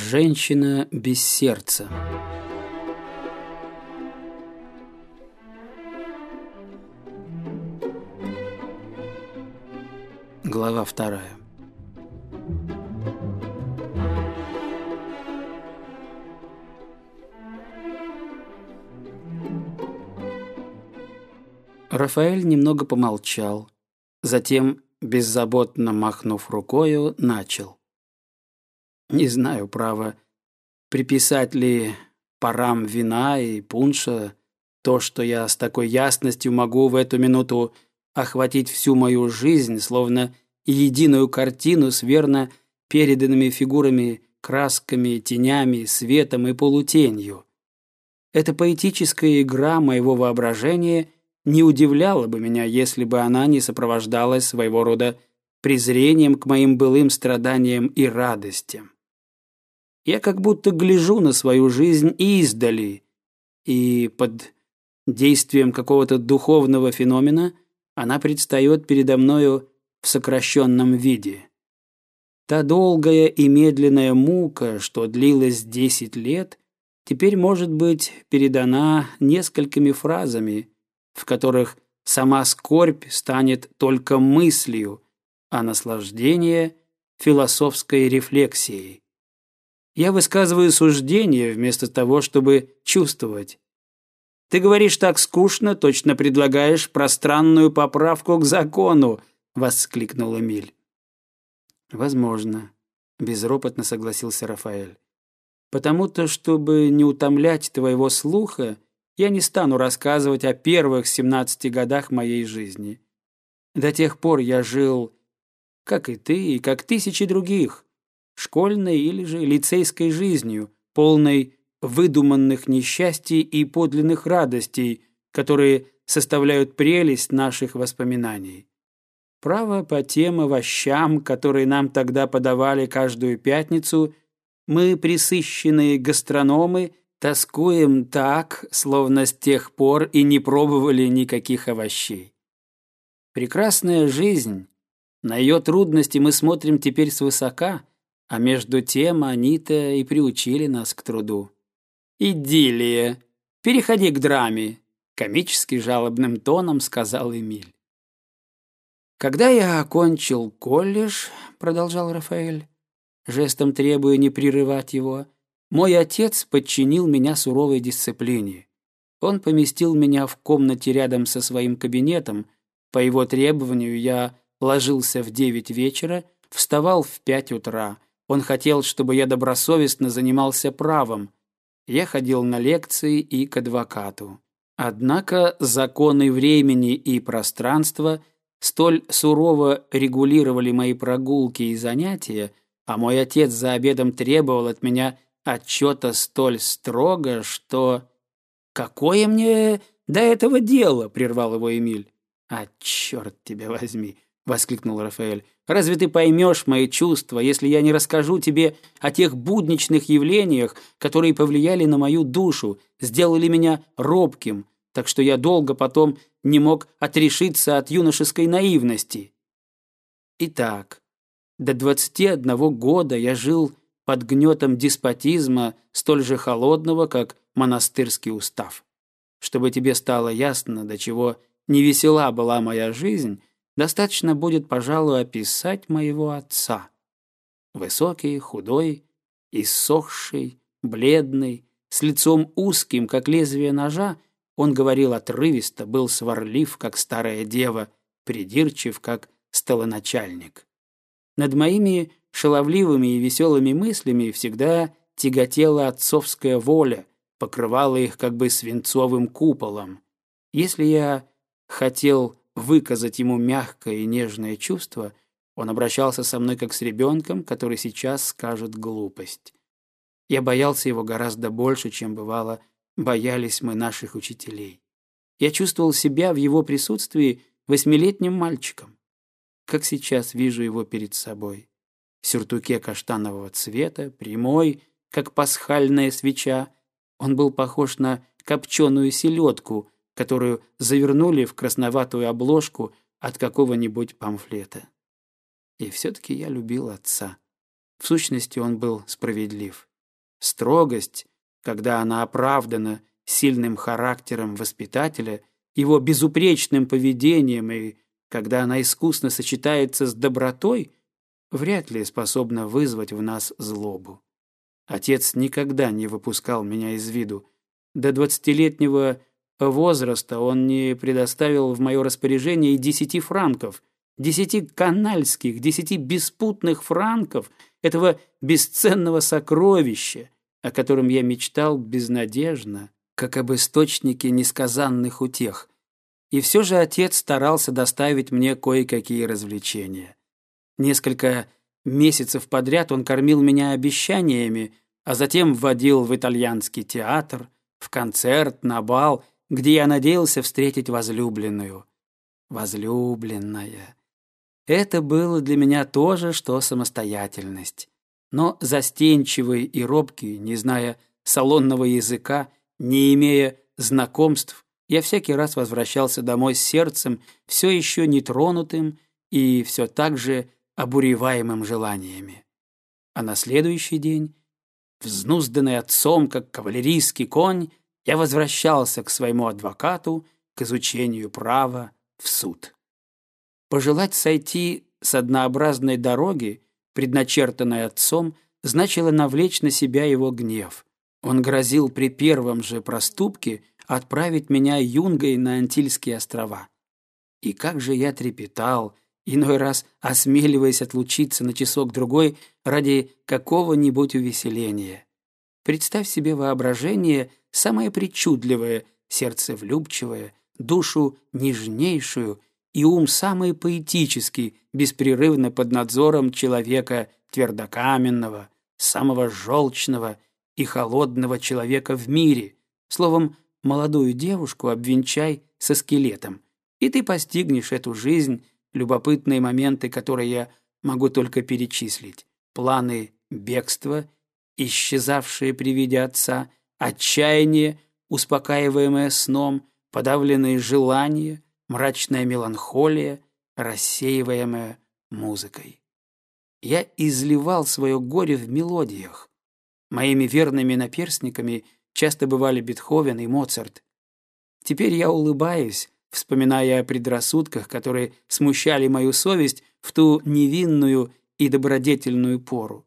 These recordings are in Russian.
Женщина без сердца. Глава вторая. Рафаэль немного помолчал, затем, беззаботно махнув рукою, начал. Не знаю, право, приписать ли парам вина и пунша то, что я с такой ясностью могу в эту минуту охватить всю мою жизнь, словно единую картину с верно переданными фигурами, красками, тенями, светом и полутенью. Эта поэтическая игра моего воображения не удивляла бы меня, если бы она не сопровождалась своего рода презрением к моим былым страданиям и радостям. Я как будто гляжу на свою жизнь издали, и под действием какого-то духовного феномена она предстает передо мною в сокращенном виде. Та долгая и медленная мука, что длилась десять лет, теперь может быть передана несколькими фразами, в которых сама скорбь станет только мыслью, а наслаждение – философской рефлексией. Я высказываю суждение вместо того, чтобы чувствовать. Ты говоришь так скучно, точно предлагаешь пространную поправку к закону, воскликнул Эмиль. Возможно, безропотно согласился Рафаэль. Потому-то, чтобы не утомлять твоего слуха, я не стану рассказывать о первых семнадцати годах моей жизни. До тех пор я жил, как и ты, и как тысячи других, школьной или же лицейской жизнью, полной выдуманных несчастий и подлинных радостей, которые составляют прелесть наших воспоминаний. Право по тем овощам, которые нам тогда подавали каждую пятницу, мы, присыщенные гастрономы, тоскуем так, словно с тех пор и не пробовали никаких овощей. Прекрасная жизнь, на ее трудности мы смотрим теперь свысока – а между тем они-то и приучили нас к труду. «Идиллия! Переходи к драме!» — комически жалобным тоном сказал Эмиль. «Когда я окончил колледж», — продолжал Рафаэль, жестом требуя не прерывать его, «мой отец подчинил меня суровой дисциплине. Он поместил меня в комнате рядом со своим кабинетом. По его требованию я ложился в девять вечера, вставал в пять утра, он хотел, чтобы я добросовестно занимался правом. Я ходил на лекции и к адвокату. Однако законы времени и пространства столь сурово регулировали мои прогулки и занятия, а мой отец за обедом требовал от меня отчета столь строго, что... «Какое мне до этого дело?» — прервал его Эмиль. «А черт тебя возьми!» — воскликнул Рафаэль. Разве ты поймешь мои чувства, если я не расскажу тебе о тех будничных явлениях, которые повлияли на мою душу, сделали меня робким, так что я долго потом не мог отрешиться от юношеской наивности? Итак, до 21 года я жил под гнетом деспотизма, столь же холодного, как монастырский устав. Чтобы тебе стало ясно, до чего невесела была моя жизнь, Достаточно будет, пожалуй, описать моего отца. Высокий, худой, иссохший, бледный, с лицом узким, как лезвие ножа, он говорил отрывисто, был сварлив, как старая дева, придирчив, как столоначальник. Над моими шаловливыми и веселыми мыслями всегда тяготела отцовская воля, покрывала их как бы свинцовым куполом. Если я хотел выказать ему мягкое и нежное чувство, он обращался со мной как с ребенком, который сейчас скажет глупость. Я боялся его гораздо больше, чем бывало боялись мы наших учителей. Я чувствовал себя в его присутствии восьмилетним мальчиком. Как сейчас вижу его перед собой. В сюртуке каштанового цвета, прямой, как пасхальная свеча, он был похож на копченую селедку, которую завернули в красноватую обложку от какого-нибудь памфлета. И все-таки я любил отца. В сущности, он был справедлив. Строгость, когда она оправдана сильным характером воспитателя, его безупречным поведением и когда она искусно сочетается с добротой, вряд ли способна вызвать в нас злобу. Отец никогда не выпускал меня из виду. До двадцатилетнего возраста он не предоставил в мое распоряжение и десяти франков, десяти канальских, десяти беспутных франков, этого бесценного сокровища, о котором я мечтал безнадежно, как об источнике несказанных утех. И все же отец старался доставить мне кое-какие развлечения. Несколько месяцев подряд он кормил меня обещаниями, а затем вводил в итальянский театр, в концерт, на бал, где я надеялся встретить возлюбленную. Возлюбленная. Это было для меня то же, что самостоятельность. Но застенчивый и робкий, не зная салонного языка, не имея знакомств, я всякий раз возвращался домой с сердцем все еще нетронутым и все так же обуреваемым желаниями. А на следующий день, взнузданный отцом, как кавалерийский конь, я возвращался к своему адвокату, к изучению права в суд. Пожелать сойти с однообразной дороги, предначертанной отцом, значило навлечь на себя его гнев. Он грозил при первом же проступке отправить меня юнгой на Антильские острова. И как же я трепетал, иной раз осмеливаясь отлучиться на часок-другой ради какого-нибудь увеселения. Представь себе воображение самое причудливое, сердце влюбчивое, душу нежнейшую и ум самый поэтический, беспрерывно под надзором человека твердокаменного, самого желчного и холодного человека в мире. Словом, молодую девушку обвенчай со скелетом, и ты постигнешь эту жизнь, любопытные моменты, которые я могу только перечислить. Планы бегства, исчезавшие при виде отца, отчаяние, успокаиваемое сном, подавленные желания — мрачная меланхолия, рассеиваемая музыкой. Я изливал свое горе в мелодиях. Моими верными наперстниками часто бывали Бетховен и Моцарт. Теперь я улыбаюсь, вспоминая о предрассудках, которые смущали мою совесть в ту невинную и добродетельную пору.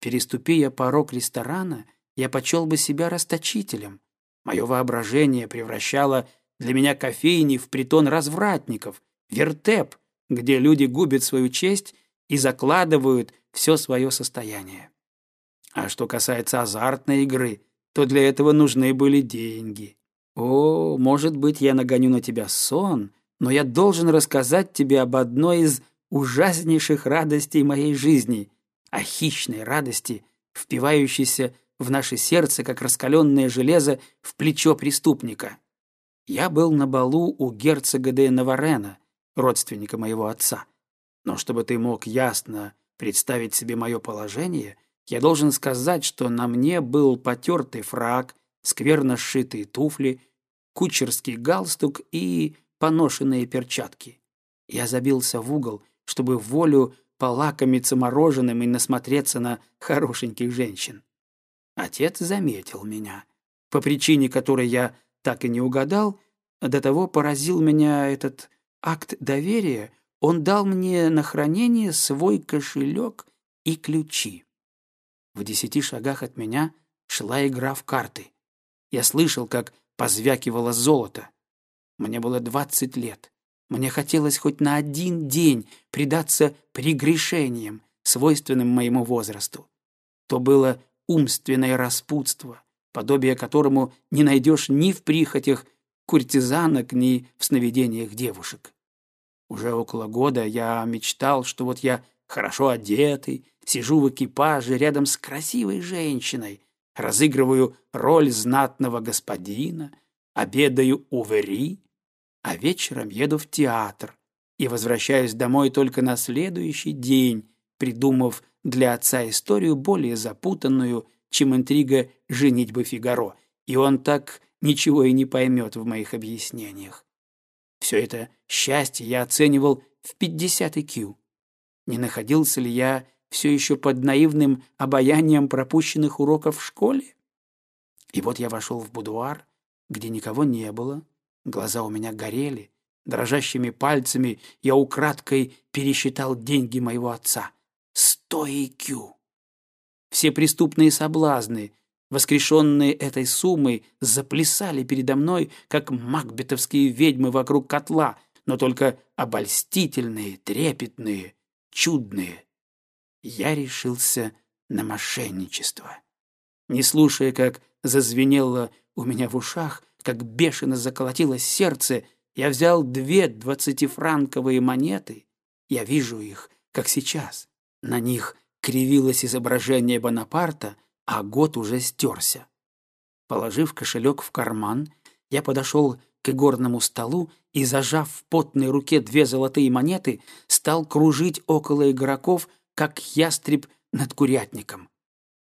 Переступи я порог ресторана, я почел бы себя расточителем. Мое воображение превращало для меня кофейни в притон развратников, вертеп, где люди губят свою честь и закладывают все свое состояние. А что касается азартной игры, то для этого нужны были деньги. О, может быть, я нагоню на тебя сон, но я должен рассказать тебе об одной из ужаснейших радостей моей жизни, о хищной радости, впивающейся в наше сердце, как раскаленное железо в плечо преступника. Я был на балу у герцога де Наварена, родственника моего отца. Но чтобы ты мог ясно представить себе мое положение, я должен сказать, что на мне был потертый фраг, скверно сшитые туфли, кучерский галстук и поношенные перчатки. Я забился в угол, чтобы волю полакомиться мороженым и насмотреться на хорошеньких женщин. Отец заметил меня, по причине которой я так и не угадал, до того поразил меня этот акт доверия, он дал мне на хранение свой кошелек и ключи. В десяти шагах от меня шла игра в карты. Я слышал, как позвякивало золото. Мне было двадцать лет. Мне хотелось хоть на один день предаться прегрешениям, свойственным моему возрасту. То было умственное распутство, подобие которому не найдешь ни в прихотях куртизанок, ни в сновидениях девушек. Уже около года я мечтал, что вот я хорошо одетый, сижу в экипаже рядом с красивой женщиной, разыгрываю роль знатного господина, обедаю у Вери, а вечером еду в театр и возвращаюсь домой только на следующий день, придумав для отца историю более запутанную, чем интрига «Женитьбы Фигаро», и он так ничего и не поймет в моих объяснениях. Все это счастье я оценивал в 50 IQ. Не находился ли я все еще под наивным обаянием пропущенных уроков в школе? И вот я вошел в будуар, где никого не было, глаза у меня горели, дрожащими пальцами я украдкой пересчитал деньги моего отца. Сто икю! Все преступные соблазны, воскрешенные этой суммой, заплясали передо мной, как макбетовские ведьмы вокруг котла, но только обольстительные, трепетные, чудные. Я решился на мошенничество. Не слушая, как зазвенело у меня в ушах, как бешено заколотилось сердце, я взял две двадцатифранковые монеты. Я вижу их, как сейчас. На них кривилось изображение Бонапарта, а год уже стерся. Положив кошелек в карман, я подошел к игорному столу и, зажав в потной руке две золотые монеты, стал кружить около игроков, как ястреб над курятником.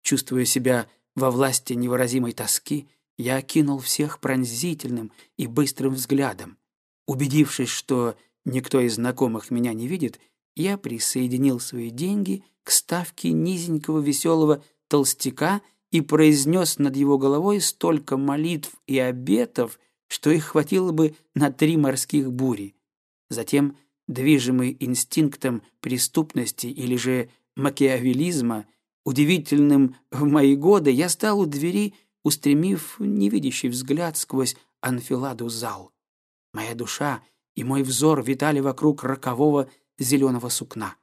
Чувствуя себя во власти невыразимой тоски, я окинул всех пронзительным и быстрым взглядом. Убедившись, что никто из знакомых меня не видит, я присоединил свои деньги к ставке низенького веселого толстяка и произнес над его головой столько молитв и обетов, что их хватило бы на три морских бури. Затем, движимый инстинктом преступности или же макиавелизма, удивительным в мои годы, я стал у двери, устремив невидящий взгляд сквозь анфиладу зал. Моя душа и мой взор витали вокруг рокового зеленого сукна.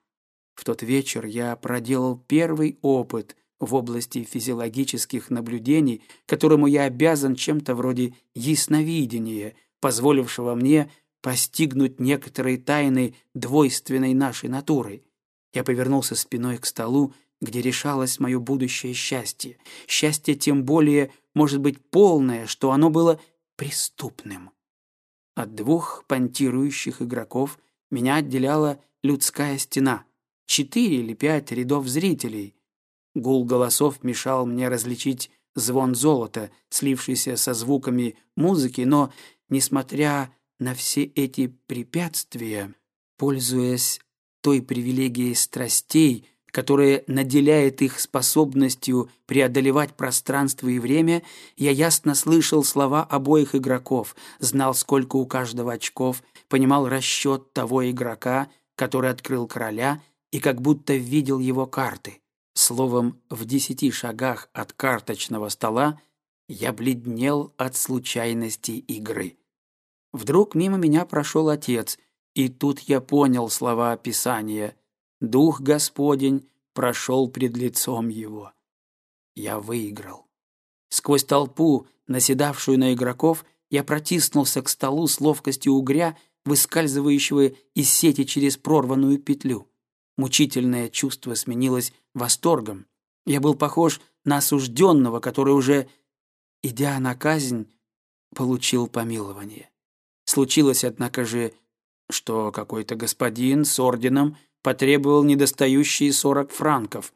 В тот вечер я проделал первый опыт в области физиологических наблюдений, которому я обязан чем-то вроде ясновидения, позволившего мне постигнуть некоторые тайны двойственной нашей натуры. Я повернулся спиной к столу, где решалось мое будущее счастье. Счастье тем более может быть полное, что оно было преступным. От двух понтирующих игроков меня отделяла людская стена. Четыре или пять рядов зрителей. Гул голосов мешал мне различить звон золота, слившийся со звуками музыки, но, несмотря на все эти препятствия, пользуясь той привилегией страстей, которое наделяет их способностью преодолевать пространство и время, я ясно слышал слова обоих игроков, знал, сколько у каждого очков, понимал расчет того игрока, который открыл короля, и как будто видел его карты. Словом, в десяти шагах от карточного стола я бледнел от случайности игры. Вдруг мимо меня прошел отец, и тут я понял слова Писания — Дух Господень прошел пред лицом его. Я выиграл. Сквозь толпу, наседавшую на игроков, я протиснулся к столу с ловкостью угря, выскальзывающего из сети через прорванную петлю. Мучительное чувство сменилось восторгом. Я был похож на осужденного, который уже, идя на казнь, получил помилование. Случилось, однако же, что какой-то господин с орденом потребовал недостающие сорок франков.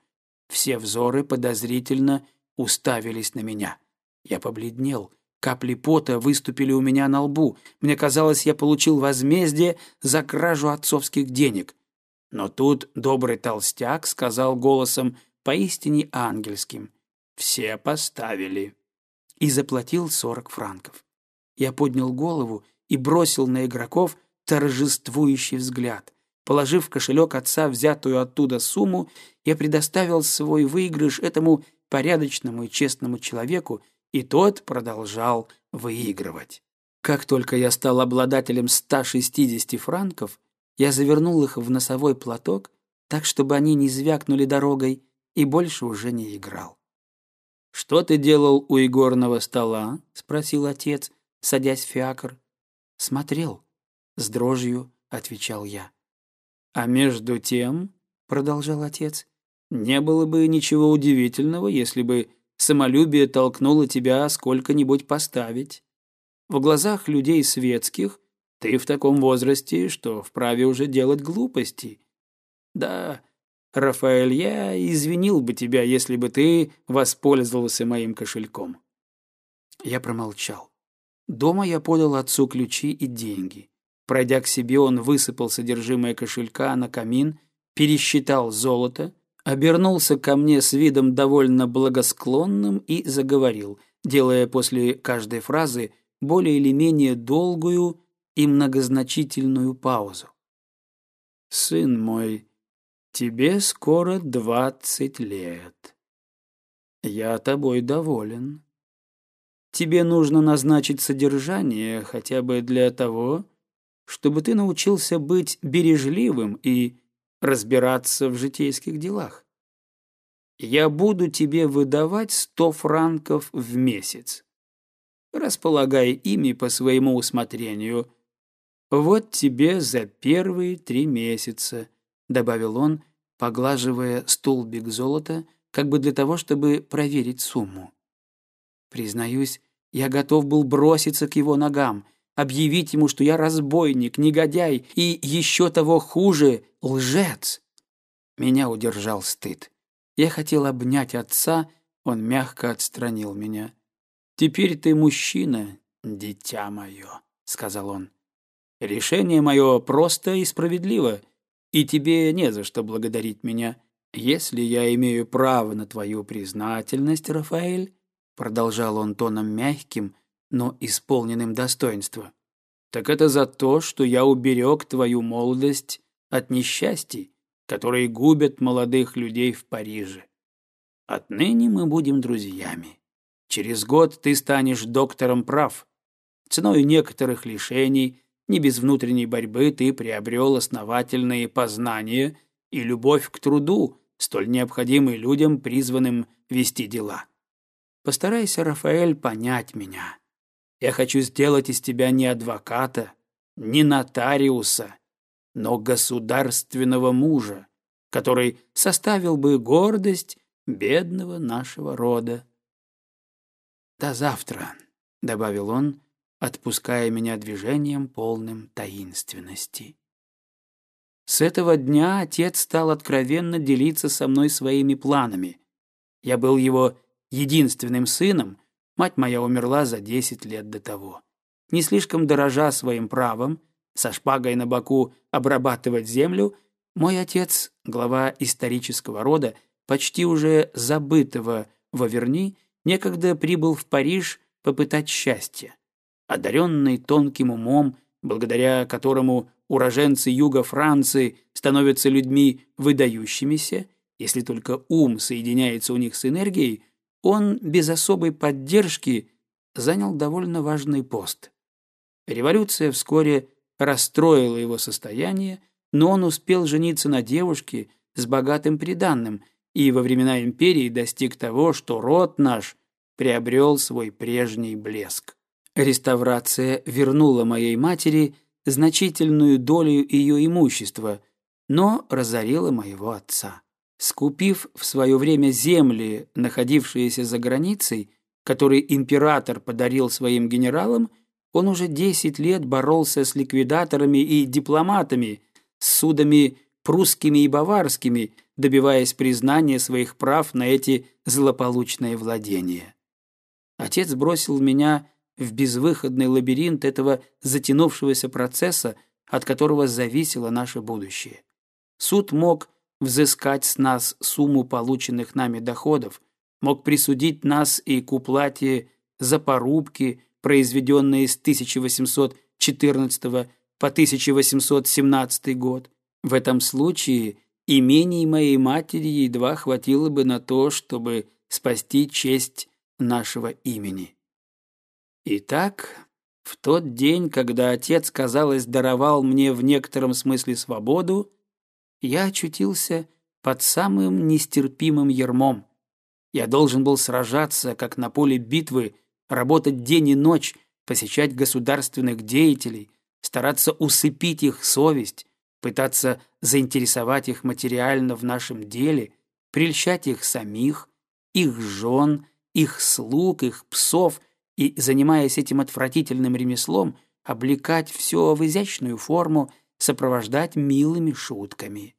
Все взоры подозрительно уставились на меня. Я побледнел. Капли пота выступили у меня на лбу. Мне казалось, я получил возмездие за кражу отцовских денег. Но тут добрый толстяк сказал голосом поистине ангельским. «Все поставили». И заплатил сорок франков. Я поднял голову и бросил на игроков торжествующий взгляд. Положив в кошелек отца взятую оттуда сумму, я предоставил свой выигрыш этому порядочному и честному человеку, и тот продолжал выигрывать. Как только я стал обладателем 160 франков, я завернул их в носовой платок, так, чтобы они не звякнули дорогой, и больше уже не играл. «Что ты делал у игорного стола?» — спросил отец, садясь в фиакр. «Смотрел», — с дрожью отвечал я. А между тем, продолжал отец, не было бы ничего удивительного, если бы самолюбие толкнуло тебя сколько-нибудь поставить. В глазах людей светских ты в таком возрасте, что вправе уже делать глупости. Да, Рафаэль, я извинил бы тебя, если бы ты воспользовался моим кошельком. Я промолчал. Дома я подал отцу ключи и деньги. Пройдя к себе, он высыпал содержимое кошелька на камин, пересчитал золото, обернулся ко мне с видом довольно благосклонным и заговорил, делая после каждой фразы более или менее долгую и многозначительную паузу. «Сын мой, тебе скоро двадцать лет. Я тобой доволен. Тебе нужно назначить содержание хотя бы для того, чтобы ты научился быть бережливым и разбираться в житейских делах. Я буду тебе выдавать сто франков в месяц. Располагай ими по своему усмотрению. Вот тебе за первые три месяца, — добавил он, поглаживая столбик золота, как бы для того, чтобы проверить сумму. Признаюсь, я готов был броситься к его ногам, объявить ему, что я разбойник, негодяй и еще того хуже — лжец. Меня удержал стыд. Я хотел обнять отца, он мягко отстранил меня. «Теперь ты мужчина, дитя мое», — сказал он. «Решение мое просто и справедливо, и тебе не за что благодарить меня. Если я имею право на твою признательность, Рафаэль, продолжал он тоном мягким, но исполненным достоинства, так это за то, что я уберег твою молодость от несчастий, которые губят молодых людей в Париже. Отныне мы будем друзьями. Через год ты станешь доктором прав. Ценой некоторых лишений, не без внутренней борьбы, ты приобрел основательные познания и любовь к труду, столь необходимые людям, призванным вести дела. Постарайся, Рафаэль, понять меня. Я хочу сделать из тебя не адвоката, не нотариуса, но государственного мужа, который составил бы гордость бедного нашего рода. «До завтра», — добавил он, отпуская меня движением полным таинственности. С этого дня отец стал откровенно делиться со мной своими планами. Я был его единственным сыном, мать моя умерла за десять лет до того. Не слишком дорожа своим правом, со шпагой на боку обрабатывать землю, мой отец, глава исторического рода, почти уже забытого в Аверни, некогда прибыл в Париж попытать счастья. Одаренный тонким умом, благодаря которому уроженцы юга Франции становятся людьми выдающимися, если только ум соединяется у них с энергией, он без особой поддержки занял довольно важный пост. Революция вскоре расстроила его состояние, но он успел жениться на девушке с богатым приданным и во времена империи достиг того, что род наш приобрел свой прежний блеск. Реставрация вернула моей матери значительную долю ее имущества, но разорила моего отца. Скупив в свое время земли, находившиеся за границей, которые император подарил своим генералам, он уже десять лет боролся с ликвидаторами и дипломатами, с судами прусскими и баварскими, добиваясь признания своих прав на эти злополучные владения. Отец бросил меня в безвыходный лабиринт этого затянувшегося процесса, от которого зависело наше будущее. Суд мог взыскать с нас сумму полученных нами доходов, мог присудить нас и к уплате за порубки, произведенные с 1814 по 1817 год. В этом случае имений моей матери едва хватило бы на то, чтобы спасти честь нашего имени. Итак, в тот день, когда отец, казалось, даровал мне в некотором смысле свободу, я очутился под самым нестерпимым ермом. Я должен был сражаться, как на поле битвы, работать день и ночь, посещать государственных деятелей, стараться усыпить их совесть, пытаться заинтересовать их материально в нашем деле, прельщать их самих, их жен, их слуг, их псов – и, занимаясь этим отвратительным ремеслом, облекать все в изящную форму, сопровождать милыми шутками.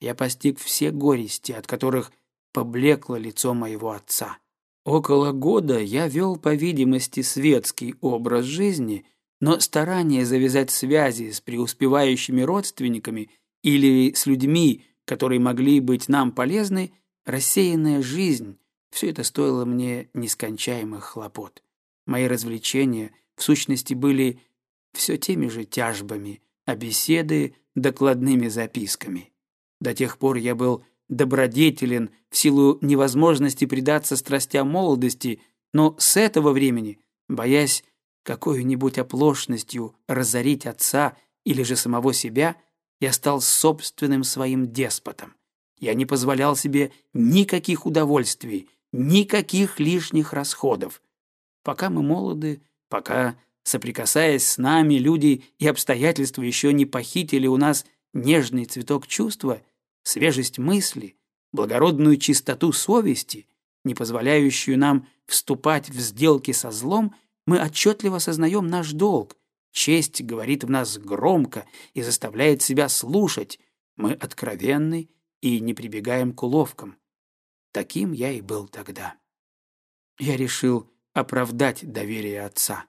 Я постиг все горести, от которых поблекло лицо моего отца. Около года я вел, по видимости, светский образ жизни, но старание завязать связи с преуспевающими родственниками или с людьми, которые могли быть нам полезны, рассеянная жизнь – все это стоило мне нескончаемых хлопот. Мои развлечения, в сущности, были все теми же тяжбами, а беседы – докладными записками. До тех пор я был добродетелен в силу невозможности предаться страстям молодости, но с этого времени, боясь какой-нибудь оплошностью разорить отца или же самого себя, я стал собственным своим деспотом. Я не позволял себе никаких удовольствий, никаких лишних расходов. Пока мы молоды, пока, соприкасаясь с нами, люди и обстоятельства еще не похитили у нас нежный цветок чувства, свежесть мысли, благородную чистоту совести, не позволяющую нам вступать в сделки со злом, мы отчетливо сознаем наш долг. Честь говорит в нас громко и заставляет себя слушать. Мы откровенны и не прибегаем к уловкам. Таким я и был тогда. Я решил оправдать доверие отца.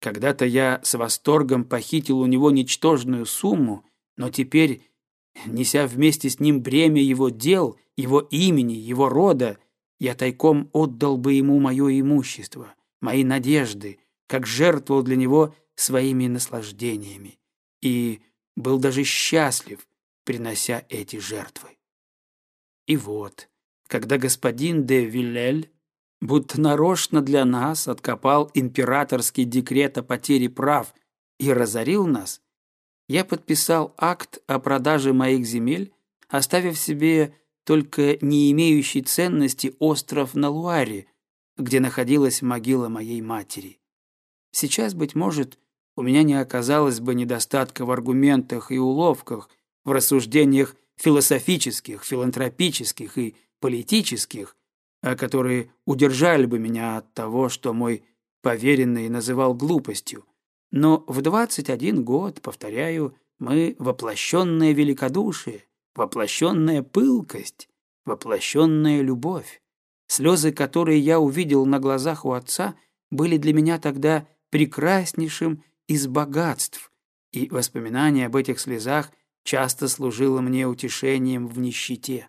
Когда-то я с восторгом похитил у него ничтожную сумму, но теперь, неся вместе с ним бремя его дел, его имени, его рода, я тайком отдал бы ему мое имущество, мои надежды, как жертвовал для него своими наслаждениями. И был даже счастлив, принося эти жертвы. И вот, когда господин де Виллель будто нарочно для нас откопал императорский декрет о потере прав и разорил нас, я подписал акт о продаже моих земель, оставив себе только не имеющий ценности остров на Луаре, где находилась могила моей матери. Сейчас, быть может, у меня не оказалось бы недостатка в аргументах и уловках, в рассуждениях философических, филантропических и политических, а которые удержали бы меня от того, что мой поверенный называл глупостью. Но в 21 год, повторяю, мы воплощенное великодушие, воплощенная пылкость, воплощенная любовь. Слезы, которые я увидел на глазах у отца, были для меня тогда прекраснейшим из богатств, и воспоминание об этих слезах часто служило мне утешением в нищете.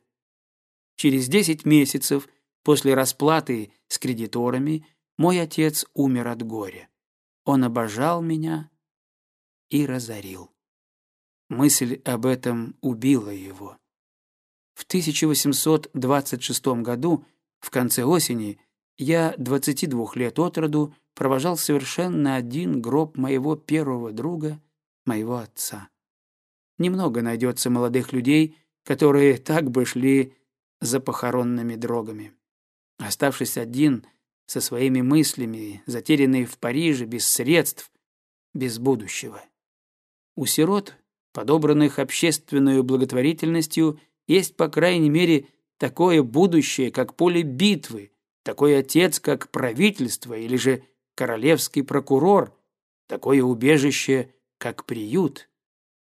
Через десять месяцев после расплаты с кредиторами мой отец умер от горя. Он обожал меня и разорил. Мысль об этом убила его. В 1826 году, в конце осени, я, 22 лет от роду, провожал совершенно один гроб моего первого друга, моего отца. Немного найдется молодых людей, которые так бы шли за похоронными дрогами. Оставшись один со своими мыслями, затерянный в Париже, без средств, без будущего. У сирот, подобранных общественной благотворительностью, есть, по крайней мере, такое будущее, как поле битвы, такой отец, как правительство или же королевский прокурор, такое убежище, как приют.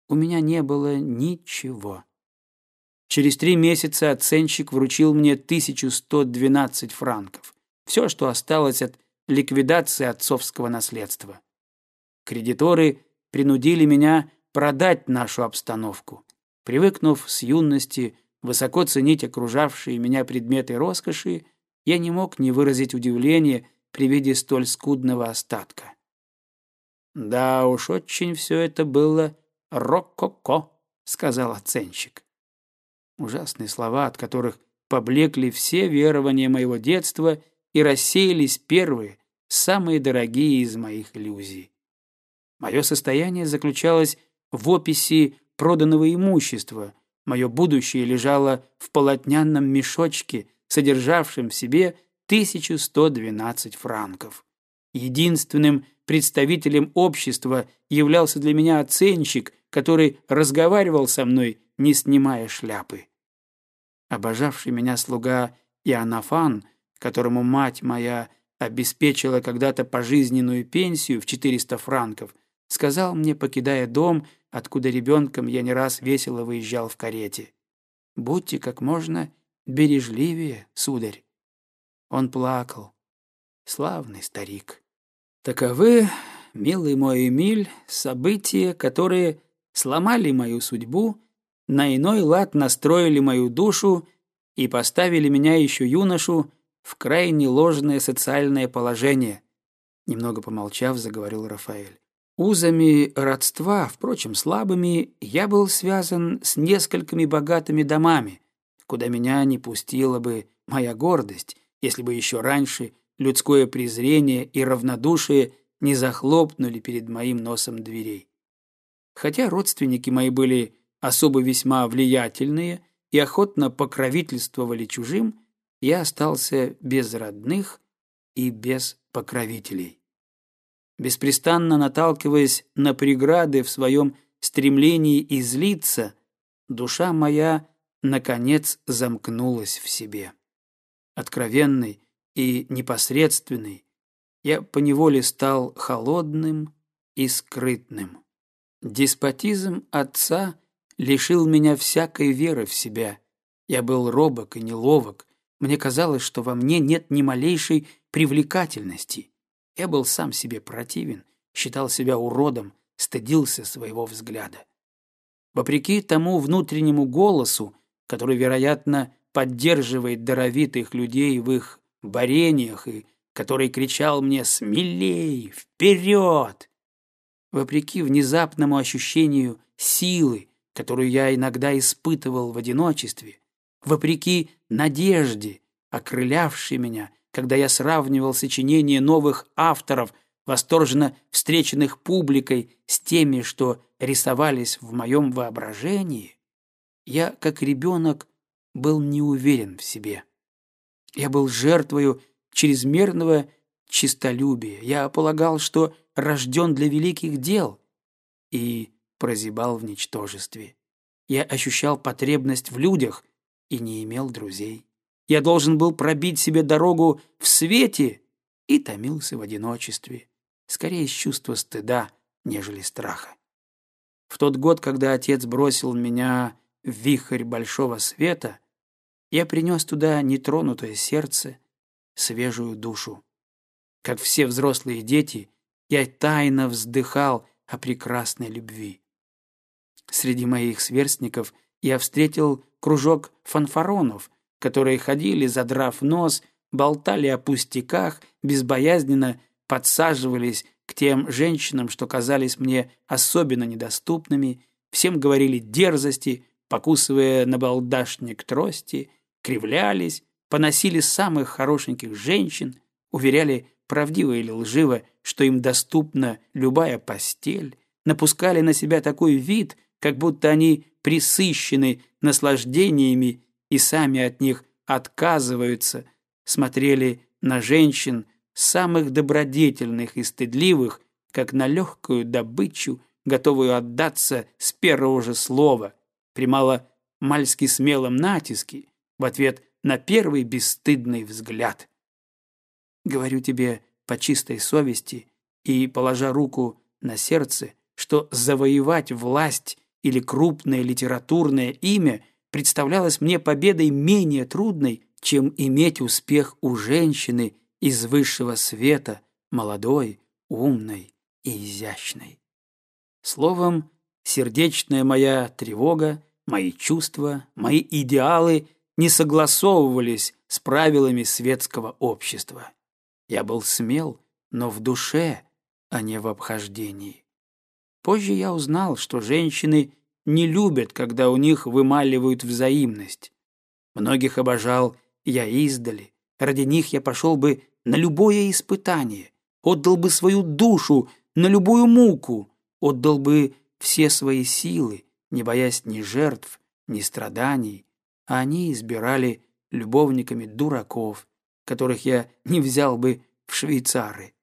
У меня не было ничего. Через три месяца оценщик вручил мне 1112 франков. Все, что осталось от ликвидации отцовского наследства. Кредиторы принудили меня продать нашу обстановку. Привыкнув с юности высоко ценить окружавшие меня предметы роскоши, я не мог не выразить удивления при виде столь скудного остатка. «Да уж, очень все это было рококо», — сказал оценщик. Ужасные слова, от которых поблекли все верования моего детства и рассеялись первые, самые дорогие из моих иллюзий. Мое состояние заключалось в описи проданного имущества, мое будущее лежало в полотняном мешочке, содержавшем в себе 1112 франков. Единственным представителем общества являлся для меня оценщик, который разговаривал со мной, не снимая шляпы. Обожавший меня слуга Иоаннафан, которому мать моя обеспечила когда-то пожизненную пенсию в 400 франков, сказал мне, покидая дом, откуда ребенком я не раз весело выезжал в карете. «Будьте как можно бережливее, сударь. Он плакал. Славный старик. Таковы, милый мой Эмиль, события, которые сломали мою судьбу на иной лад настроили мою душу и поставили меня еще юношу в крайне ложное социальное положение. Немного помолчав, заговорил Рафаэль. Узами родства, впрочем, слабыми, я был связан с несколькими богатыми домами, куда меня не пустила бы моя гордость, если бы еще раньше людское презрение и равнодушие не захлопнули перед моим носом дверей. Хотя родственники мои были особо весьма влиятельные и охотно покровительствовали чужим, я остался без родных и без покровителей. Беспрестанно наталкиваясь на преграды в своем стремлении излиться, душа моя, наконец, замкнулась в себе. Откровенный и непосредственный, я поневоле стал холодным и скрытным. Деспотизм отца лишил меня всякой веры в себя. Я был робок и неловок. Мне казалось, что во мне нет ни малейшей привлекательности. Я был сам себе противен, считал себя уродом, стыдился своего взгляда. Вопреки тому внутреннему голосу, который, вероятно, поддерживает даровитых людей в их борениях и который кричал мне «Смелей! Вперед!» Вопреки внезапному ощущению силы, которую я иногда испытывал в одиночестве, вопреки надежде, окрылявшей меня, когда я сравнивал сочинения новых авторов, восторженно встреченных публикой, с теми, что рисовались в моем воображении, я, как ребенок, был не уверен в себе. Я был жертвою чрезмерного чистолюбия. Я полагал, что рожден для великих дел, и прозябал в ничтожестве. Я ощущал потребность в людях и не имел друзей. Я должен был пробить себе дорогу в свете и томился в одиночестве, скорее из чувства стыда, нежели страха. В тот год, когда отец бросил меня в вихрь большого света, я принес туда нетронутое сердце, свежую душу. Как все взрослые дети, я тайно вздыхал о прекрасной любви. Среди моих сверстников я встретил кружок фанфаронов, которые ходили, задрав нос, болтали о пустяках, безбоязненно подсаживались к тем женщинам, что казались мне особенно недоступными, всем говорили дерзости, покусывая на балдашник трости, кривлялись, поносили самых хорошеньких женщин, уверяли правдиво или лживо, что им доступна любая постель, напускали на себя такой вид, как будто они присыщены наслаждениями и сами от них отказываются, смотрели на женщин, самых добродетельных и стыдливых, как на легкую добычу, готовую отдаться с первого же слова, при мало-мальски смелом натиске, в ответ на первый бесстыдный взгляд. Говорю тебе по чистой совести и положа руку на сердце, что завоевать власть или крупное литературное имя – представлялась мне победой менее трудной, чем иметь успех у женщины из высшего света, молодой, умной и изящной. Словом, сердечная моя тревога, мои чувства, мои идеалы не согласовывались с правилами светского общества. Я был смел, но в душе, а не в обхождении. Позже я узнал, что женщины не любят, когда у них вымаливают взаимность. Многих обожал я издали. Ради них я пошел бы на любое испытание, отдал бы свою душу на любую муку, отдал бы все свои силы, не боясь ни жертв, ни страданий, а они избирали любовниками дураков, которых я не взял бы в швейцары.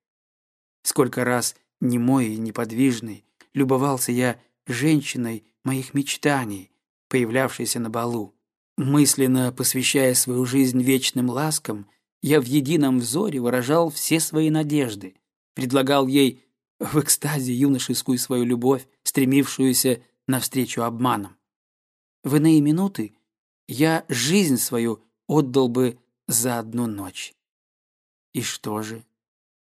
Сколько раз немой и неподвижный любовался я женщиной моих мечтаний, появлявшейся на балу. Мысленно посвящая свою жизнь вечным ласкам, я в едином взоре выражал все свои надежды, предлагал ей в экстазе юношескую свою любовь, стремившуюся навстречу обманам. В иные минуты я жизнь свою отдал бы за одну ночь. И что же?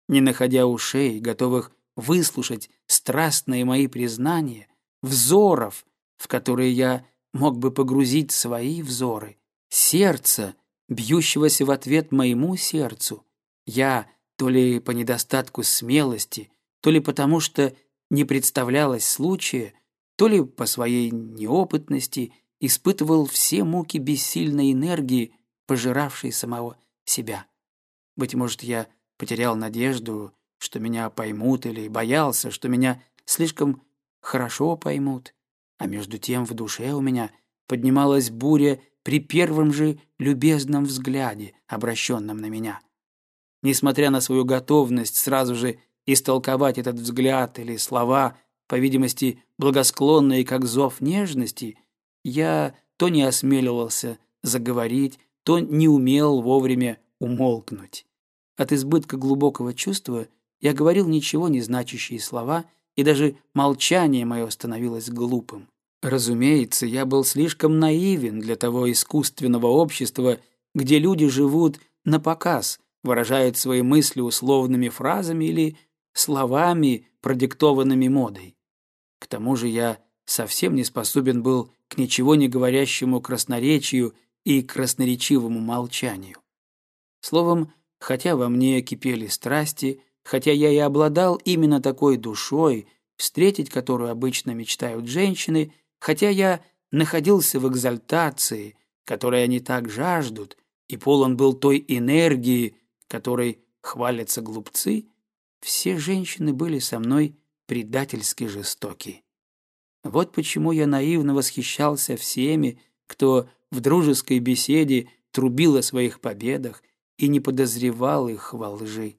Не находя ушей, готовых выслушать страстные мои признания, взоров, в которые я мог бы погрузить свои взоры, сердце, бьющегося в ответ моему сердцу, я, то ли по недостатку смелости, то ли потому, что не представлялось случая, то ли по своей неопытности испытывал все муки бессильной энергии, пожиравшей самого себя. Быть может, я потерял надежду, что меня поймут, или боялся, что меня слишком хорошо поймут. А между тем в душе у меня поднималась буря при первом же любезном взгляде, обращенном на меня. Несмотря на свою готовность сразу же истолковать этот взгляд или слова, по видимости, благосклонные, как зов нежности, я то не осмеливался заговорить, то не умел вовремя умолкнуть. От избытка глубокого чувства я говорил ничего не значащие слова, и даже молчание мое становилось глупым. Разумеется, я был слишком наивен для того искусственного общества, где люди живут на показ, выражают свои мысли условными фразами или словами, продиктованными модой. К тому же я совсем не способен был к ничего не говорящему красноречию и красноречивому молчанию. Словом, хотя во мне кипели страсти, хотя я и обладал именно такой душой, встретить которую обычно мечтают женщины, хотя я находился в экзальтации, которой они так жаждут, и полон был той энергии, которой хвалятся глупцы, все женщины были со мной предательски жестоки. Вот почему я наивно восхищался всеми, кто в дружеской беседе трубил о своих победах и не подозревал их во лжи.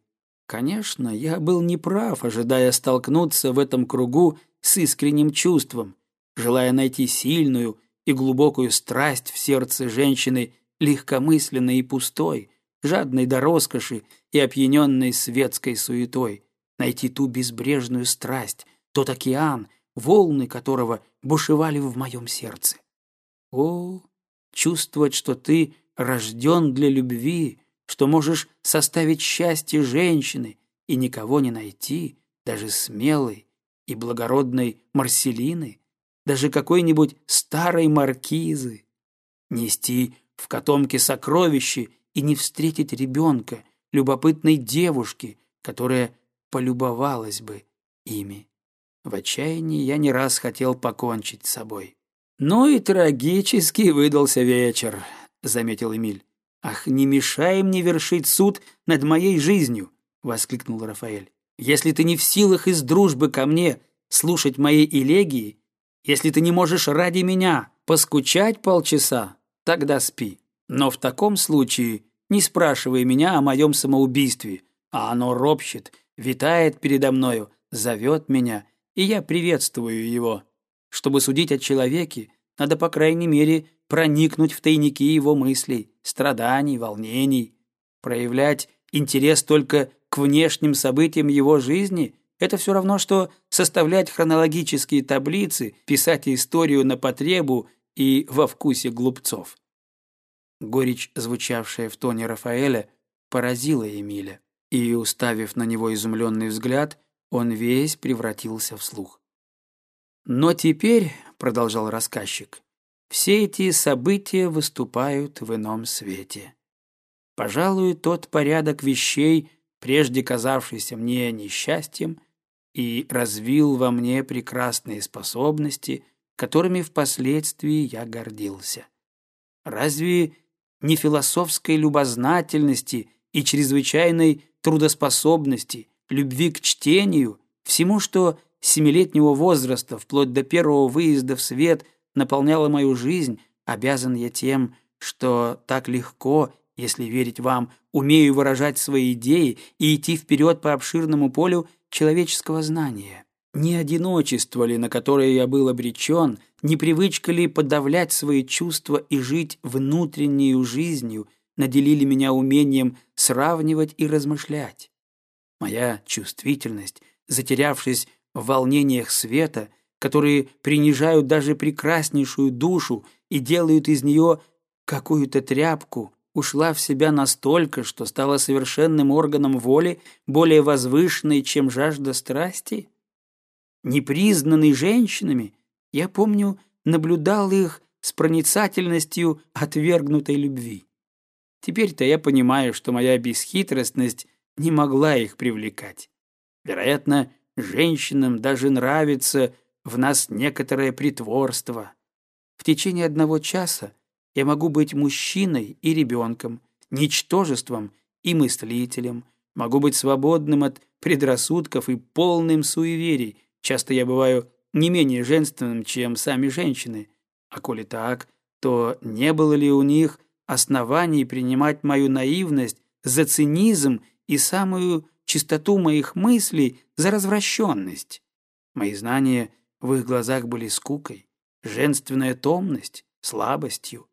Конечно, я был неправ, ожидая столкнуться в этом кругу с искренним чувством, желая найти сильную и глубокую страсть в сердце женщины легкомысленной и пустой, жадной до роскоши и опьяненной светской суетой, найти ту безбрежную страсть, тот океан, волны которого бушевали в моем сердце. О, чувствовать, что ты рожден для любви, что можешь составить счастье женщины и никого не найти, даже смелой и благородной Марселины, даже какой-нибудь старой маркизы, нести в котомке сокровища и не встретить ребенка, любопытной девушки, которая полюбовалась бы ими. В отчаянии я не раз хотел покончить с собой. «Ну и трагический выдался вечер», — заметил Эмиль. «Ах, не мешай мне вершить суд над моей жизнью!» — воскликнул Рафаэль. «Если ты не в силах из дружбы ко мне слушать моей элегии, если ты не можешь ради меня поскучать полчаса, тогда спи. Но в таком случае не спрашивай меня о моем самоубийстве, а оно ропщет, витает передо мною, зовет меня, и я приветствую его. Чтобы судить о человеке, надо, по крайней мере, проникнуть в тайники его мыслей, страданий, волнений. Проявлять интерес только к внешним событиям его жизни – это все равно, что составлять хронологические таблицы, писать историю на потребу и во вкусе глупцов. Горечь, звучавшая в тоне Рафаэля, поразила Эмиля, и, уставив на него изумленный взгляд, он весь превратился в слух. «Но теперь», — продолжал рассказчик, — «все эти события выступают в ином свете. Пожалуй, тот порядок вещей, прежде казавшийся мне несчастьем, и развил во мне прекрасные способности, которыми впоследствии я гордился. Разве не философской любознательности и чрезвычайной трудоспособности, любви к чтению, всему, что семилетнего возраста, вплоть до первого выезда в свет, наполняло мою жизнь, обязан я тем, что так легко, если верить вам, умею выражать свои идеи и идти вперед по обширному полю человеческого знания. Не одиночество ли, на которое я был обречен, не привычка ли подавлять свои чувства и жить внутренней жизнью наделили меня умением сравнивать и размышлять. Моя чувствительность, затерявшись в волнениях света, которые принижают даже прекраснейшую душу и делают из нее какую-то тряпку, ушла в себя настолько, что стала совершенным органом воли, более возвышенной, чем жажда страсти? непризнанный женщинами, я помню, наблюдал их с проницательностью отвергнутой любви. Теперь-то я понимаю, что моя бесхитростность не могла их привлекать. Вероятно, женщинам даже нравится в нас некоторое притворство. В течение одного часа я могу быть мужчиной и ребенком, ничтожеством и мыслителем, могу быть свободным от предрассудков и полным суеверий. Часто я бываю не менее женственным, чем сами женщины. А коли так, то не было ли у них оснований принимать мою наивность за цинизм и самую чистоту моих мыслей за развращенность? Мои знания в их глазах были скукой, женственная томность, слабостью.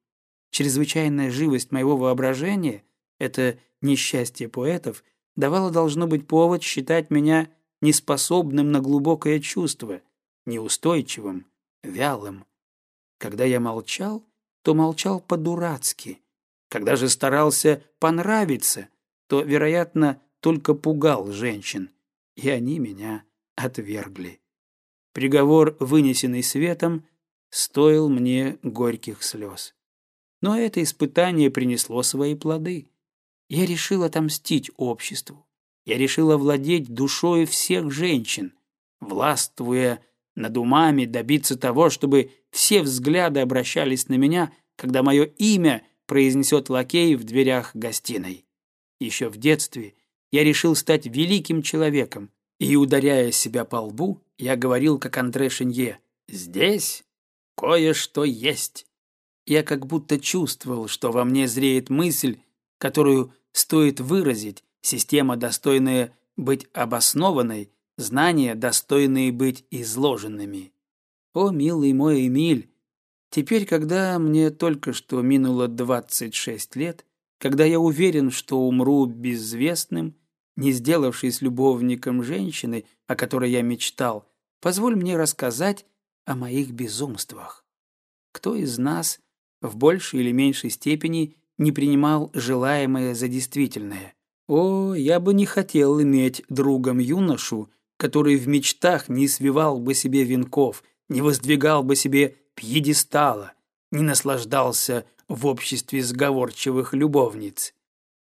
Чрезвычайная живость моего воображения — это несчастье поэтов — давало, должно быть, повод считать меня неспособным на глубокое чувство, неустойчивым, вялым. Когда я молчал, то молчал по-дурацки. Когда же старался понравиться, то, вероятно, только пугал женщин, и они меня отвергли. Приговор, вынесенный светом, стоил мне горьких слез. Но это испытание принесло свои плоды. Я решил отомстить обществу. Я решил овладеть душой всех женщин, властвуя над умами, добиться того, чтобы все взгляды обращались на меня, когда мое имя произнесет лакей в дверях гостиной. Еще в детстве я решил стать великим человеком, и, ударяя себя по лбу, я говорил, как Андре Шинье, «Здесь кое-что есть». Я как будто чувствовал, что во мне зреет мысль, которую стоит выразить, система, достойная быть обоснованной, знания, достойные быть изложенными. О, милый мой Эмиль, теперь, когда мне только что минуло 26 лет, когда я уверен, что умру безвестным, не сделавшись любовником женщины, о которой я мечтал, позволь мне рассказать о моих безумствах. Кто из нас в большей или меньшей степени не принимал желаемое за действительное. О, я бы не хотел иметь другом юношу, который в мечтах не свивал бы себе венков, не воздвигал бы себе пьедестала, не наслаждался в обществе сговорчивых любовниц.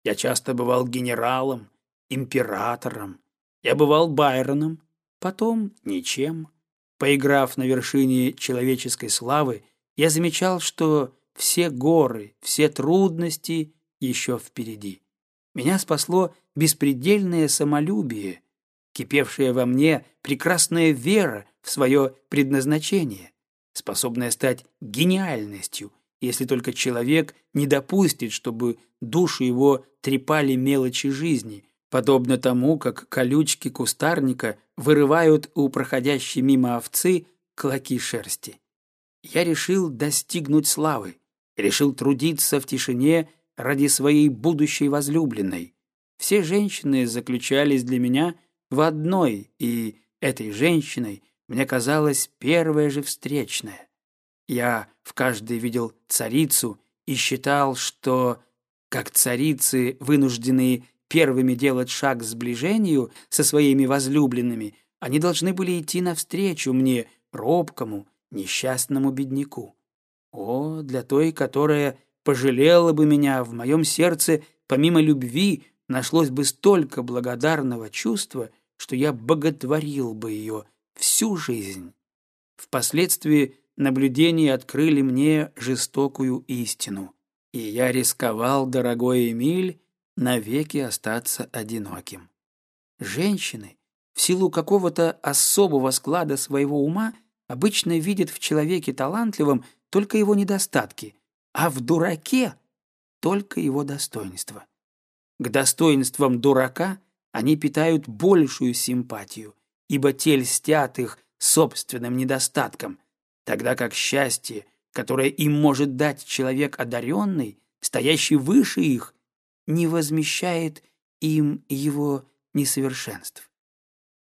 Я часто бывал генералом, императором, я бывал Байроном, потом ничем. Поиграв на вершине человеческой славы, я замечал, что все горы, все трудности еще впереди. Меня спасло беспредельное самолюбие, кипевшая во мне прекрасная вера в свое предназначение, способная стать гениальностью, если только человек не допустит, чтобы душу его трепали мелочи жизни, подобно тому, как колючки кустарника вырывают у проходящей мимо овцы клоки шерсти. Я решил достигнуть славы, решил трудиться в тишине ради своей будущей возлюбленной. Все женщины заключались для меня в одной, и этой женщиной мне казалась первая же встречная. Я в каждой видел царицу и считал, что, как царицы, вынужденные первыми делать шаг к сближению со своими возлюбленными, они должны были идти навстречу мне, робкому, несчастному бедняку. О, для той, которая пожалела бы меня, в моем сердце, помимо любви, нашлось бы столько благодарного чувства, что я боготворил бы ее всю жизнь. Впоследствии наблюдения открыли мне жестокую истину, и я рисковал, дорогой Эмиль, навеки остаться одиноким. Женщины, в силу какого-то особого склада своего ума, обычно видят в человеке талантливом только его недостатки, а в дураке только его достоинства. К достоинствам дурака они питают большую симпатию, ибо те льстят их собственным недостаткам, тогда как счастье, которое им может дать человек одаренный, стоящий выше их, не возмещает им его несовершенств.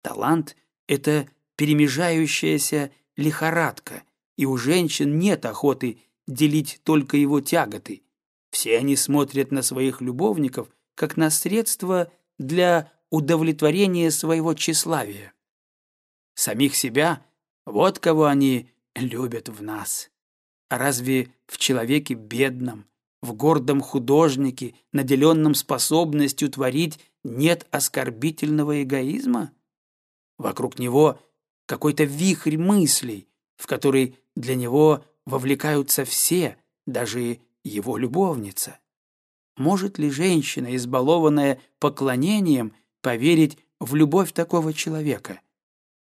Талант — это перемежающаяся лихорадка, и у женщин нет охоты делить только его тяготы. Все они смотрят на своих любовников как на средство для удовлетворения своего тщеславия. Самих себя — вот кого они любят в нас. А разве в человеке бедном, в гордом художнике, наделенном способностью творить, нет оскорбительного эгоизма? Вокруг него какой-то вихрь мыслей, в который для него вовлекаются все, даже его любовница. Может ли женщина, избалованная поклонением, поверить в любовь такого человека?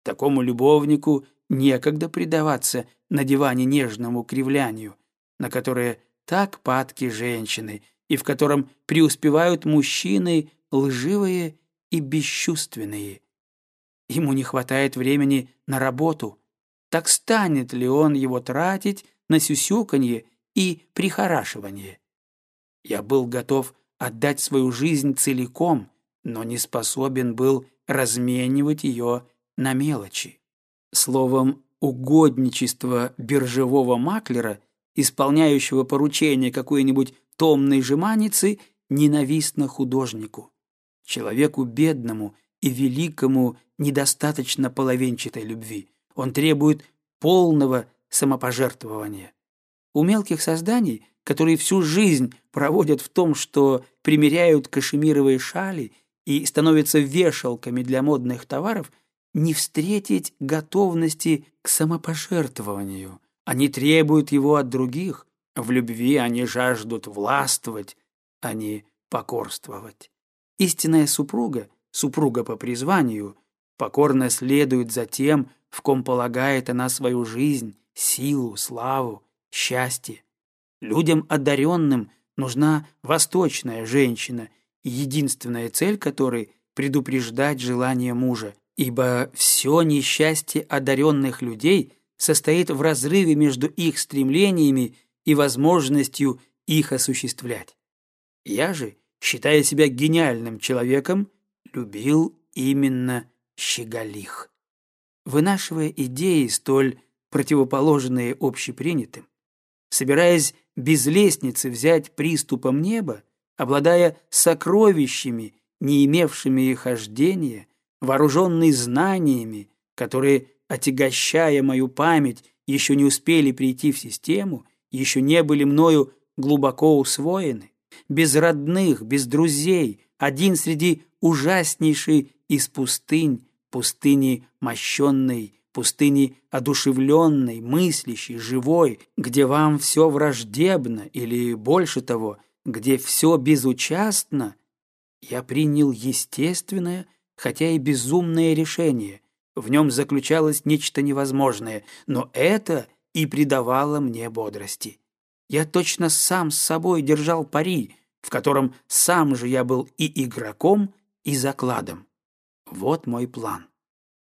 Такому любовнику некогда предаваться на диване нежному кривлянию, на которое так падки женщины, и в котором преуспевают мужчины лживые и бесчувственные. Ему не хватает времени на работу. Так станет ли он его тратить на сюсюканье и прихорашивание? Я был готов отдать свою жизнь целиком, но не способен был разменивать ее на мелочи. Словом, угодничество биржевого маклера, исполняющего поручение какой-нибудь томной жеманицы, ненавистно художнику. Человеку бедному и великому недостаточно половинчатой любви. Он требует полного самопожертвования. У мелких созданий, которые всю жизнь проводят в том, что примеряют кашемировые шали и становятся вешалками для модных товаров, не встретить готовности к самопожертвованию. Они требуют его от других. В любви они жаждут властвовать, а не покорствовать. Истинная супруга, супруга по призванию, покорно следует за тем, в ком полагает она свою жизнь, силу, славу, счастье. Людям одаренным нужна восточная женщина, единственная цель которой – предупреждать желание мужа, ибо все несчастье одаренных людей состоит в разрыве между их стремлениями и возможностью их осуществлять. Я же, считая себя гениальным человеком, любил именно щеголих. Вынашивая идеи, столь противоположные общепринятым, собираясь без лестницы взять приступом неба, обладая сокровищами, не имевшими хождения, вооруженный знаниями, которые, отягощая мою память, еще не успели прийти в систему, еще не были мною глубоко усвоены, без родных, без друзей, один среди ужаснейшей из пустынь, пустыни мощенной, пустыни одушевленной, мыслящей, живой, где вам все враждебно или, больше того, где все безучастно, я принял естественное, хотя и безумное решение. В нем заключалось нечто невозможное, но это и придавало мне бодрости. Я точно сам с собой держал пари, в котором сам же я был и игроком, и закладом. Вот мой план.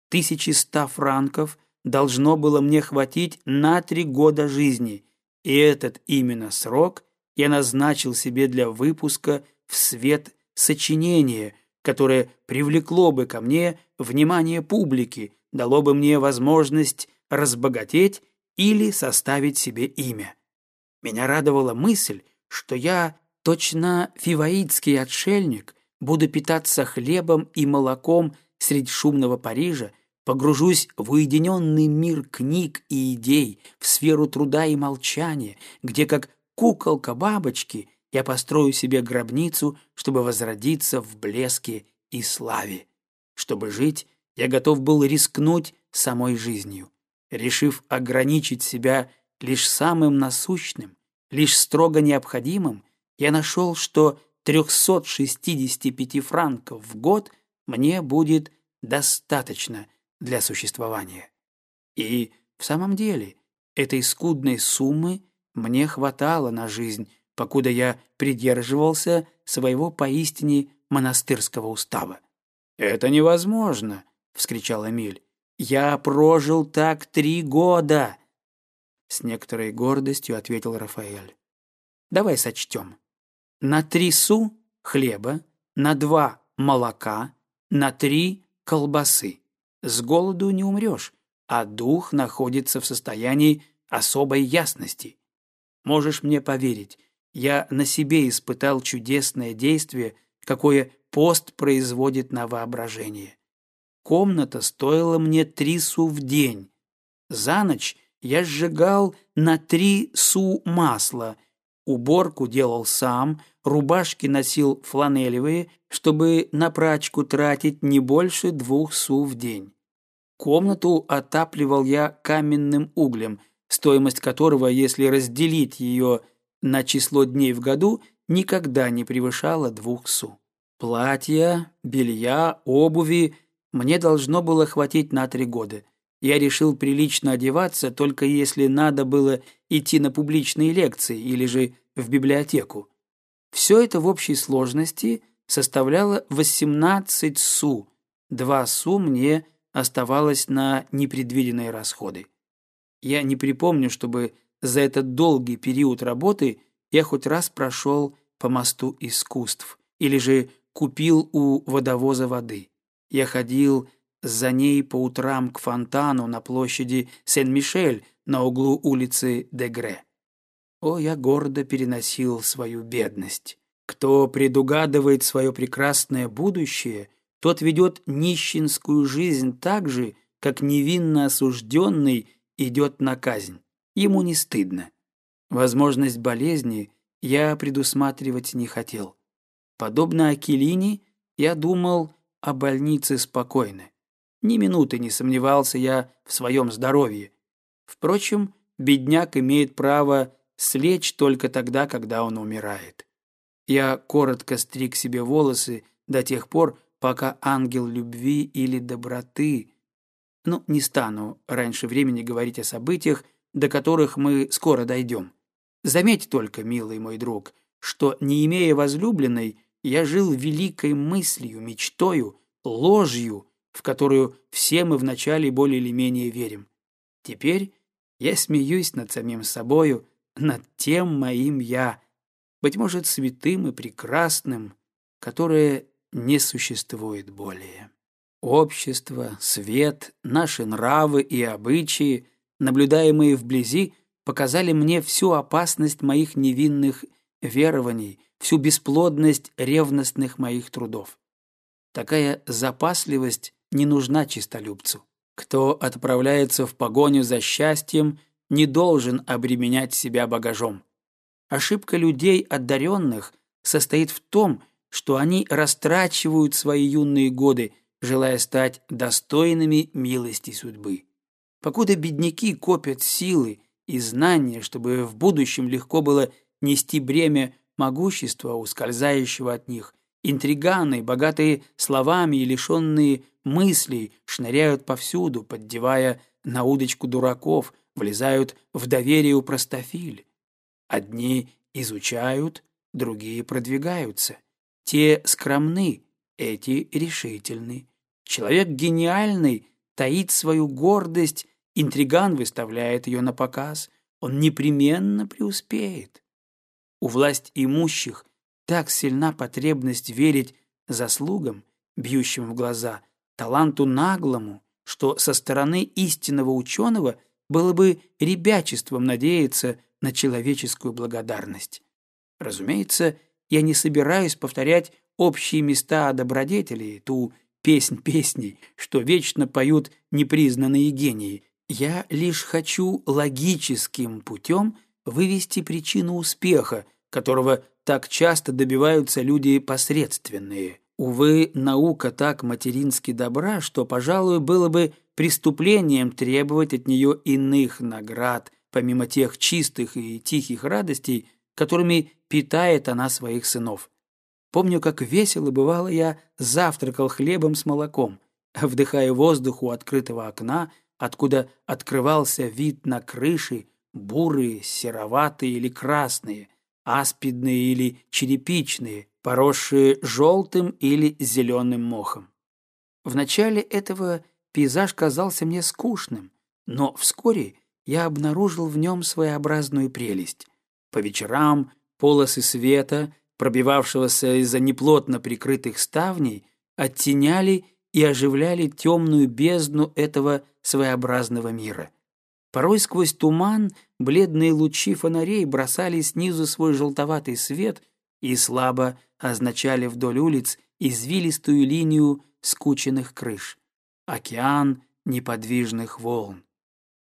Тысячи ста франков должно было мне хватить на три года жизни, и этот именно срок я назначил себе для выпуска в свет сочинения, которое привлекло бы ко мне внимание публики, дало бы мне возможность разбогатеть или составить себе имя. Меня радовала мысль, что я Точно фиваитский отшельник буду питаться хлебом и молоком среди шумного Парижа, погружусь в уединенный мир книг и идей, в сферу труда и молчания, где, как куколка бабочки, я построю себе гробницу, чтобы возродиться в блеске и славе. Чтобы жить, я готов был рискнуть самой жизнью, решив ограничить себя лишь самым насущным, лишь строго необходимым, я нашел, что 365 франков в год мне будет достаточно для существования. И в самом деле этой скудной суммы мне хватало на жизнь, покуда я придерживался своего поистине монастырского устава. «Это невозможно!» — вскричал Эмиль. «Я прожил так три года!» С некоторой гордостью ответил Рафаэль. «Давай сочтем на три су хлеба, на два молока, на три колбасы. С голоду не умрешь, а дух находится в состоянии особой ясности. Можешь мне поверить, я на себе испытал чудесное действие, какое пост производит на воображение. Комната стоила мне три су в день. За ночь я сжигал на три су масла. Уборку делал сам, рубашки носил фланелевые, чтобы на прачку тратить не больше двух су в день. Комнату отапливал я каменным углем, стоимость которого, если разделить ее на число дней в году, никогда не превышала двух су. Платья, белья, обуви мне должно было хватить на три года. Я решил прилично одеваться, только если надо было идти на публичные лекции или же в библиотеку. Все это в общей сложности составляло 18 су. Два су мне оставалось на непредвиденные расходы. Я не припомню, чтобы за этот долгий период работы я хоть раз прошел по мосту искусств или же купил у водовоза воды. Я ходил за ней по утрам к фонтану на площади Сен-Мишель на углу улицы Дегре. О, я гордо переносил свою бедность. Кто предугадывает свое прекрасное будущее, тот ведет нищенскую жизнь так же, как невинно осужденный идет на казнь. Ему не стыдно. Возможность болезни я предусматривать не хотел. Подобно Акелине, я думал о больнице спокойно. Ни минуты не сомневался я в своем здоровье. Впрочем, бедняк имеет право слечь только тогда, когда он умирает. Я коротко стриг себе волосы до тех пор, пока ангел любви или доброты... Ну, не стану раньше времени говорить о событиях, до которых мы скоро дойдем. Заметь только, милый мой друг, что, не имея возлюбленной, я жил великой мыслью, мечтою, ложью, в которую все мы вначале более или менее верим. Теперь я смеюсь над самим собою, над тем моим «я», быть может, святым и прекрасным, которое не существует более. Общество, свет, наши нравы и обычаи, наблюдаемые вблизи, показали мне всю опасность моих невинных верований, всю бесплодность ревностных моих трудов. Такая запасливость не нужна чистолюбцу. Кто отправляется в погоню за счастьем, не должен обременять себя багажом. Ошибка людей одаренных состоит в том, что они растрачивают свои юные годы, желая стать достойными милости судьбы. Покуда бедняки копят силы и знания, чтобы в будущем легко было нести бремя могущества, ускользающего от них, интриганы, богатые словами и лишенные мыслей, шныряют повсюду, поддевая на удочку дураков, влезают в доверие у простофиль. Одни изучают, другие продвигаются. Те скромны, эти решительны. Человек гениальный таит свою гордость, интриган выставляет ее на показ, он непременно преуспеет. У власть имущих так сильна потребность верить заслугам, бьющим в глаза, таланту наглому, что со стороны истинного ученого было бы ребячеством надеяться на человеческую благодарность. Разумеется, я не собираюсь повторять общие места добродетелей, ту песнь песней, что вечно поют непризнанные гении. Я лишь хочу логическим путем вывести причину успеха, которого так часто добиваются люди посредственные. Увы, наука так матерински добра, что, пожалуй, было бы преступлением требовать от нее иных наград, помимо тех чистых и тихих радостей, которыми питает она своих сынов. Помню, как весело бывало я завтракал хлебом с молоком, вдыхая воздух у открытого окна, откуда открывался вид на крыши, бурые, сероватые или красные, аспидные или черепичные, поросшие желтым или зеленым мохом. В начале этого пейзаж казался мне скучным, но вскоре я обнаружил в нем своеобразную прелесть. По вечерам полосы света, пробивавшегося из-за неплотно прикрытых ставней, оттеняли и оживляли темную бездну этого своеобразного мира. Порой сквозь туман бледные лучи фонарей бросали снизу свой желтоватый свет и слабо означали вдоль улиц извилистую линию скученных крыш, океан неподвижных волн.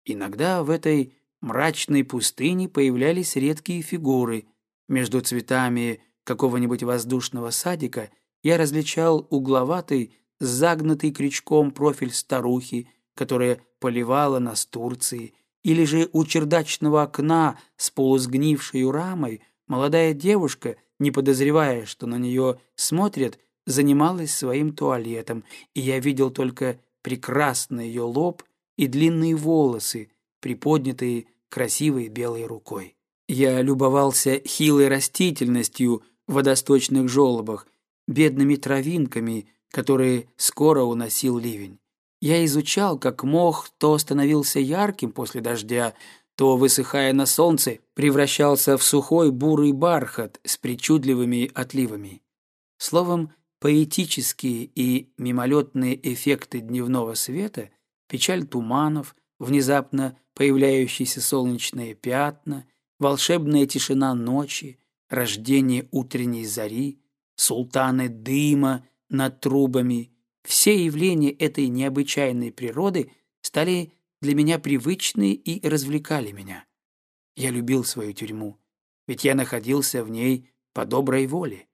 Иногда в этой мрачной пустыне появлялись редкие фигуры. Между цветами какого-нибудь воздушного садика я различал угловатый, загнутый крючком профиль старухи, которая поливала настурции, или же у чердачного окна с полусгнившей рамой молодая девушка, не подозревая, что на нее смотрят, занималась своим туалетом, и я видел только прекрасный ее лоб и длинные волосы, приподнятые красивой белой рукой. Я любовался хилой растительностью в водосточных желобах, бедными травинками, которые скоро уносил ливень. Я изучал, как мох то становился ярким после дождя, то, высыхая на солнце, превращался в сухой бурый бархат с причудливыми отливами. Словом, поэтические и мимолетные эффекты дневного света, печаль туманов, внезапно появляющиеся солнечные пятна, волшебная тишина ночи, рождение утренней зари, султаны дыма над трубами, все явления этой необычайной природы стали для меня привычны и развлекали меня. Я любил свою тюрьму, ведь я находился в ней по доброй воле.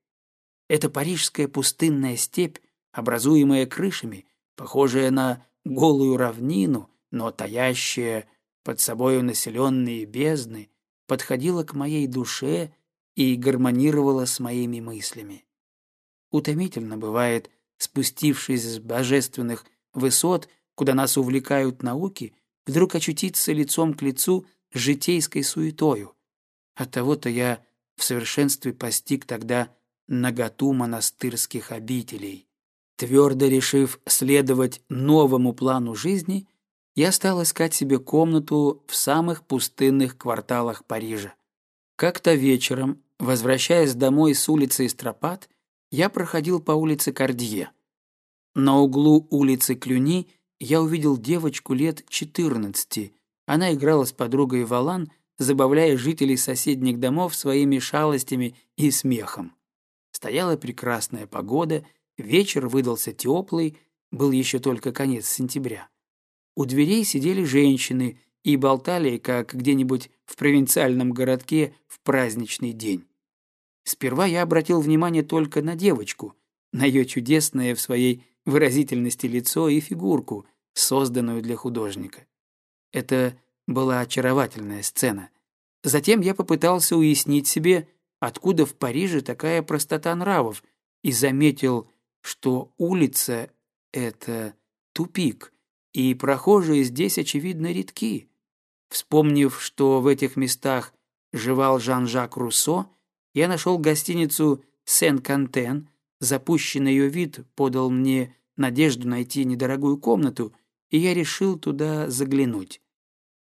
Это парижская пустынная степь, образуемая крышами, похожая на голую равнину, но таящая под собою населенные бездны, подходила к моей душе и гармонировала с моими мыслями. Утомительно бывает, спустившись с божественных высот, куда нас увлекают науки, вдруг очутиться лицом к лицу с житейской суетою. Оттого-то я в совершенстве постиг тогда наготу монастырских обителей. Твердо решив следовать новому плану жизни, я стал искать себе комнату в самых пустынных кварталах Парижа. Как-то вечером, возвращаясь домой с улицы Истропат, я проходил по улице Кардье. На углу улицы Клюни я увидел девочку лет 14. Она играла с подругой Валан, забавляя жителей соседних домов своими шалостями и смехом. Стояла прекрасная погода, вечер выдался теплый, был еще только конец сентября. У дверей сидели женщины и болтали, как где-нибудь в провинциальном городке в праздничный день. Сперва я обратил внимание только на девочку, на ее чудесное в своей выразительности лицо и фигурку, созданную для художника. Это была очаровательная сцена. Затем я попытался уяснить себе, откуда в Париже такая простота нравов, и заметил, что улица — это тупик, и прохожие здесь, очевидно, редки. Вспомнив, что в этих местах жевал Жан-Жак Руссо, я нашел гостиницу «Сен-Кантен», запущенный ее вид подал мне надежду найти недорогую комнату, и я решил туда заглянуть.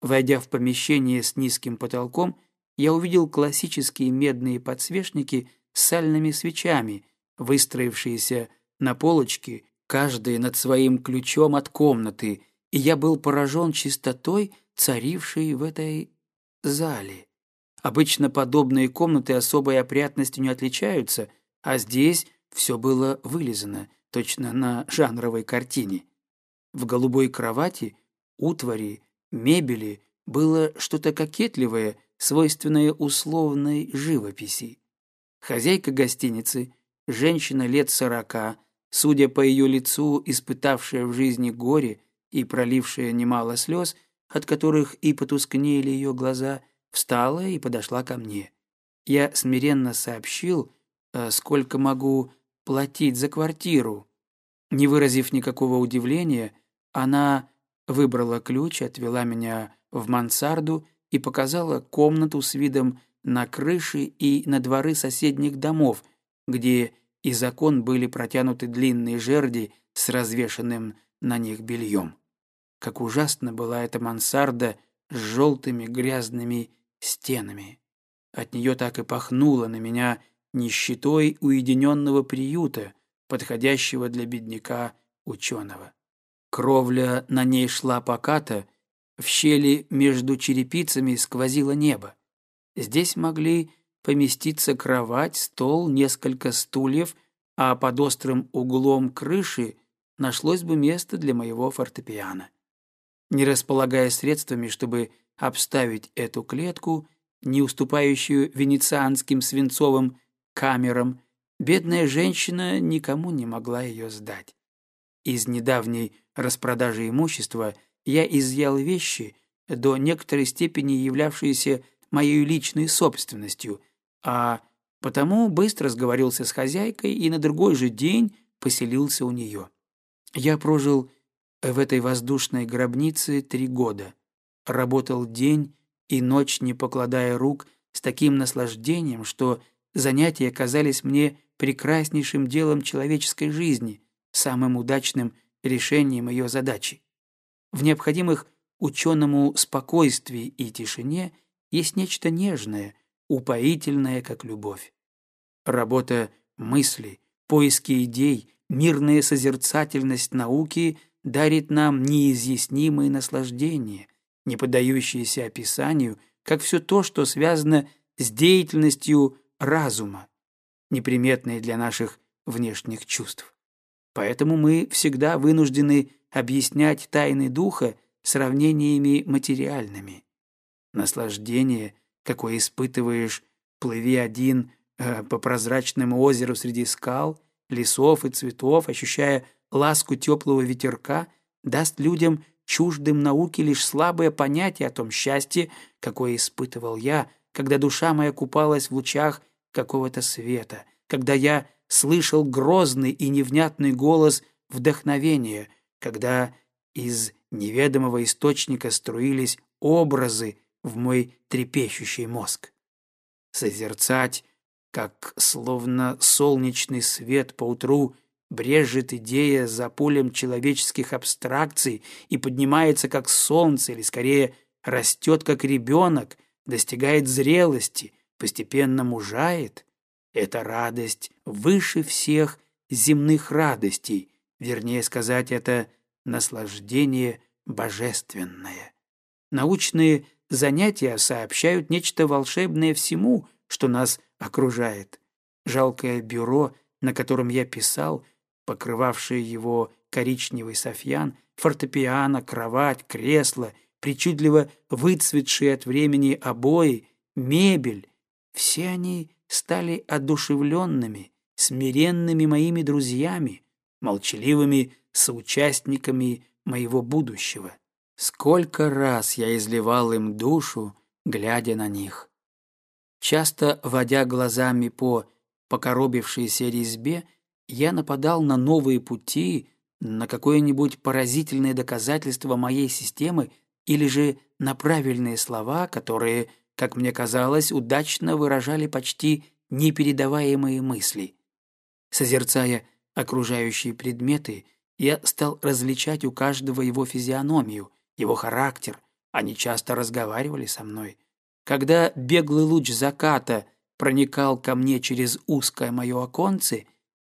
Войдя в помещение с низким потолком, я увидел классические медные подсвечники с сальными свечами, выстроившиеся на полочке, каждый над своим ключом от комнаты, и я был поражен чистотой, царившей в этой зале. Обычно подобные комнаты особой опрятностью не отличаются, а здесь все было вылизано, точно на жанровой картине. В голубой кровати, утвари, мебели было что-то кокетливое свойственное условной живописи. Хозяйка гостиницы, женщина лет сорока, судя по ее лицу, испытавшая в жизни горе и пролившая немало слез, от которых и потускнели ее глаза, встала и подошла ко мне. Я смиренно сообщил, э, сколько могу платить за квартиру. Не выразив никакого удивления, она выбрала ключ, отвела меня в мансарду и показала комнату с видом на крыши и на дворы соседних домов, где из окон были протянуты длинные жерди с развешенным на них бельем. Как ужасно была эта мансарда с желтыми грязными стенами. От нее так и пахнуло на меня нищетой уединенного приюта, подходящего для бедняка ученого. Кровля на ней шла поката, в щели между черепицами сквозило небо. Здесь могли поместиться кровать, стол, несколько стульев, а под острым углом крыши нашлось бы место для моего фортепиано. Не располагая средствами, чтобы обставить эту клетку, не уступающую венецианским свинцовым камерам, бедная женщина никому не могла ее сдать. Из недавней распродажи имущества я изъял вещи, до некоторой степени являвшиеся моей личной собственностью, а потому быстро сговорился с хозяйкой и на другой же день поселился у нее. Я прожил в этой воздушной гробнице три года, работал день и ночь, не покладая рук, с таким наслаждением, что занятия казались мне прекраснейшим делом человеческой жизни, самым удачным решением ее задачи. В необходимых ученому спокойствии и тишине есть нечто нежное, упоительное, как любовь. Работа мысли, поиски идей, мирная созерцательность науки дарит нам неизъяснимые наслаждения, не поддающиеся описанию, как все то, что связано с деятельностью разума, неприметные для наших внешних чувств. Поэтому мы всегда вынуждены объяснять тайны духа сравнениями материальными. Наслаждение, какое испытываешь, плыви один э, по прозрачному озеру среди скал, лесов и цветов, ощущая ласку теплого ветерка, даст людям чуждым науке лишь слабое понятие о том счастье, какое испытывал я, когда душа моя купалась в лучах какого-то света, когда я слышал грозный и невнятный голос вдохновения, когда из неведомого источника струились образы в мой трепещущий мозг. Созерцать, как словно солнечный свет поутру брежет идея за полем человеческих абстракций и поднимается как солнце, или скорее растет как ребенок, достигает зрелости, постепенно мужает, эта радость выше всех земных радостей, вернее сказать, это наслаждение божественное. Научные занятия сообщают нечто волшебное всему, что нас окружает. Жалкое бюро, на котором я писал, покрывавшее его коричневый софьян, фортепиано, кровать, кресло, причудливо выцветшие от времени обои, мебель — все они стали одушевленными, смиренными моими друзьями, молчаливыми соучастниками моего будущего. Сколько раз я изливал им душу, глядя на них. Часто, водя глазами по покоробившейся резьбе, я нападал на новые пути, на какое-нибудь поразительное доказательство моей системы или же на правильные слова, которые как мне казалось, удачно выражали почти непередаваемые мысли. Созерцая окружающие предметы, я стал различать у каждого его физиономию, его характер. Они часто разговаривали со мной. Когда беглый луч заката проникал ко мне через узкое мое оконце,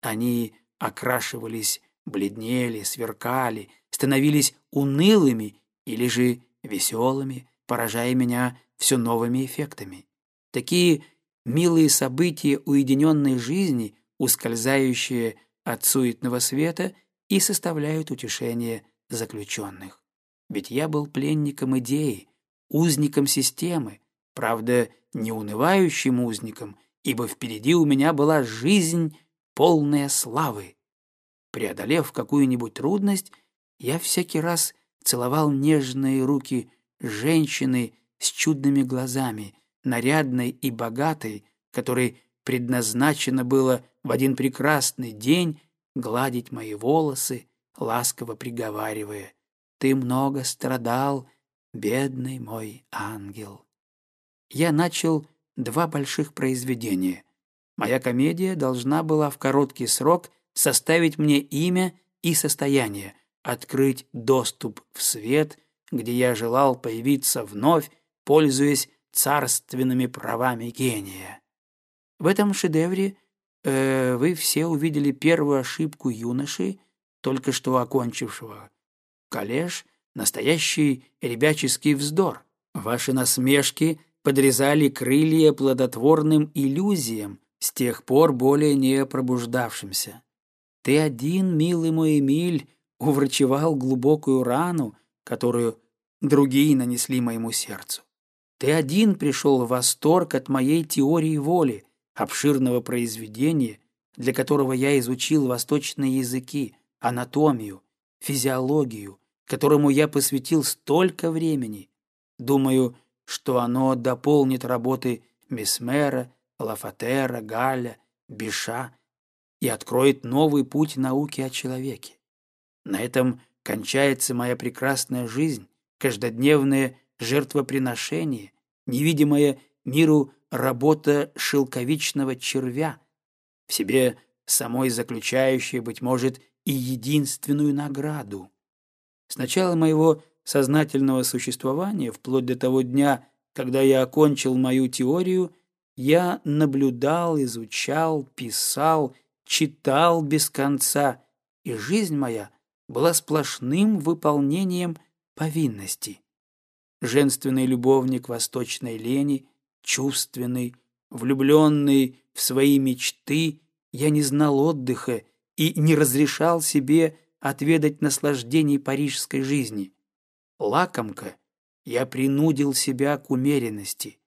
они окрашивались, бледнели, сверкали, становились унылыми или же веселыми, поражая меня все новыми эффектами. Такие милые события уединенной жизни, ускользающие от суетного света, и составляют утешение заключенных. Ведь я был пленником идеи, узником системы, правда, не унывающим узником, ибо впереди у меня была жизнь, полная славы. Преодолев какую-нибудь трудность, я всякий раз целовал нежные руки женщины с чудными глазами, нарядной и богатой, которой предназначено было в один прекрасный день гладить мои волосы, ласково приговаривая «Ты много страдал, бедный мой ангел». Я начал два больших произведения. Моя комедия должна была в короткий срок составить мне имя и состояние, открыть доступ в свет, где я желал появиться вновь пользуясь царственными правами гения. В этом шедевре э, вы все увидели первую ошибку юноши, только что окончившего коллеж, настоящий ребяческий вздор. Ваши насмешки подрезали крылья плодотворным иллюзиям, с тех пор более не пробуждавшимся. Ты один, милый мой Эмиль, уврачевал глубокую рану, которую другие нанесли моему сердцу. Ты один пришел в восторг от моей теории воли, обширного произведения, для которого я изучил восточные языки, анатомию, физиологию, которому я посвятил столько времени. Думаю, что оно дополнит работы Месмера, Лафатера, Галля, Биша и откроет новый путь науки о человеке. На этом кончается моя прекрасная жизнь, каждодневное жертвоприношение, невидимая миру работа шелковичного червя, в себе самой заключающая, быть может, и единственную награду. С начала моего сознательного существования, вплоть до того дня, когда я окончил мою теорию, я наблюдал, изучал, писал, читал без конца, и жизнь моя была сплошным выполнением повинности. Женственный любовник восточной лени, чувственный, влюбленный в свои мечты, я не знал отдыха и не разрешал себе отведать наслаждений парижской жизни. Лакомка, я принудил себя к умеренности.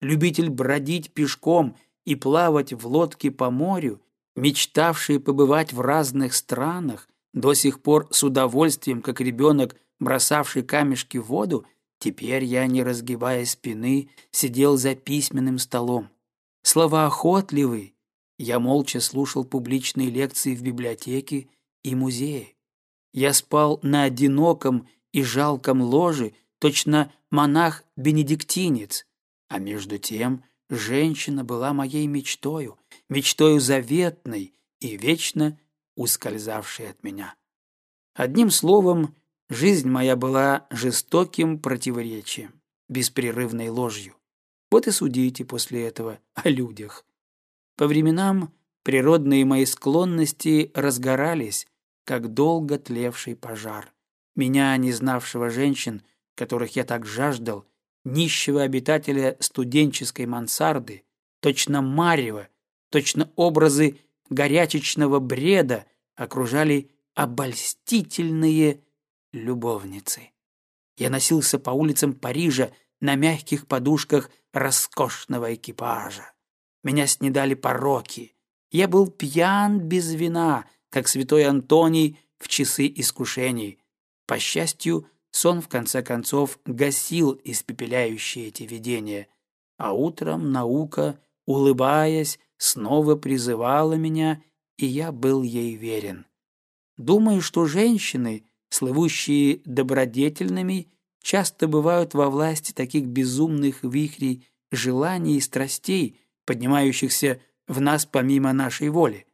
Любитель бродить пешком и плавать в лодке по морю, мечтавший побывать в разных странах, до сих пор с удовольствием, как ребенок, бросавший камешки в воду, теперь я, не разгибая спины, сидел за письменным столом. Словоохотливый, я молча слушал публичные лекции в библиотеке и музее. Я спал на одиноком и жалком ложе, точно монах-бенедиктинец, а между тем женщина была моей мечтою, мечтою заветной и вечно ускользавшей от меня. Одним словом, жизнь моя была жестоким противоречием, беспрерывной ложью. Вот и судите после этого о людях. По временам природные мои склонности разгорались, как долго тлевший пожар. Меня, не знавшего женщин, которых я так жаждал, нищего обитателя студенческой мансарды, точно марево, точно образы горячечного бреда окружали обольстительные любовницы. Я носился по улицам Парижа на мягких подушках роскошного экипажа. Меня снедали пороки. Я был пьян без вина, как святой Антоний в часы искушений. По счастью, сон в конце концов гасил испепеляющие эти видения, а утром наука, улыбаясь, снова призывала меня, и я был ей верен. Думаю, что женщины, слывущие добродетельными, часто бывают во власти таких безумных вихрей желаний и страстей, поднимающихся в нас помимо нашей воли.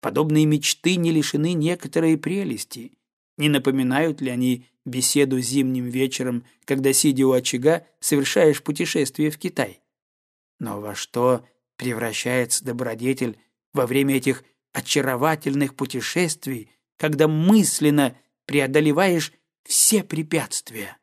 Подобные мечты не лишены некоторой прелести. Не напоминают ли они беседу зимним вечером, когда, сидя у очага, совершаешь путешествие в Китай? Но во что превращается добродетель во время этих очаровательных путешествий, когда мысленно преодолеваешь все препятствия?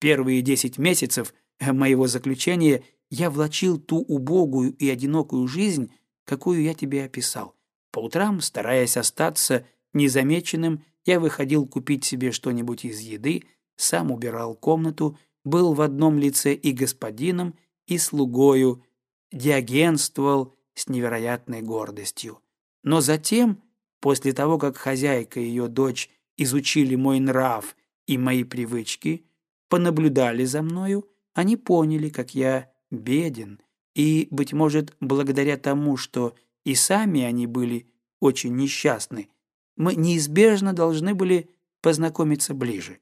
Первые десять месяцев моего заключения я влачил ту убогую и одинокую жизнь, какую я тебе описал. По утрам, стараясь остаться незамеченным, я выходил купить себе что-нибудь из еды, сам убирал комнату, был в одном лице и господином, и слугою, диагенствовал с невероятной гордостью. Но затем, после того, как хозяйка и ее дочь изучили мой нрав и мои привычки, понаблюдали за мною, они поняли, как я беден, и, быть может, благодаря тому, что и сами они были очень несчастны, мы неизбежно должны были познакомиться ближе.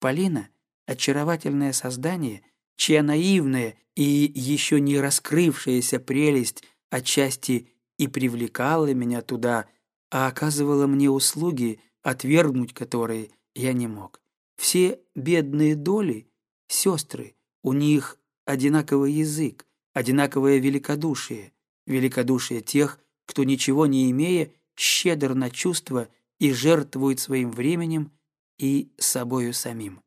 Полина — очаровательное создание, чья наивная и еще не раскрывшаяся прелесть отчасти и привлекала меня туда, а оказывала мне услуги, отвергнуть которые я не мог. Все бедные доли — сестры, у них одинаковый язык, одинаковое великодушие, великодушие тех, кто, ничего не имея, щедр на чувства и жертвует своим временем и собою самим.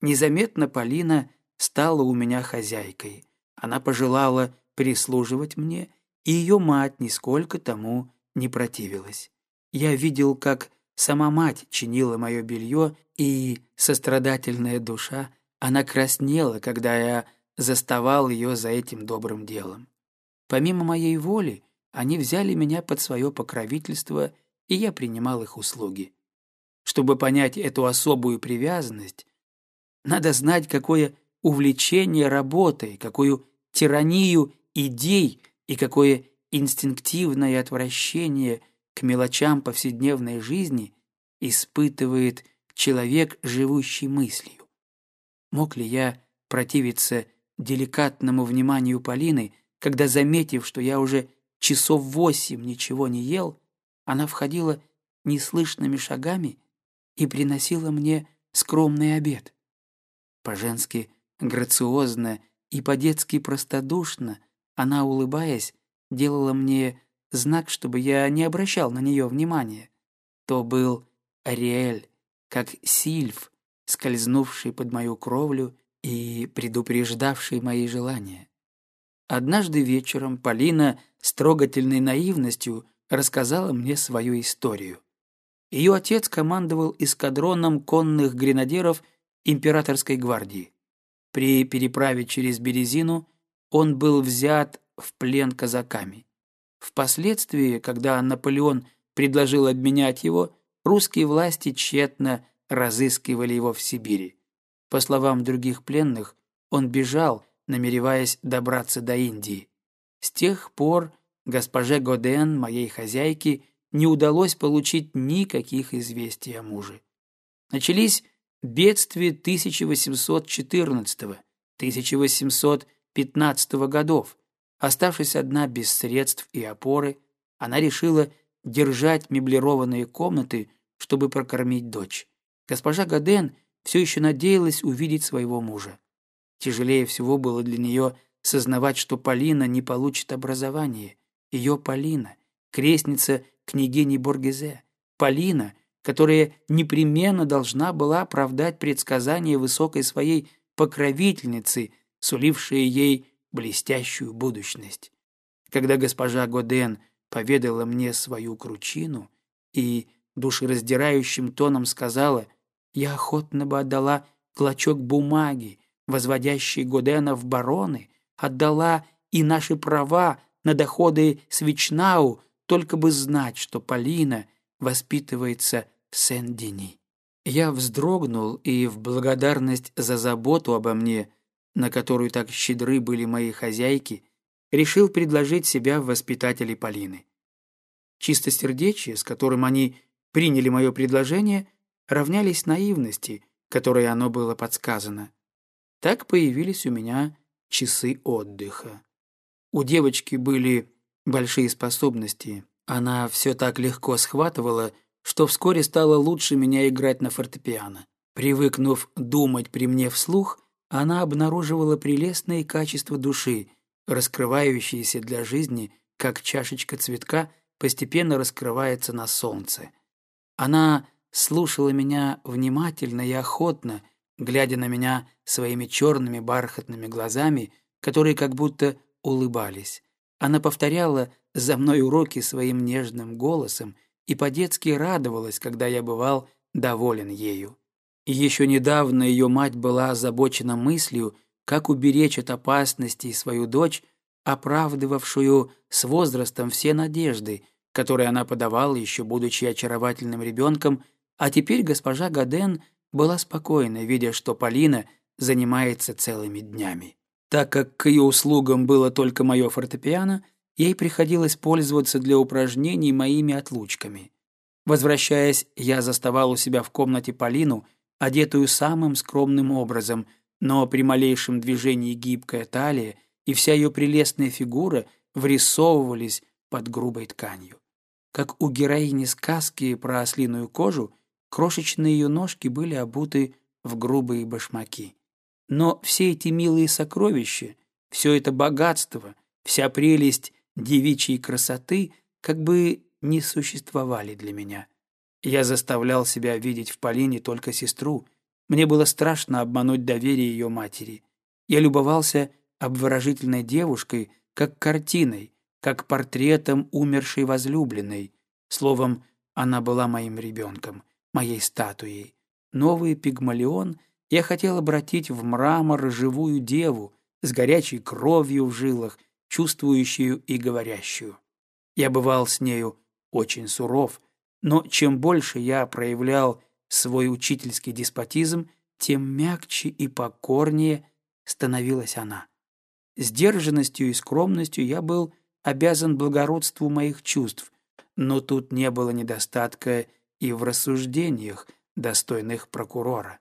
Незаметно Полина стала у меня хозяйкой. Она пожелала прислуживать мне, и ее мать нисколько тому не противилась. Я видел, как сама мать чинила мое белье, и сострадательная душа, она краснела, когда я заставал ее за этим добрым делом. Помимо моей воли, они взяли меня под свое покровительство, и я принимал их услуги. Чтобы понять эту особую привязанность, надо знать, какое увлечение работой, какую тиранию идей и какое инстинктивное отвращение к мелочам повседневной жизни испытывает человек, живущий мыслью. Мог ли я противиться деликатному вниманию Полины, когда, заметив, что я уже часов восемь ничего не ел, она входила неслышными шагами и приносила мне скромный обед. По-женски грациозно и по-детски простодушно она, улыбаясь, делала мне знак, чтобы я не обращал на нее внимания. То был Ариэль, как сильф, скользнувший под мою кровлю и предупреждавший мои желания. Однажды вечером Полина с трогательной наивностью рассказала мне свою историю. Ее отец командовал эскадроном конных гренадеров императорской гвардии. При переправе через Березину он был взят в плен казаками. Впоследствии, когда Наполеон предложил обменять его, русские власти тщетно разыскивали его в Сибири. По словам других пленных, он бежал, намереваясь добраться до Индии. С тех пор госпоже Годен, моей хозяйке, не удалось получить никаких известий о муже. Начались бедствия 1814-1815 годов. Оставшись одна без средств и опоры, она решила держать меблированные комнаты, чтобы прокормить дочь. Госпожа Гаден все еще надеялась увидеть своего мужа. Тяжелее всего было для нее сознавать, что Полина не получит образование. Ее Полина, крестница княгини Боргезе. Полина, которая непременно должна была оправдать предсказания высокой своей покровительницы, сулившие ей блестящую будущность. Когда госпожа Годен поведала мне свою кручину и душераздирающим тоном сказала, я охотно бы отдала клочок бумаги, возводящий Годена в бароны, отдала и наши права на доходы Свечнау, только бы знать, что Полина воспитывается в Сен-Дени. Я вздрогнул и в благодарность за заботу обо мне, на которую так щедры были мои хозяйки, решил предложить себя в воспитатели Полины. Чистосердечие, с которым они приняли мое предложение, равнялись наивности, которой оно было подсказано. Так появились у меня часы отдыха. У девочки были большие способности. Она все так легко схватывала, что вскоре стала лучше меня играть на фортепиано. Привыкнув думать при мне вслух, она обнаруживала прелестные качества души, раскрывающиеся для жизни, как чашечка цветка постепенно раскрывается на солнце. Она слушала меня внимательно и охотно, глядя на меня своими черными бархатными глазами, которые как будто улыбались. Она повторяла за мной уроки своим нежным голосом и по-детски радовалась, когда я бывал доволен ею. Еще недавно ее мать была озабочена мыслью, как уберечь от опасностей свою дочь, оправдывавшую с возрастом все надежды, которые она подавала, еще будучи очаровательным ребенком а теперь госпожа Гаден была спокойна, видя, что Полина занимается целыми днями. Так как к ее услугам было только мое фортепиано, ей приходилось пользоваться для упражнений моими отлучками. Возвращаясь, я заставал у себя в комнате Полину, одетую самым скромным образом, но при малейшем движении гибкая талия и вся ее прелестная фигура врисовывались под грубой тканью. Как у героини сказки про ослиную кожу, Крошечные ее ножки были обуты в грубые башмаки. Но все эти милые сокровища, все это богатство, вся прелесть девичьей красоты как бы не существовали для меня. Я заставлял себя видеть в Полине только сестру. Мне было страшно обмануть доверие ее матери. Я любовался обворожительной девушкой, как картиной, как портретом умершей возлюбленной. Словом, Она была моим ребенком, моей статуей. Новый пигмалион я хотел обратить в мрамор живую деву с горячей кровью в жилах, чувствующую и говорящую. Я бывал с нею очень суров, но чем больше я проявлял свой учительский деспотизм, тем мягче и покорнее становилась она. Сдержанностью и скромностью я был обязан благородству моих чувств, но тут не было недостатка и в рассуждениях, достойных прокурора.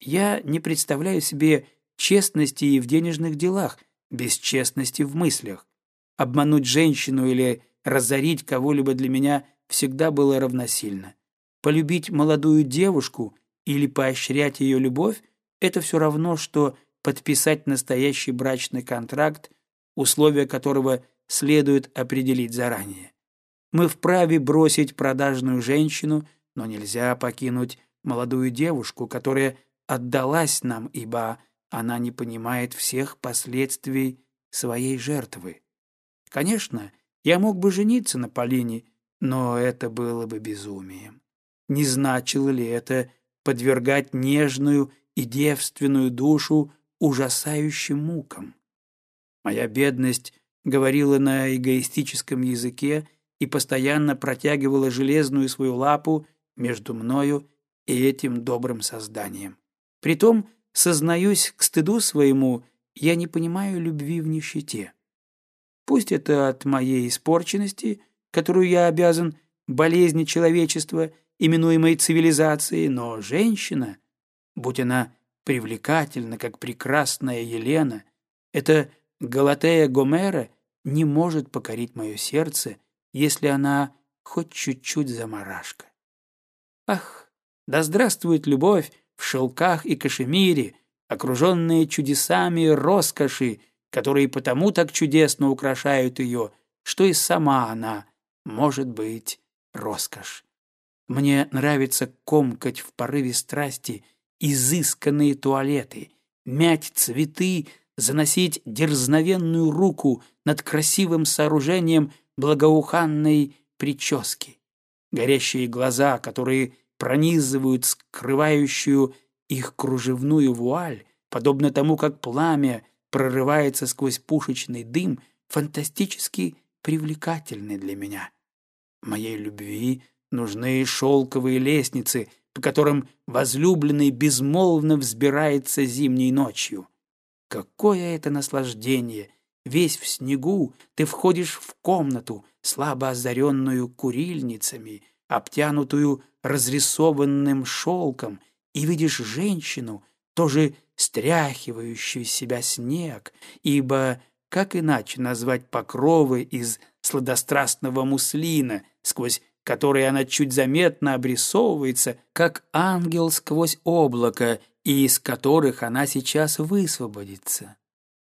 Я не представляю себе честности и в денежных делах, без честности в мыслях. Обмануть женщину или разорить кого-либо для меня всегда было равносильно. Полюбить молодую девушку или поощрять ее любовь – это все равно, что подписать настоящий брачный контракт, условия которого следует определить заранее. Мы вправе бросить продажную женщину, но нельзя покинуть молодую девушку, которая отдалась нам, ибо она не понимает всех последствий своей жертвы. Конечно, я мог бы жениться на Полине, но это было бы безумием. Не значило ли это подвергать нежную и девственную душу ужасающим мукам? Моя бедность говорила на эгоистическом языке и постоянно протягивала железную свою лапу между мною и этим добрым созданием. Притом, сознаюсь к стыду своему, я не понимаю любви в нищете. Пусть это от моей испорченности, которую я обязан болезни человечества, именуемой цивилизацией, но женщина, будь она привлекательна, как прекрасная Елена, эта Галатея Гомера не может покорить мое сердце, если она хоть чуть-чуть заморашка. Ах, да здравствует любовь в шелках и кашемире, окруженные чудесами роскоши, которые потому так чудесно украшают ее, что и сама она может быть роскошь. Мне нравится комкать в порыве страсти изысканные туалеты, мять цветы, заносить дерзновенную руку над красивым сооружением благоуханной прически. Горящие глаза, которые пронизывают скрывающую их кружевную вуаль, подобно тому, как пламя прорывается сквозь пушечный дым, фантастически привлекательны для меня. Моей любви нужны шелковые лестницы, по которым возлюбленный безмолвно взбирается зимней ночью. Какое это наслаждение! Весь в снегу ты входишь в комнату, слабо озаренную курильницами, обтянутую разрисованным шелком, и видишь женщину, тоже стряхивающую себя снег, ибо как иначе назвать покровы из сладострастного муслина, сквозь который она чуть заметно обрисовывается, как ангел сквозь облако, и из которых она сейчас высвободится.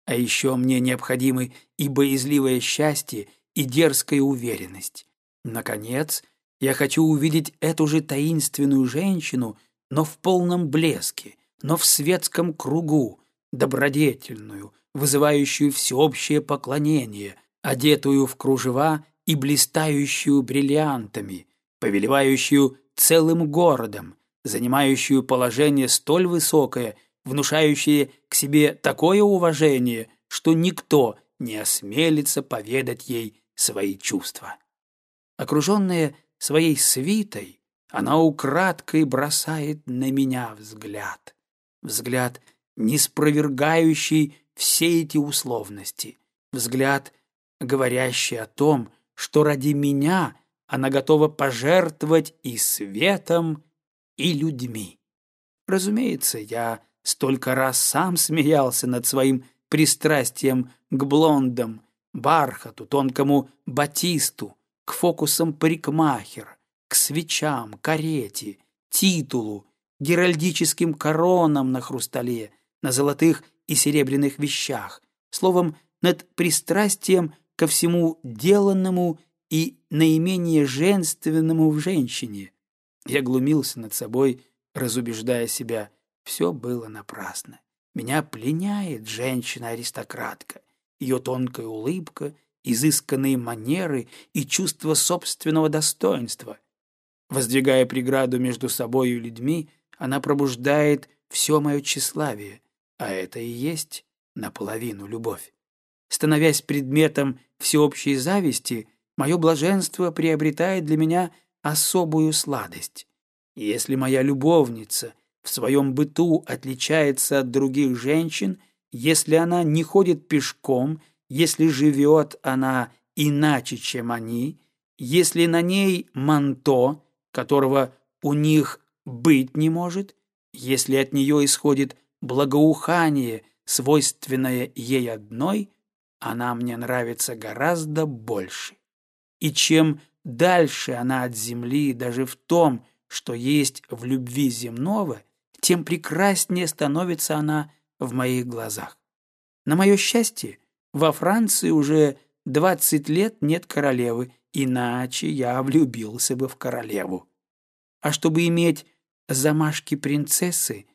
А еще мне необходимы и боязливое счастье, и дерзкая уверенность. Наконец, я хочу увидеть эту же таинственную женщину, но в полном блеске, но в светском кругу, добродетельную, вызывающую всеобщее поклонение, одетую в кружева и блистающую бриллиантами, повелевающую целым городом, занимающую положение столь высокое, внушающее к себе такое уважение, что никто не осмелится поведать ей свои чувства. Окруженная своей свитой, она украдкой бросает на меня взгляд. Взгляд, не спровергающий все эти условности. Взгляд, говорящий о том, что ради меня она готова пожертвовать и светом, и людьми. Разумеется, я столько раз сам смеялся над своим пристрастием к блондам, бархату, тонкому батисту, к фокусам парикмахер, к свечам, карете, титулу, геральдическим коронам на хрустале, на золотых и серебряных вещах, словом, над пристрастием ко всему деланному и наименее женственному в женщине. Я глумился над собой, разубеждая себя, все было напрасно. Меня пленяет женщина-аристократка, ее тонкая улыбка, изысканные манеры и чувство собственного достоинства. Воздвигая преграду между собой и людьми, она пробуждает все мое тщеславие, а это и есть наполовину любовь. Становясь предметом всеобщей зависти, мое блаженство приобретает для меня особую сладость. Если моя любовница в своем быту отличается от других женщин, если она не ходит пешком, если живет она иначе, чем они, если на ней манто, которого у них быть не может, если от нее исходит благоухание, свойственное ей одной, она мне нравится гораздо больше. И чем дальше она от земли, даже в том, что есть в любви земного, тем прекраснее становится она в моих глазах. На мое счастье, во Франции уже двадцать лет нет королевы, иначе я влюбился бы в королеву. А чтобы иметь замашки принцессы,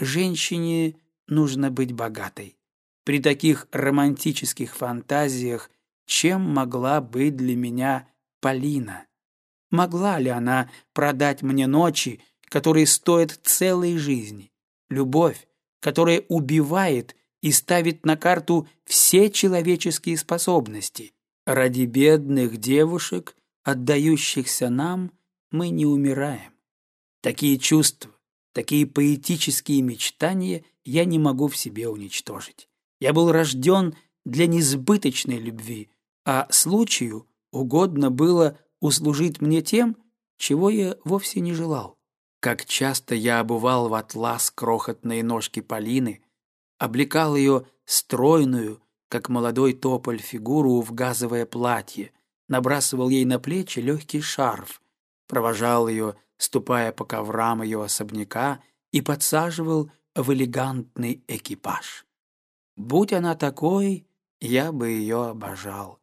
женщине нужно быть богатой. При таких романтических фантазиях чем могла быть для меня Полина? Могла ли она продать мне ночи, которые стоят целой жизни? Любовь, которая убивает и ставит на карту все человеческие способности. Ради бедных девушек, отдающихся нам, мы не умираем. Такие чувства, такие поэтические мечтания я не могу в себе уничтожить. Я был рожден для несбыточной любви, а случаю угодно было услужить мне тем, чего я вовсе не желал. Как часто я обувал в атлас крохотные ножки Полины, облекал ее стройную, как молодой тополь, фигуру в газовое платье, набрасывал ей на плечи легкий шарф, провожал ее, ступая по коврам ее особняка, и подсаживал в элегантный экипаж. Будь она такой, я бы ее обожал.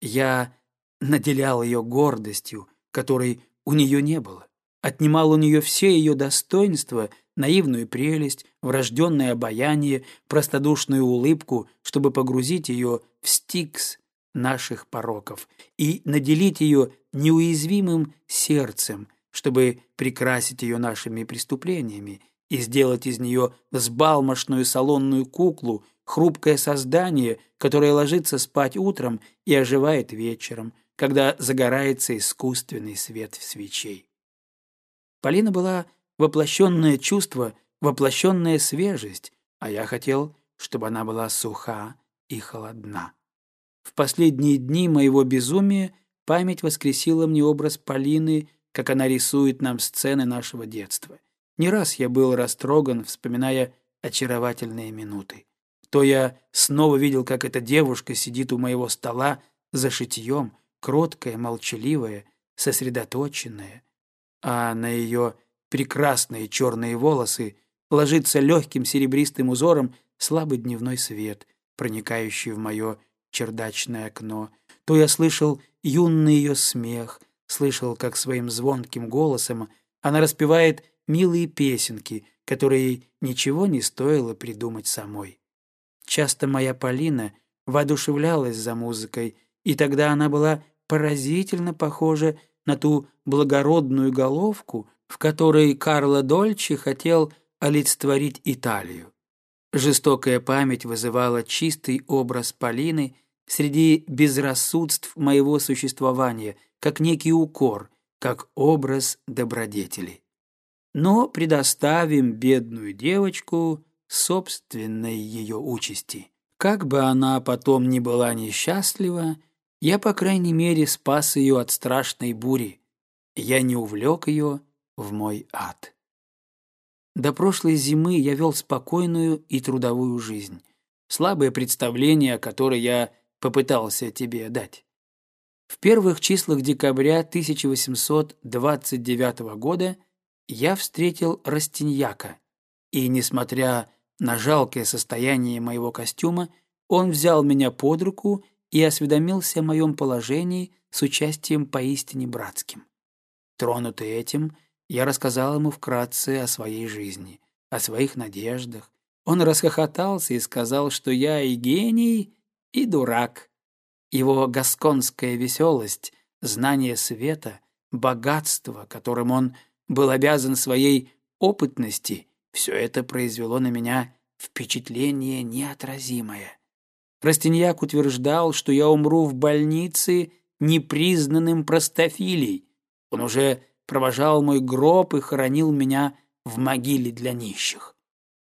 Я наделял ее гордостью, которой у нее не было, отнимал у нее все ее достоинства, наивную прелесть, врожденное обаяние, простодушную улыбку, чтобы погрузить ее в стикс наших пороков и наделить ее неуязвимым сердцем, чтобы прикрасить ее нашими преступлениями и сделать из нее взбалмошную салонную куклу, хрупкое создание, которое ложится спать утром и оживает вечером, когда загорается искусственный свет свечей. Полина была воплощенное чувство, воплощенная свежесть, а я хотел, чтобы она была суха и холодна. В последние дни моего безумия память воскресила мне образ Полины, как она рисует нам сцены нашего детства. Не раз я был растроган, вспоминая очаровательные минуты. То я снова видел, как эта девушка сидит у моего стола за шитьем, кроткая, молчаливая, сосредоточенная, а на ее прекрасные черные волосы ложится легким серебристым узором слабый дневной свет, проникающий в мое чердачное окно. То я слышал юный ее смех, слышал, как своим звонким голосом она распевает милые песенки, которые ничего не стоило придумать самой. Часто моя Полина воодушевлялась за музыкой, и тогда она была поразительно похожа на ту благородную головку, в которой Карло Дольче хотел олицетворить Италию. Жестокая память вызывала чистый образ Полины среди безрассудств моего существования, как некий укор, как образ добродетели но предоставим бедную девочку собственной ее участи. Как бы она потом ни была несчастлива, я, по крайней мере, спас ее от страшной бури. Я не увлек ее в мой ад. До прошлой зимы я вел спокойную и трудовую жизнь. Слабое представление, которое я попытался тебе дать. В первых числах декабря 1829 года я встретил Растиньяка, и, несмотря на жалкое состояние моего костюма, он взял меня под руку и осведомился о моем положении с участием поистине братским. Тронутый этим, я рассказал ему вкратце о своей жизни, о своих надеждах. Он расхохотался и сказал, что я и гений, и дурак. Его гасконская веселость, знание света, богатство, которым он был обязан своей опытности, все это произвело на меня впечатление неотразимое. Растиньяк утверждал, что я умру в больнице непризнанным простофилей. Он уже провожал мой гроб и хоронил меня в могиле для нищих.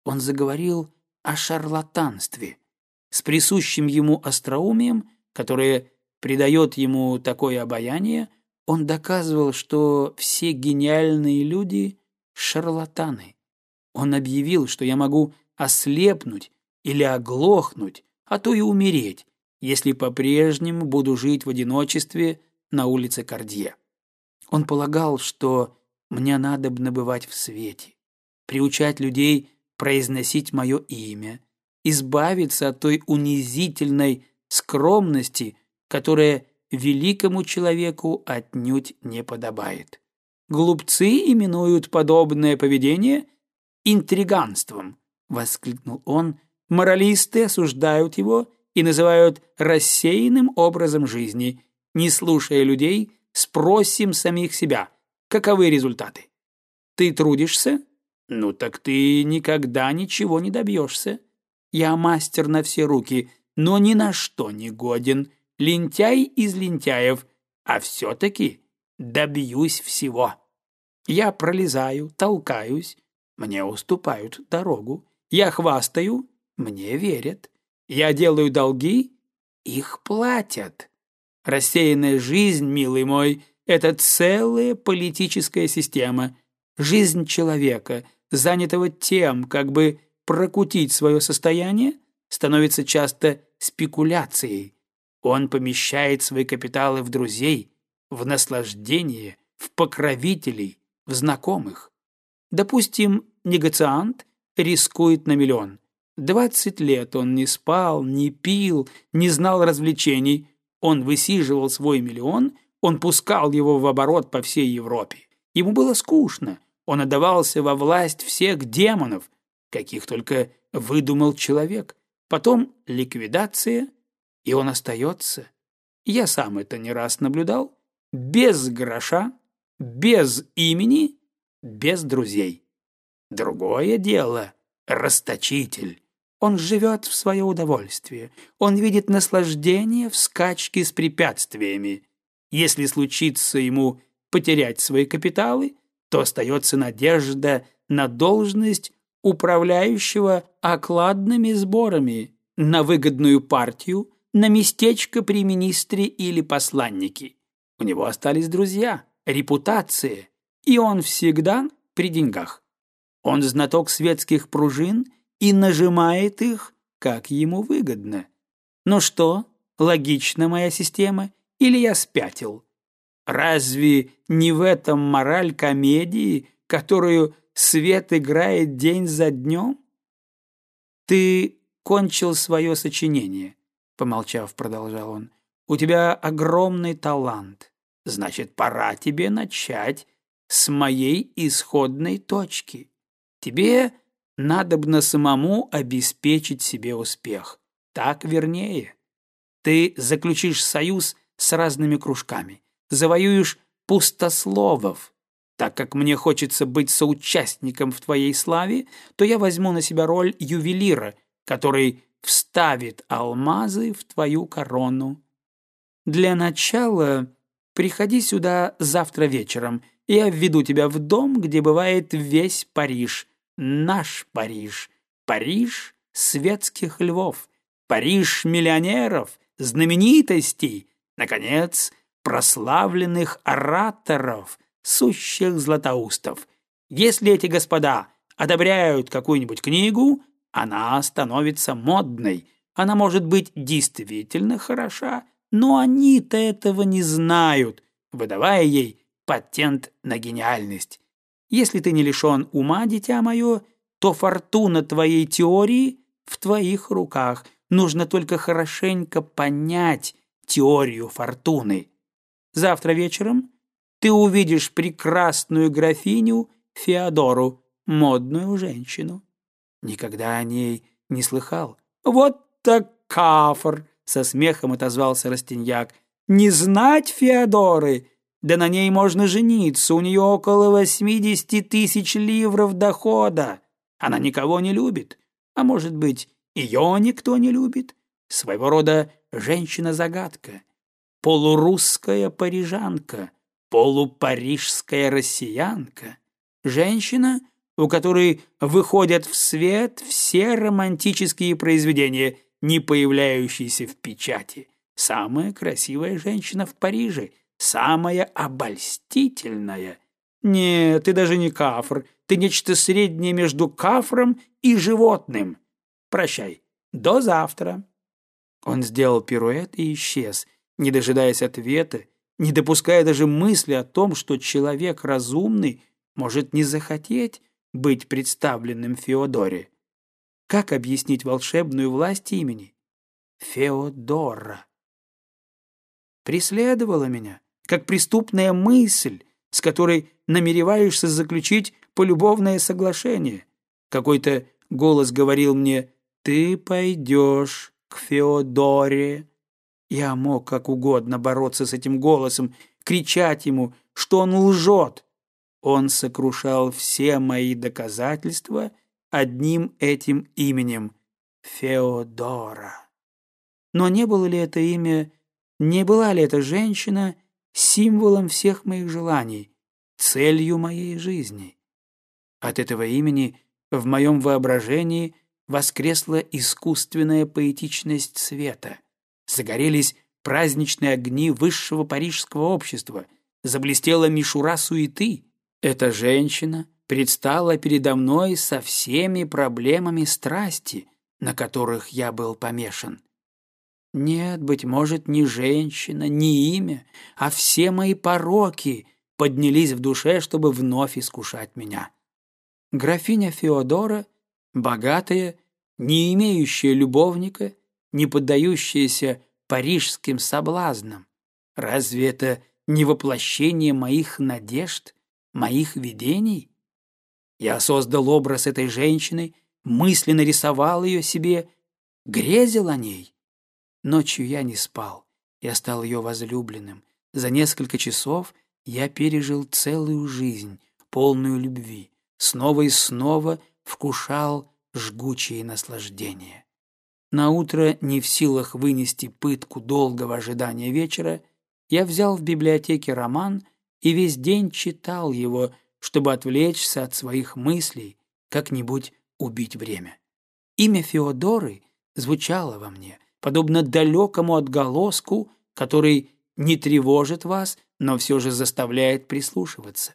Он заговорил о шарлатанстве. С присущим ему остроумием, которое придает ему такое обаяние, он доказывал, что все гениальные люди — шарлатаны. Он объявил, что я могу ослепнуть или оглохнуть, а то и умереть, если по-прежнему буду жить в одиночестве на улице Кардье. Он полагал, что мне надо бывать в свете, приучать людей произносить мое имя, избавиться от той унизительной скромности, которая великому человеку отнюдь не подобает. Глупцы именуют подобное поведение интриганством, воскликнул он. Моралисты осуждают его и называют рассеянным образом жизни. Не слушая людей, спросим самих себя, каковы результаты. Ты трудишься? Ну так ты никогда ничего не добьешься. Я мастер на все руки, но ни на что не годен, лентяй из лентяев, а все-таки добьюсь всего. Я пролезаю, толкаюсь, мне уступают дорогу. Я хвастаю, мне верят. Я делаю долги, их платят. Рассеянная жизнь, милый мой, это целая политическая система. Жизнь человека, занятого тем, как бы прокутить свое состояние, становится часто спекуляцией. Он помещает свои капиталы в друзей, в наслаждение, в покровителей, в знакомых. Допустим, негациант рискует на миллион. Двадцать лет он не спал, не пил, не знал развлечений. Он высиживал свой миллион, он пускал его в оборот по всей Европе. Ему было скучно, он отдавался во власть всех демонов, каких только выдумал человек. Потом ликвидация, и он остается. Я сам это не раз наблюдал. Без гроша, без имени, без друзей. Другое дело — расточитель. Он живет в свое удовольствие. Он видит наслаждение в скачке с препятствиями. Если случится ему потерять свои капиталы, то остается надежда на должность управляющего окладными сборами, на выгодную партию, на местечко при министре или посланнике. У него остались друзья, репутация, и он всегда при деньгах. Он знаток светских пружин и нажимает их, как ему выгодно. Ну что, логична моя система, или я спятил? Разве не в этом мораль комедии, которую свет играет день за днем? Ты кончил свое сочинение, помолчав, продолжал он. У тебя огромный талант. Значит, пора тебе начать с моей исходной точки. Тебе надобно самому обеспечить себе успех. Так вернее. Ты заключишь союз с разными кружками завоюешь пустословов. Так как мне хочется быть соучастником в твоей славе, то я возьму на себя роль ювелира, который вставит алмазы в твою корону. Для начала приходи сюда завтра вечером, и я введу тебя в дом, где бывает весь Париж, наш Париж, Париж светских львов, Париж миллионеров, знаменитостей, наконец, прославленных ораторов, сущих златоустов. Если эти господа одобряют какую-нибудь книгу, она становится модной. Она может быть действительно хороша, но они-то этого не знают, выдавая ей патент на гениальность. Если ты не лишен ума, дитя мое, то фортуна твоей теории в твоих руках. Нужно только хорошенько понять теорию фортуны. Завтра вечером ты увидишь прекрасную графиню Феодору, модную женщину. Никогда о ней не слыхал. Вот так кафр, со смехом отозвался Растиньяк. Не знать Феодоры? Да на ней можно жениться, у нее около восьмидесяти тысяч ливров дохода. Она никого не любит, а может быть, ее никто не любит. Своего рода женщина-загадка, полурусская парижанка, полупарижская россиянка. Женщина, у которой выходят в свет все романтические произведения, не появляющиеся в печати. Самая красивая женщина в Париже, самая обольстительная. Нет, ты даже не кафр, ты нечто среднее между кафром и животным. Прощай, до завтра. Он сделал пируэт и исчез, не дожидаясь ответа, не допуская даже мысли о том, что человек разумный может не захотеть быть представленным Феодоре. Как объяснить волшебную власть имени? Феодора. Преследовала меня, как преступная мысль, с которой намереваешься заключить полюбовное соглашение. Какой-то голос говорил мне «Ты пойдешь к Феодоре». Я мог как угодно бороться с этим голосом, кричать ему, что он лжет. Он сокрушал все мои доказательства одним этим именем — Феодора. Но не было ли это имя, не была ли эта женщина символом всех моих желаний, целью моей жизни? От этого имени в моем воображении воскресла искусственная поэтичность света — Загорелись праздничные огни высшего парижского общества, заблестела мишура суеты. Эта женщина предстала передо мной со всеми проблемами страсти, на которых я был помешан. Нет, быть может, не женщина, не имя, а все мои пороки поднялись в душе, чтобы вновь искушать меня. Графиня Феодора, богатая, не имеющая любовника, не поддающаяся парижским соблазнам? Разве это не воплощение моих надежд, моих видений? Я создал образ этой женщины, мысленно рисовал ее себе, грезил о ней. Ночью я не спал, я стал ее возлюбленным. За несколько часов я пережил целую жизнь, полную любви, снова и снова вкушал жгучие наслаждения. На утро, не в силах вынести пытку долгого ожидания вечера, я взял в библиотеке роман и весь день читал его, чтобы отвлечься от своих мыслей, как-нибудь убить время. Имя Феодоры звучало во мне, подобно далекому отголоску, который не тревожит вас, но все же заставляет прислушиваться.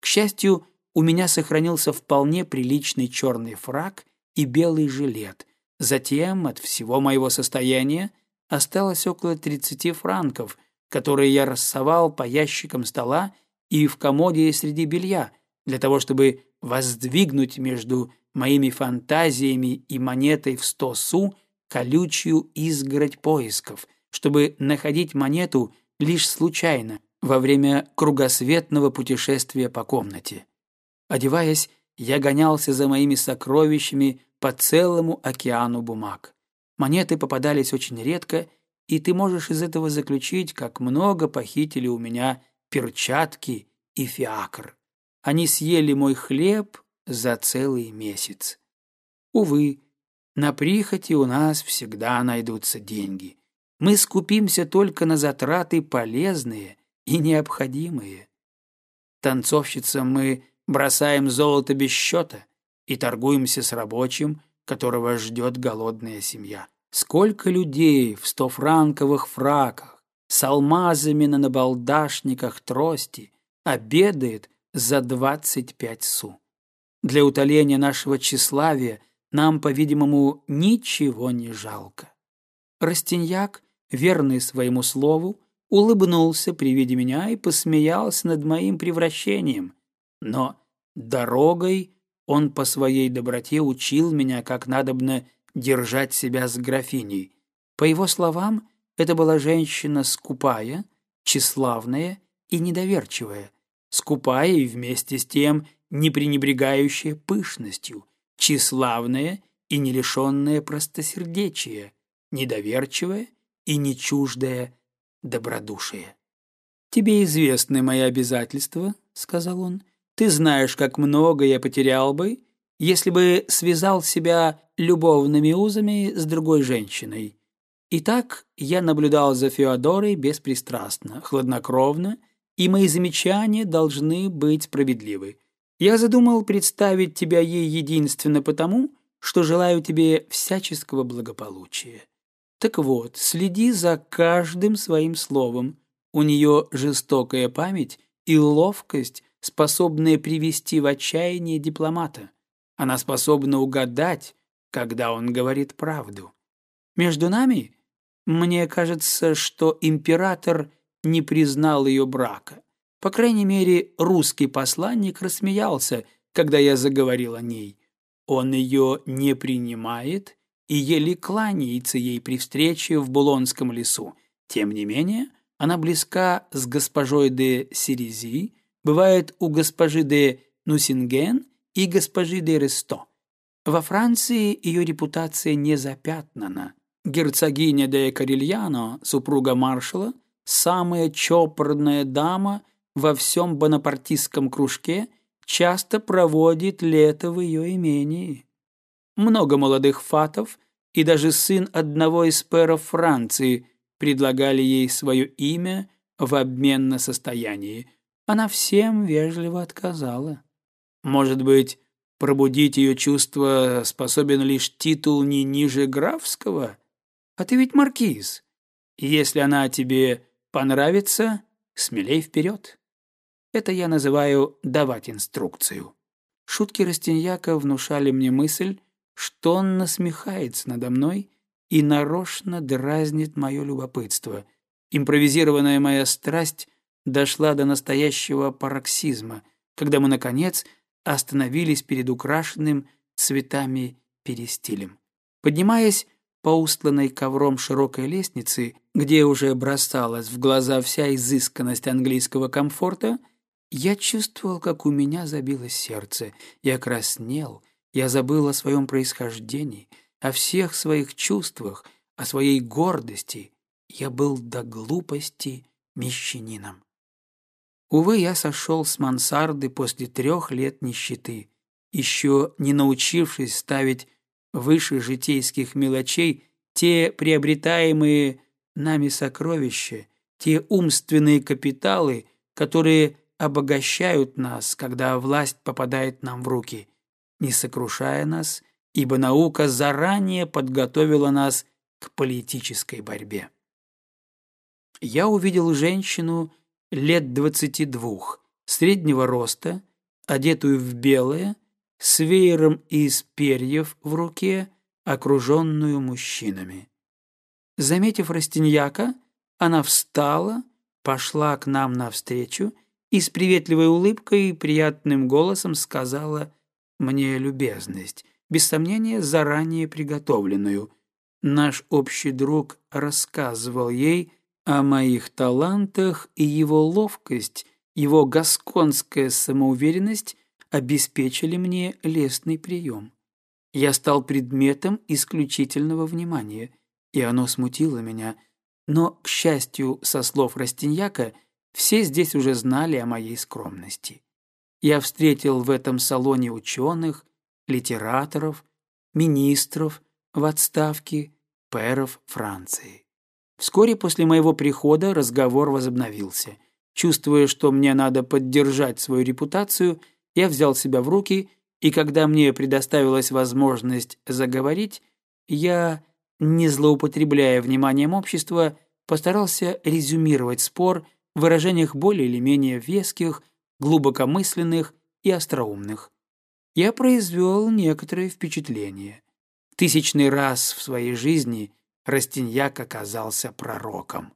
К счастью, у меня сохранился вполне приличный черный фраг и белый жилет, Затем от всего моего состояния осталось около 30 франков, которые я рассовал по ящикам стола и в комоде среди белья, для того, чтобы воздвигнуть между моими фантазиями и монетой в сто су колючую изгородь поисков, чтобы находить монету лишь случайно во время кругосветного путешествия по комнате. Одеваясь, я гонялся за моими сокровищами по целому океану бумаг. Монеты попадались очень редко, и ты можешь из этого заключить, как много похитили у меня перчатки и фиакр. Они съели мой хлеб за целый месяц. Увы, на прихоти у нас всегда найдутся деньги. Мы скупимся только на затраты полезные и необходимые. Танцовщицам мы бросаем золото без счета, и торгуемся с рабочим, которого ждет голодная семья. Сколько людей в стофранковых фраках, с алмазами на набалдашниках трости обедает за двадцать пять су. Для утоления нашего тщеславия нам, по-видимому, ничего не жалко. Растиньяк, верный своему слову, улыбнулся при виде меня и посмеялся над моим превращением. Но дорогой он по своей доброте учил меня, как надобно держать себя с графиней. По его словам, это была женщина скупая, тщеславная и недоверчивая, скупая и вместе с тем не пренебрегающая пышностью, тщеславная и не лишенная простосердечия, недоверчивая и не чуждая добродушия. «Тебе известны мои обязательства», — сказал он. «Ты знаешь, как много я потерял бы, если бы связал себя любовными узами с другой женщиной. Итак, я наблюдал за Феодорой беспристрастно, хладнокровно, и мои замечания должны быть справедливы. Я задумал представить тебя ей единственно потому, что желаю тебе всяческого благополучия. Так вот, следи за каждым своим словом. У нее жестокая память и ловкость, способные привести в отчаяние дипломата. Она способна угадать, когда он говорит правду. Между нами, мне кажется, что император не признал ее брака. По крайней мере, русский посланник рассмеялся, когда я заговорил о ней. Он ее не принимает и еле кланяется ей при встрече в Булонском лесу. Тем не менее, она близка с госпожой де Сирези, бывает у госпожи де Нусинген и госпожи де Ресто. Во Франции ее репутация не запятнана. Герцогиня де Карильяно, супруга маршала, самая чопорная дама во всем бонапартистском кружке, часто проводит лето в ее имении много молодых фатов и даже сын одного из пэров Франции предлагали ей свое имя в обмен на состояние. Она всем вежливо отказала. Может быть, пробудить ее чувство способен лишь титул не ниже графского? А ты ведь маркиз. если она тебе понравится, смелей вперед. Это я называю давать инструкцию. Шутки Растиньяка внушали мне мысль, что он насмехается надо мной и нарочно дразнит мое любопытство. Импровизированная моя страсть дошла до настоящего пароксизма, когда мы, наконец, остановились перед украшенным цветами перестилем. Поднимаясь по устланной ковром широкой лестнице, где уже бросалась в глаза вся изысканность английского комфорта, я чувствовал, как у меня забилось сердце, я краснел я забыл о своем происхождении, о всех своих чувствах, о своей гордости. Я был до глупости мещанином. Увы, я сошел с мансарды после трех лет нищеты, еще не научившись ставить выше житейских мелочей те приобретаемые нами сокровища, те умственные капиталы, которые обогащают нас, когда власть попадает нам в руки не сокрушая нас, ибо наука заранее подготовила нас к политической борьбе. Я увидел женщину лет двадцати двух, среднего роста, одетую в белое, с веером из перьев в руке, окруженную мужчинами. Заметив Растиньяка, она встала, пошла к нам навстречу и с приветливой улыбкой и приятным голосом сказала мне любезность, без сомнения заранее приготовленную. Наш общий друг рассказывал ей о моих талантах, и его ловкость, его гасконская самоуверенность обеспечили мне лестный прием. Я стал предметом исключительного внимания, и оно смутило меня, но, к счастью, со слов Растиньяка, все здесь уже знали о моей скромности я встретил в этом салоне ученых, литераторов, министров в отставке, пэров Франции. Вскоре после моего прихода разговор возобновился. Чувствуя, что мне надо поддержать свою репутацию, я взял себя в руки, и когда мне предоставилась возможность заговорить, я, не злоупотребляя вниманием общества, постарался резюмировать спор в выражениях более или менее веских, глубокомысленных и остроумных. Я произвел некоторое впечатление. Тысячный раз в своей жизни Растиньяк оказался пророком.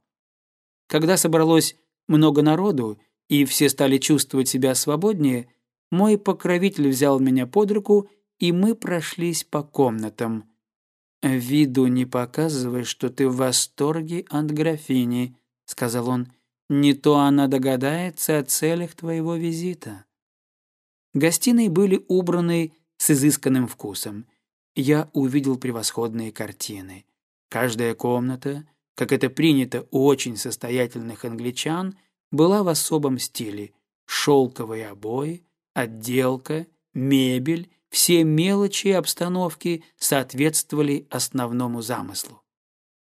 Когда собралось много народу, и все стали чувствовать себя свободнее, мой покровитель взял меня под руку, и мы прошлись по комнатам. «Виду не показывай, что ты в восторге от графини», — сказал он. Не то она догадается о целях твоего визита. Гостиные были убраны с изысканным вкусом. Я увидел превосходные картины. Каждая комната, как это принято у очень состоятельных англичан, была в особом стиле. Шелковые обои, отделка, мебель, все мелочи и обстановки соответствовали основному замыслу.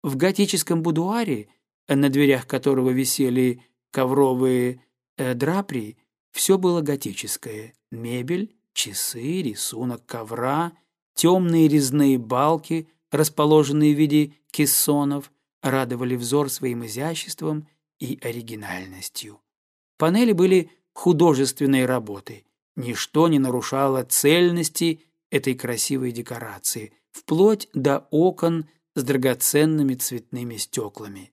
В готическом будуаре, на дверях которого висели ковровые э, драпри, все было готическое. Мебель, часы, рисунок ковра, темные резные балки, расположенные в виде кессонов, радовали взор своим изяществом и оригинальностью. Панели были художественной работы. Ничто не нарушало цельности этой красивой декорации, вплоть до окон с драгоценными цветными стеклами.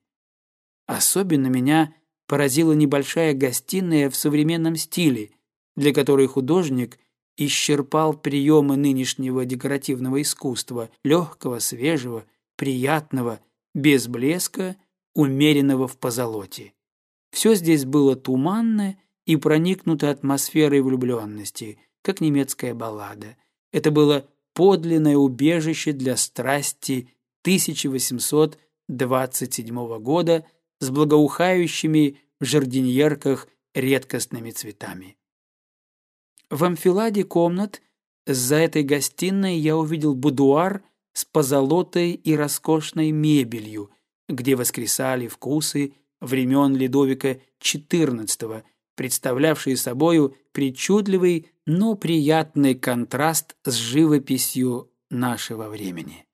Особенно меня поразила небольшая гостиная в современном стиле, для которой художник исчерпал приемы нынешнего декоративного искусства, легкого, свежего, приятного, без блеска, умеренного в позолоте. Все здесь было туманно и проникнуто атмосферой влюбленности, как немецкая баллада. Это было подлинное убежище для страсти 1827 года с благоухающими в жардиньерках редкостными цветами. В амфиладе комнат за этой гостиной я увидел будуар с позолотой и роскошной мебелью, где воскресали вкусы времен Ледовика XIV, представлявшие собою причудливый, но приятный контраст с живописью нашего времени.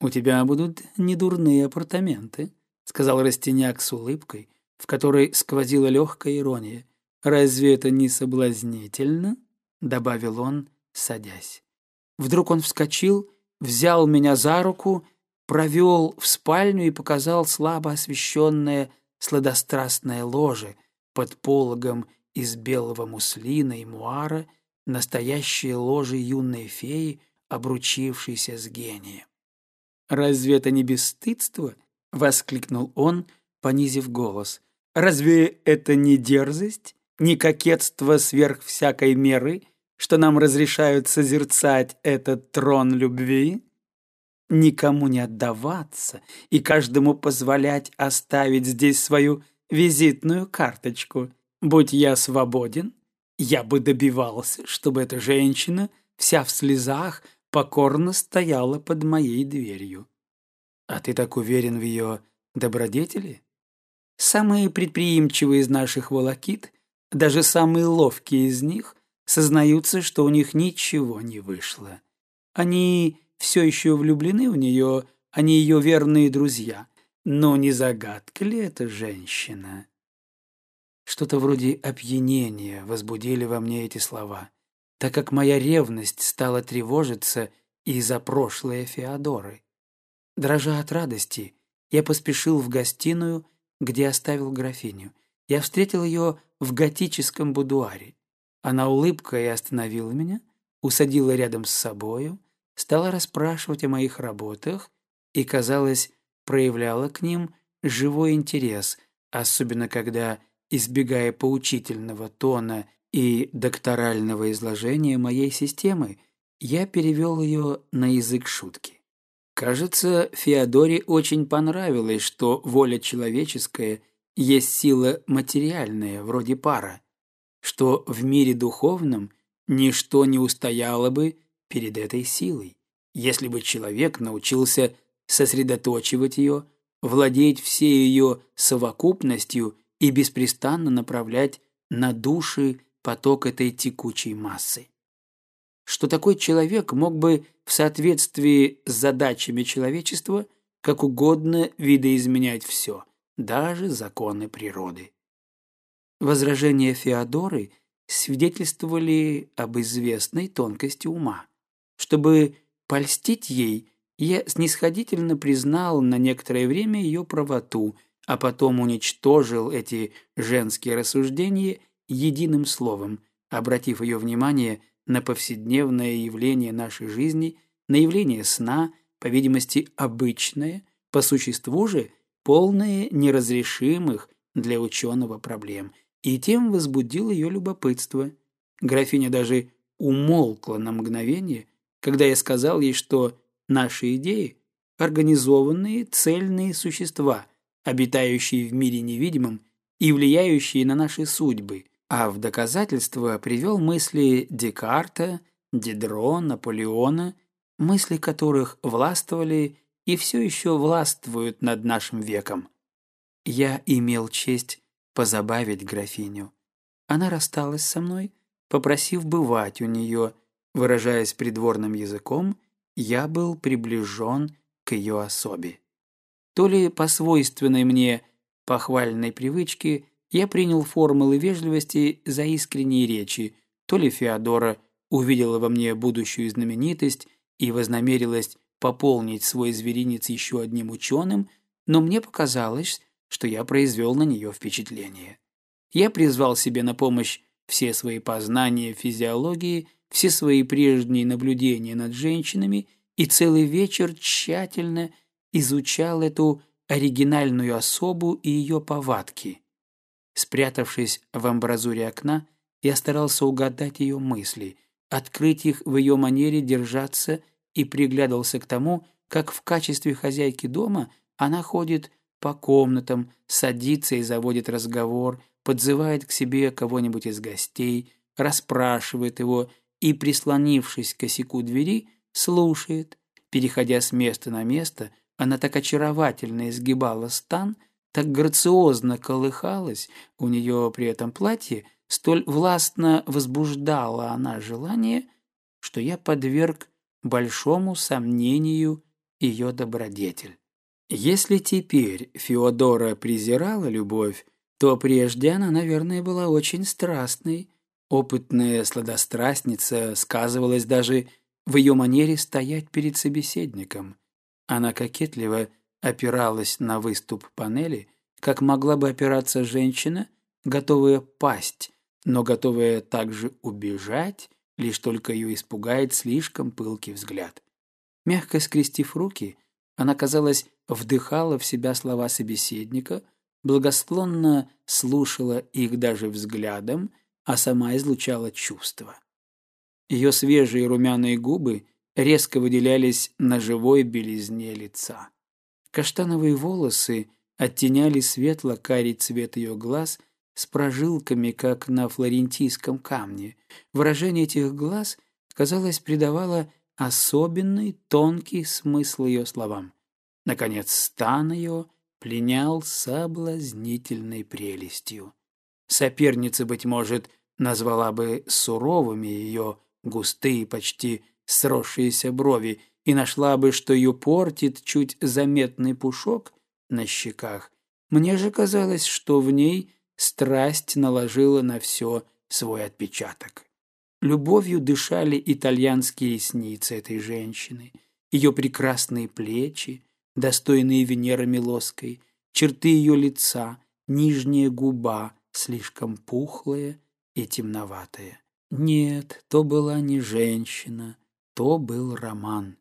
«У тебя будут недурные апартаменты», — сказал Растеняк с улыбкой, в которой сквозила легкая ирония. «Разве это не соблазнительно?» — добавил он, садясь. Вдруг он вскочил, взял меня за руку, провел в спальню и показал слабо освещенное сладострастное ложе под пологом из белого муслина и муара, настоящее ложе юной феи, обручившейся с гением. «Разве это не бесстыдство?» — воскликнул он, понизив голос. «Разве это не дерзость, не кокетство сверх всякой меры, что нам разрешают созерцать этот трон любви?» никому не отдаваться и каждому позволять оставить здесь свою визитную карточку. Будь я свободен, я бы добивался, чтобы эта женщина, вся в слезах, покорно стояла под моей дверью. А ты так уверен в ее добродетели? Самые предприимчивые из наших волокит, даже самые ловкие из них, сознаются, что у них ничего не вышло. Они все еще влюблены в нее, они ее верные друзья. Но не загадка ли эта женщина? Что-то вроде опьянения возбудили во мне эти слова так как моя ревность стала тревожиться из-за прошлой Феодоры. Дрожа от радости, я поспешил в гостиную, где оставил графиню. Я встретил ее в готическом будуаре. Она улыбкой остановила меня, усадила рядом с собою, стала расспрашивать о моих работах и, казалось, проявляла к ним живой интерес, особенно когда, избегая поучительного тона и докторального изложения моей системы, я перевел ее на язык шутки. Кажется, Феодоре очень понравилось, что воля человеческая есть сила материальная, вроде пара, что в мире духовном ничто не устояло бы перед этой силой, если бы человек научился сосредоточивать ее, владеть всей ее совокупностью и беспрестанно направлять на души поток этой текучей массы. Что такой человек мог бы в соответствии с задачами человечества как угодно видоизменять все, даже законы природы. Возражения Феодоры свидетельствовали об известной тонкости ума. Чтобы польстить ей, я снисходительно признал на некоторое время ее правоту, а потом уничтожил эти женские рассуждения единым словом, обратив ее внимание на повседневное явление нашей жизни, на явление сна, по видимости, обычное, по существу же полное неразрешимых для ученого проблем, и тем возбудил ее любопытство. Графиня даже умолкла на мгновение, когда я сказал ей, что наши идеи – организованные, цельные существа, обитающие в мире невидимом и влияющие на наши судьбы, а в доказательство привел мысли Декарта, Дидро, Наполеона, мысли которых властвовали и все еще властвуют над нашим веком. Я имел честь позабавить графиню. Она рассталась со мной, попросив бывать у нее, выражаясь придворным языком, я был приближен к ее особе. То ли по свойственной мне похвальной привычке я принял формулы вежливости за искренние речи, то ли Феодора увидела во мне будущую знаменитость и вознамерилась пополнить свой зверинец еще одним ученым, но мне показалось, что я произвел на нее впечатление. Я призвал себе на помощь все свои познания физиологии, все свои прежние наблюдения над женщинами и целый вечер тщательно изучал эту оригинальную особу и ее повадки. Спрятавшись в амбразуре окна, я старался угадать ее мысли, открыть их в ее манере держаться и приглядывался к тому, как в качестве хозяйки дома она ходит по комнатам, садится и заводит разговор, подзывает к себе кого-нибудь из гостей, расспрашивает его и, прислонившись к косяку двери, слушает. Переходя с места на место, она так очаровательно изгибала стан, так грациозно колыхалась, у нее при этом платье столь властно возбуждала она желание, что я подверг большому сомнению ее добродетель. Если теперь Феодора презирала любовь, то прежде она, наверное, была очень страстной. Опытная сладострастница сказывалась даже в ее манере стоять перед собеседником. Она кокетливо опиралась на выступ панели, как могла бы опираться женщина, готовая пасть, но готовая также убежать, лишь только ее испугает слишком пылкий взгляд. Мягко скрестив руки, она, казалось, вдыхала в себя слова собеседника, благосклонно слушала их даже взглядом, а сама излучала чувства. Ее свежие румяные губы резко выделялись на живой белизне лица. Каштановые волосы оттеняли светло-карий цвет ее глаз с прожилками, как на флорентийском камне. Выражение этих глаз, казалось, придавало особенный тонкий смысл ее словам. Наконец, стан ее пленял соблазнительной прелестью. Соперница, быть может, назвала бы суровыми ее густые, почти сросшиеся брови и нашла бы, что ее портит чуть заметный пушок на щеках. Мне же казалось, что в ней страсть наложила на все свой отпечаток. Любовью дышали итальянские ресницы этой женщины, ее прекрасные плечи, достойные Венеры Милоской, черты ее лица, нижняя губа, слишком пухлая и темноватая. Нет, то была не женщина, то был роман.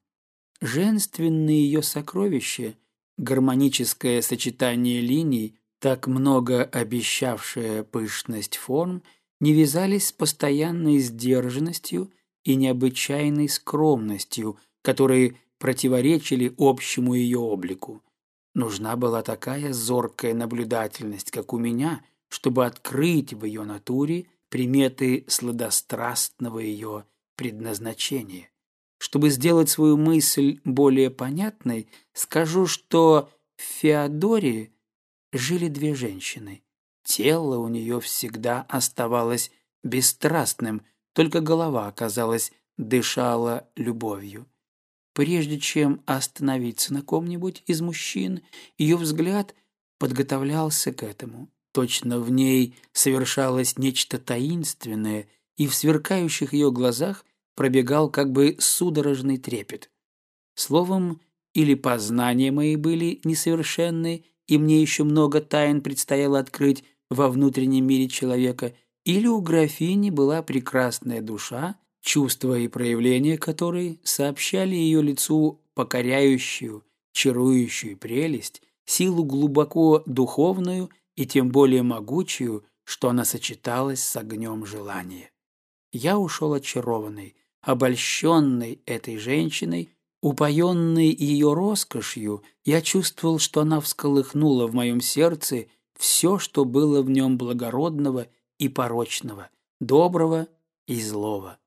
Женственные ее сокровища, гармоническое сочетание линий, так много обещавшая пышность форм, не вязались с постоянной сдержанностью и необычайной скромностью, которые противоречили общему ее облику. Нужна была такая зоркая наблюдательность, как у меня, чтобы открыть в ее натуре приметы сладострастного ее предназначения. Чтобы сделать свою мысль более понятной, скажу, что в Феодоре жили две женщины. Тело у нее всегда оставалось бесстрастным, только голова, казалось, дышала любовью. Прежде чем остановиться на ком-нибудь из мужчин, ее взгляд подготовлялся к этому. Точно в ней совершалось нечто таинственное, и в сверкающих ее глазах пробегал как бы судорожный трепет. Словом, или познания мои были несовершенны, и мне еще много тайн предстояло открыть во внутреннем мире человека, или у графини была прекрасная душа, чувства и проявления которой сообщали ее лицу покоряющую, чарующую прелесть, силу глубоко духовную и тем более могучую, что она сочеталась с огнем желания. Я ушел очарованный, Обольщенный этой женщиной, упоенный ее роскошью, я чувствовал, что она всколыхнула в моем сердце все, что было в нем благородного и порочного, доброго и злого.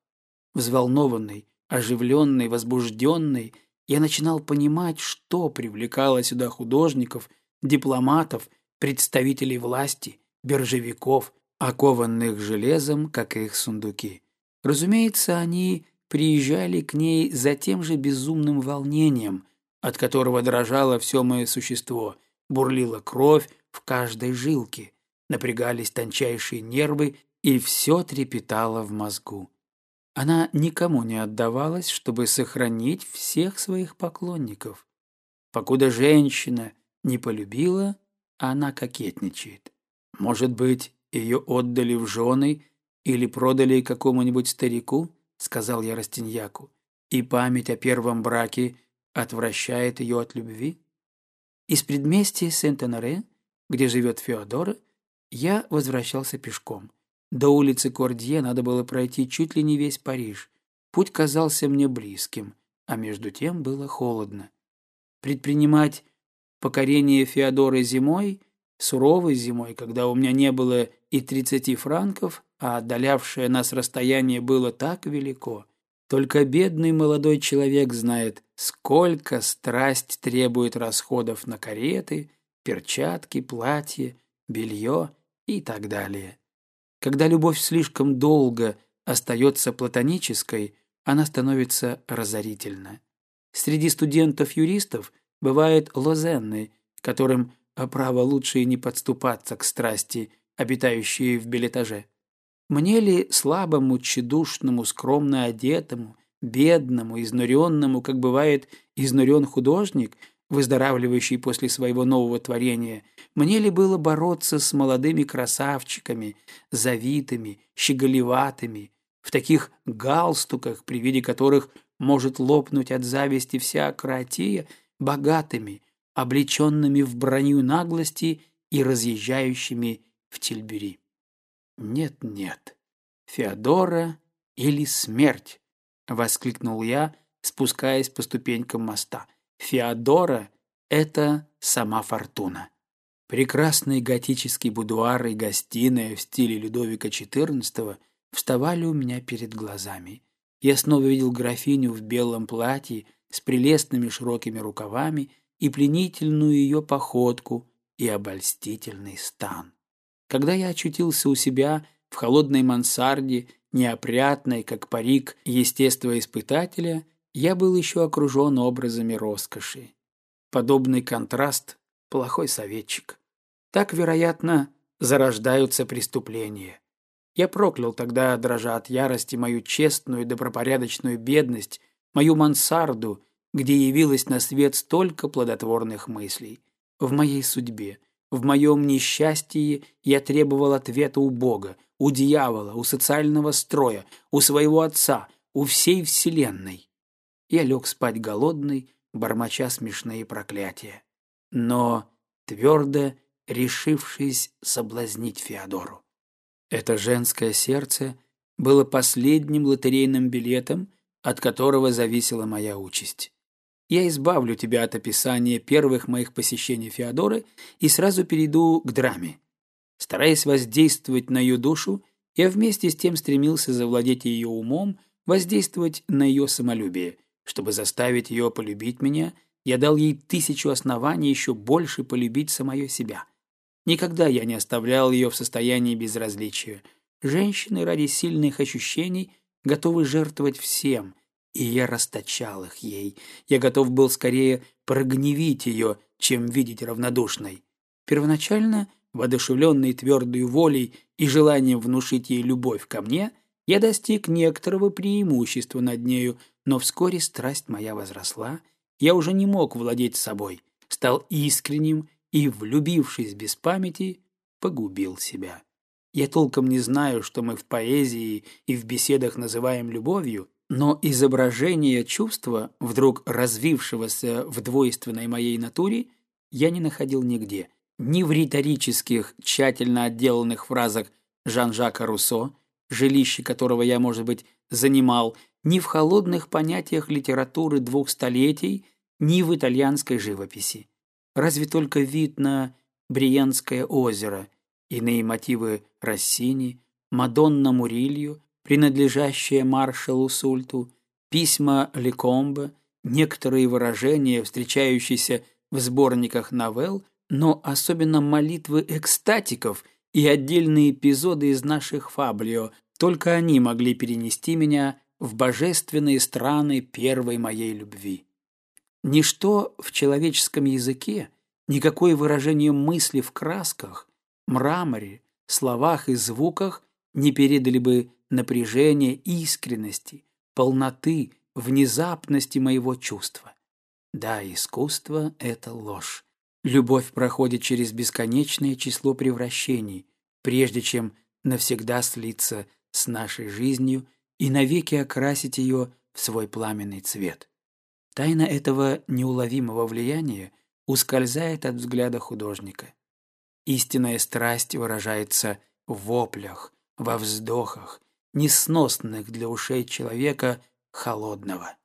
Взволнованный, оживленный, возбужденный, я начинал понимать, что привлекало сюда художников, дипломатов, представителей власти, биржевиков, окованных железом, как их сундуки. Разумеется, они приезжали к ней за тем же безумным волнением, от которого дрожало все мое существо, бурлила кровь в каждой жилке, напрягались тончайшие нервы, и все трепетало в мозгу. Она никому не отдавалась, чтобы сохранить всех своих поклонников. Покуда женщина не полюбила, она кокетничает. Может быть, ее отдали в жены или продали какому-нибудь старику, сказал я Растиньяку, и память о первом браке отвращает ее от любви? Из предместья Сент-Анаре, где живет Феодора, я возвращался пешком. До улицы Кордье надо было пройти чуть ли не весь Париж. Путь казался мне близким, а между тем было холодно. Предпринимать покорение Феодоры зимой, суровой зимой, когда у меня не было и тридцати франков, а отдалявшее нас расстояние было так велико. Только бедный молодой человек знает, сколько страсть требует расходов на кареты, перчатки, платье, белье и так далее. Когда любовь слишком долго остается платонической, она становится разорительна. Среди студентов-юристов бывает лозенны, которым а право лучше и не подступаться к страсти, обитающей в билетаже. Мне ли слабому, тщедушному, скромно одетому, бедному, изнуренному, как бывает изнурен художник, выздоравливающий после своего нового творения, мне ли было бороться с молодыми красавчиками, завитыми, щеголеватыми, в таких галстуках, при виде которых может лопнуть от зависти вся Кроатия, богатыми, облеченными в броню наглости и разъезжающими в Тильбюри. «Нет-нет, Феодора или смерть!» — воскликнул я, спускаясь по ступенькам моста. «Феодора — это сама фортуна». Прекрасный готический будуар и гостиная в стиле Людовика XIV вставали у меня перед глазами. Я снова видел графиню в белом платье с прелестными широкими рукавами и пленительную ее походку, и обольстительный стан. Когда я очутился у себя в холодной мансарде, неопрятной, как парик естествоиспытателя, я был еще окружен образами роскоши. Подобный контраст – плохой советчик. Так, вероятно, зарождаются преступления. Я проклял тогда, дрожа от ярости, мою честную и добропорядочную бедность, мою мансарду, где явилось на свет столько плодотворных мыслей. В моей судьбе, в моем несчастье я требовал ответа у Бога, у дьявола, у социального строя, у своего отца, у всей вселенной. Я лег спать голодный, бормоча смешные проклятия. Но твердо решившись соблазнить Феодору. Это женское сердце было последним лотерейным билетом, от которого зависела моя участь я избавлю тебя от описания первых моих посещений Феодоры и сразу перейду к драме. Стараясь воздействовать на ее душу, я вместе с тем стремился завладеть ее умом, воздействовать на ее самолюбие. Чтобы заставить ее полюбить меня, я дал ей тысячу оснований еще больше полюбить самое себя. Никогда я не оставлял ее в состоянии безразличия. Женщины ради сильных ощущений готовы жертвовать всем – и я расточал их ей. Я готов был скорее прогневить ее, чем видеть равнодушной. Первоначально, воодушевленный твердой волей и желанием внушить ей любовь ко мне, я достиг некоторого преимущества над нею, но вскоре страсть моя возросла, я уже не мог владеть собой, стал искренним и, влюбившись без памяти, погубил себя. Я толком не знаю, что мы в поэзии и в беседах называем любовью, но изображение чувства, вдруг развившегося в двойственной моей натуре, я не находил нигде. Ни в риторических, тщательно отделанных фразах Жан-Жака Руссо, жилище которого я, может быть, занимал, ни в холодных понятиях литературы двух столетий, ни в итальянской живописи. Разве только вид на Бриенское озеро, иные мотивы Россини, Мадонна Мурилью, принадлежащая маршалу Сульту, письма Лекомбе, некоторые выражения, встречающиеся в сборниках новелл, но особенно молитвы экстатиков и отдельные эпизоды из наших фаблио, только они могли перенести меня в божественные страны первой моей любви. Ничто в человеческом языке, никакое выражение мысли в красках, мраморе, словах и звуках не передали бы напряжения искренности, полноты, внезапности моего чувства. Да, искусство — это ложь. Любовь проходит через бесконечное число превращений, прежде чем навсегда слиться с нашей жизнью и навеки окрасить ее в свой пламенный цвет. Тайна этого неуловимого влияния ускользает от взгляда художника. Истинная страсть выражается в воплях, во вздохах, несносных для ушей человека холодного.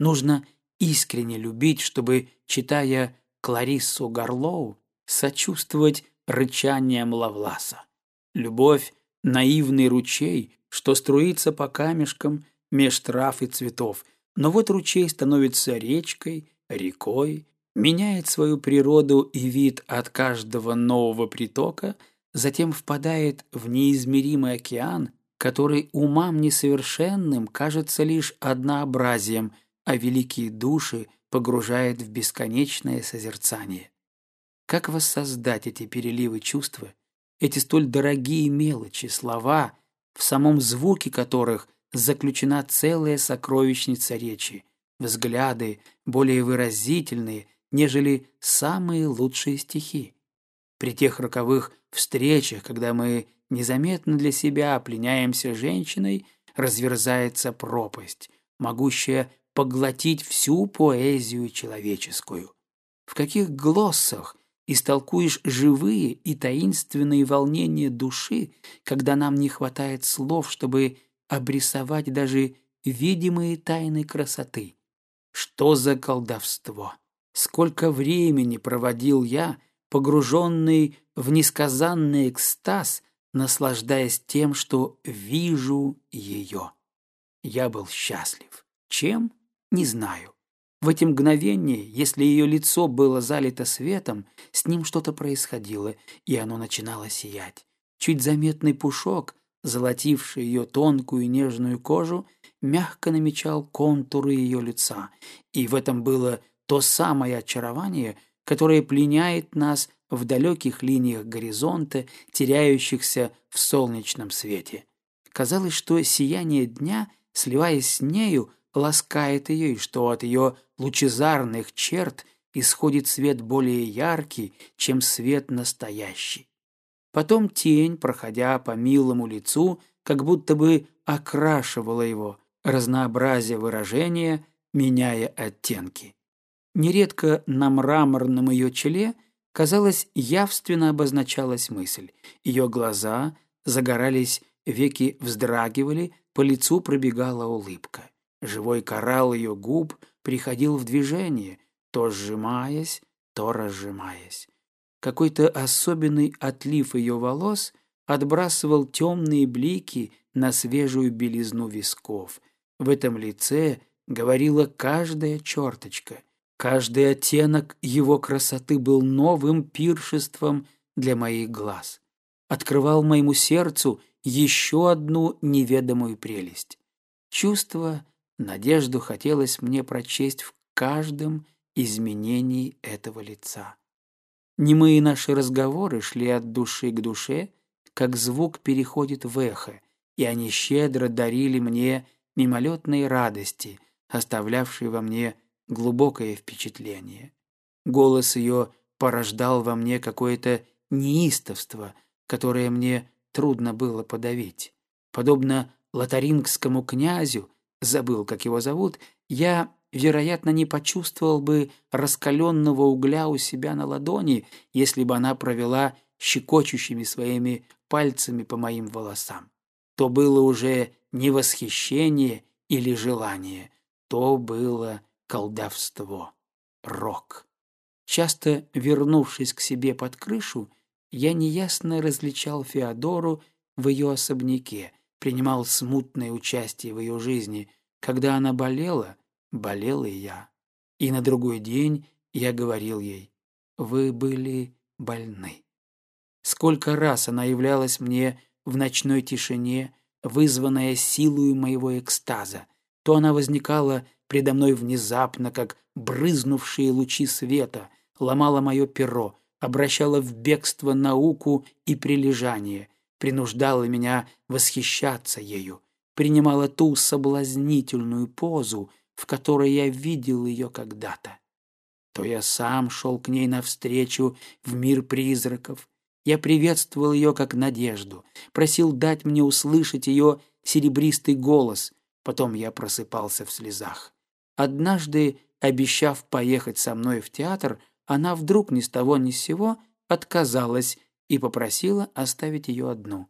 Нужно искренне любить, чтобы, читая Клариссу Горлоу, сочувствовать рычанием Лавласа. Любовь — наивный ручей, что струится по камешкам меж трав и цветов, но вот ручей становится речкой, рекой, меняет свою природу и вид от каждого нового притока, затем впадает в неизмеримый океан, который умам несовершенным кажется лишь однообразием, а великие души погружает в бесконечное созерцание. Как воссоздать эти переливы чувства, эти столь дорогие мелочи, слова, в самом звуке которых заключена целая сокровищница речи, взгляды более выразительные, нежели самые лучшие стихи. При тех роковых встречах, когда мы незаметно для себя пленяемся женщиной, разверзается пропасть, могущая поглотить всю поэзию человеческую. В каких глоссах истолкуешь живые и таинственные волнения души, когда нам не хватает слов, чтобы обрисовать даже видимые тайны красоты. Что за колдовство! Сколько времени проводил я, погруженный в несказанный экстаз, наслаждаясь тем, что вижу ее. Я был счастлив. Чем? Не знаю. В эти мгновения, если ее лицо было залито светом, с ним что-то происходило, и оно начинало сиять. Чуть заметный пушок, золотивший ее тонкую и нежную кожу, мягко намечал контуры ее лица, и в этом было то самое очарование, которое пленяет нас в далеких линиях горизонта, теряющихся в солнечном свете. Казалось, что сияние дня, сливаясь с нею, ласкает ее, и что от ее лучезарных черт исходит свет более яркий, чем свет настоящий. Потом тень, проходя по милому лицу, как будто бы окрашивала его, разнообразие выражения, меняя оттенки. Нередко на мраморном ее челе, казалось, явственно обозначалась мысль. Ее глаза загорались, веки вздрагивали, по лицу пробегала улыбка. Живой коралл ее губ приходил в движение, то сжимаясь, то разжимаясь. Какой-то особенный отлив ее волос отбрасывал темные блики на свежую белизну висков. В этом лице говорила каждая черточка. Каждый оттенок его красоты был новым пиршеством для моих глаз. Открывал моему сердцу еще одну неведомую прелесть. Чувство Надежду хотелось мне прочесть в каждом изменении этого лица. Немые наши разговоры шли от души к душе, как звук переходит в эхо, и они щедро дарили мне мимолетные радости, оставлявшие во мне глубокое впечатление. Голос ее порождал во мне какое-то неистовство, которое мне трудно было подавить. Подобно лотарингскому князю, забыл, как его зовут, я, вероятно, не почувствовал бы раскаленного угля у себя на ладони, если бы она провела щекочущими своими пальцами по моим волосам. То было уже не восхищение или желание, то было колдовство, рок. Часто вернувшись к себе под крышу, я неясно различал Феодору в ее особняке, принимал смутное участие в ее жизни. Когда она болела, болел и я. И на другой день я говорил ей, «Вы были больны». Сколько раз она являлась мне в ночной тишине, вызванная силою моего экстаза, то она возникала предо мной внезапно, как брызнувшие лучи света, ломала мое перо, обращала в бегство науку и прилежание, принуждала меня восхищаться ею, принимала ту соблазнительную позу, в которой я видел ее когда-то. То я сам шел к ней навстречу в мир призраков, я приветствовал ее как надежду, просил дать мне услышать ее серебристый голос, потом я просыпался в слезах. Однажды, обещав поехать со мной в театр, она вдруг ни с того ни с сего отказалась и попросила оставить ее одну.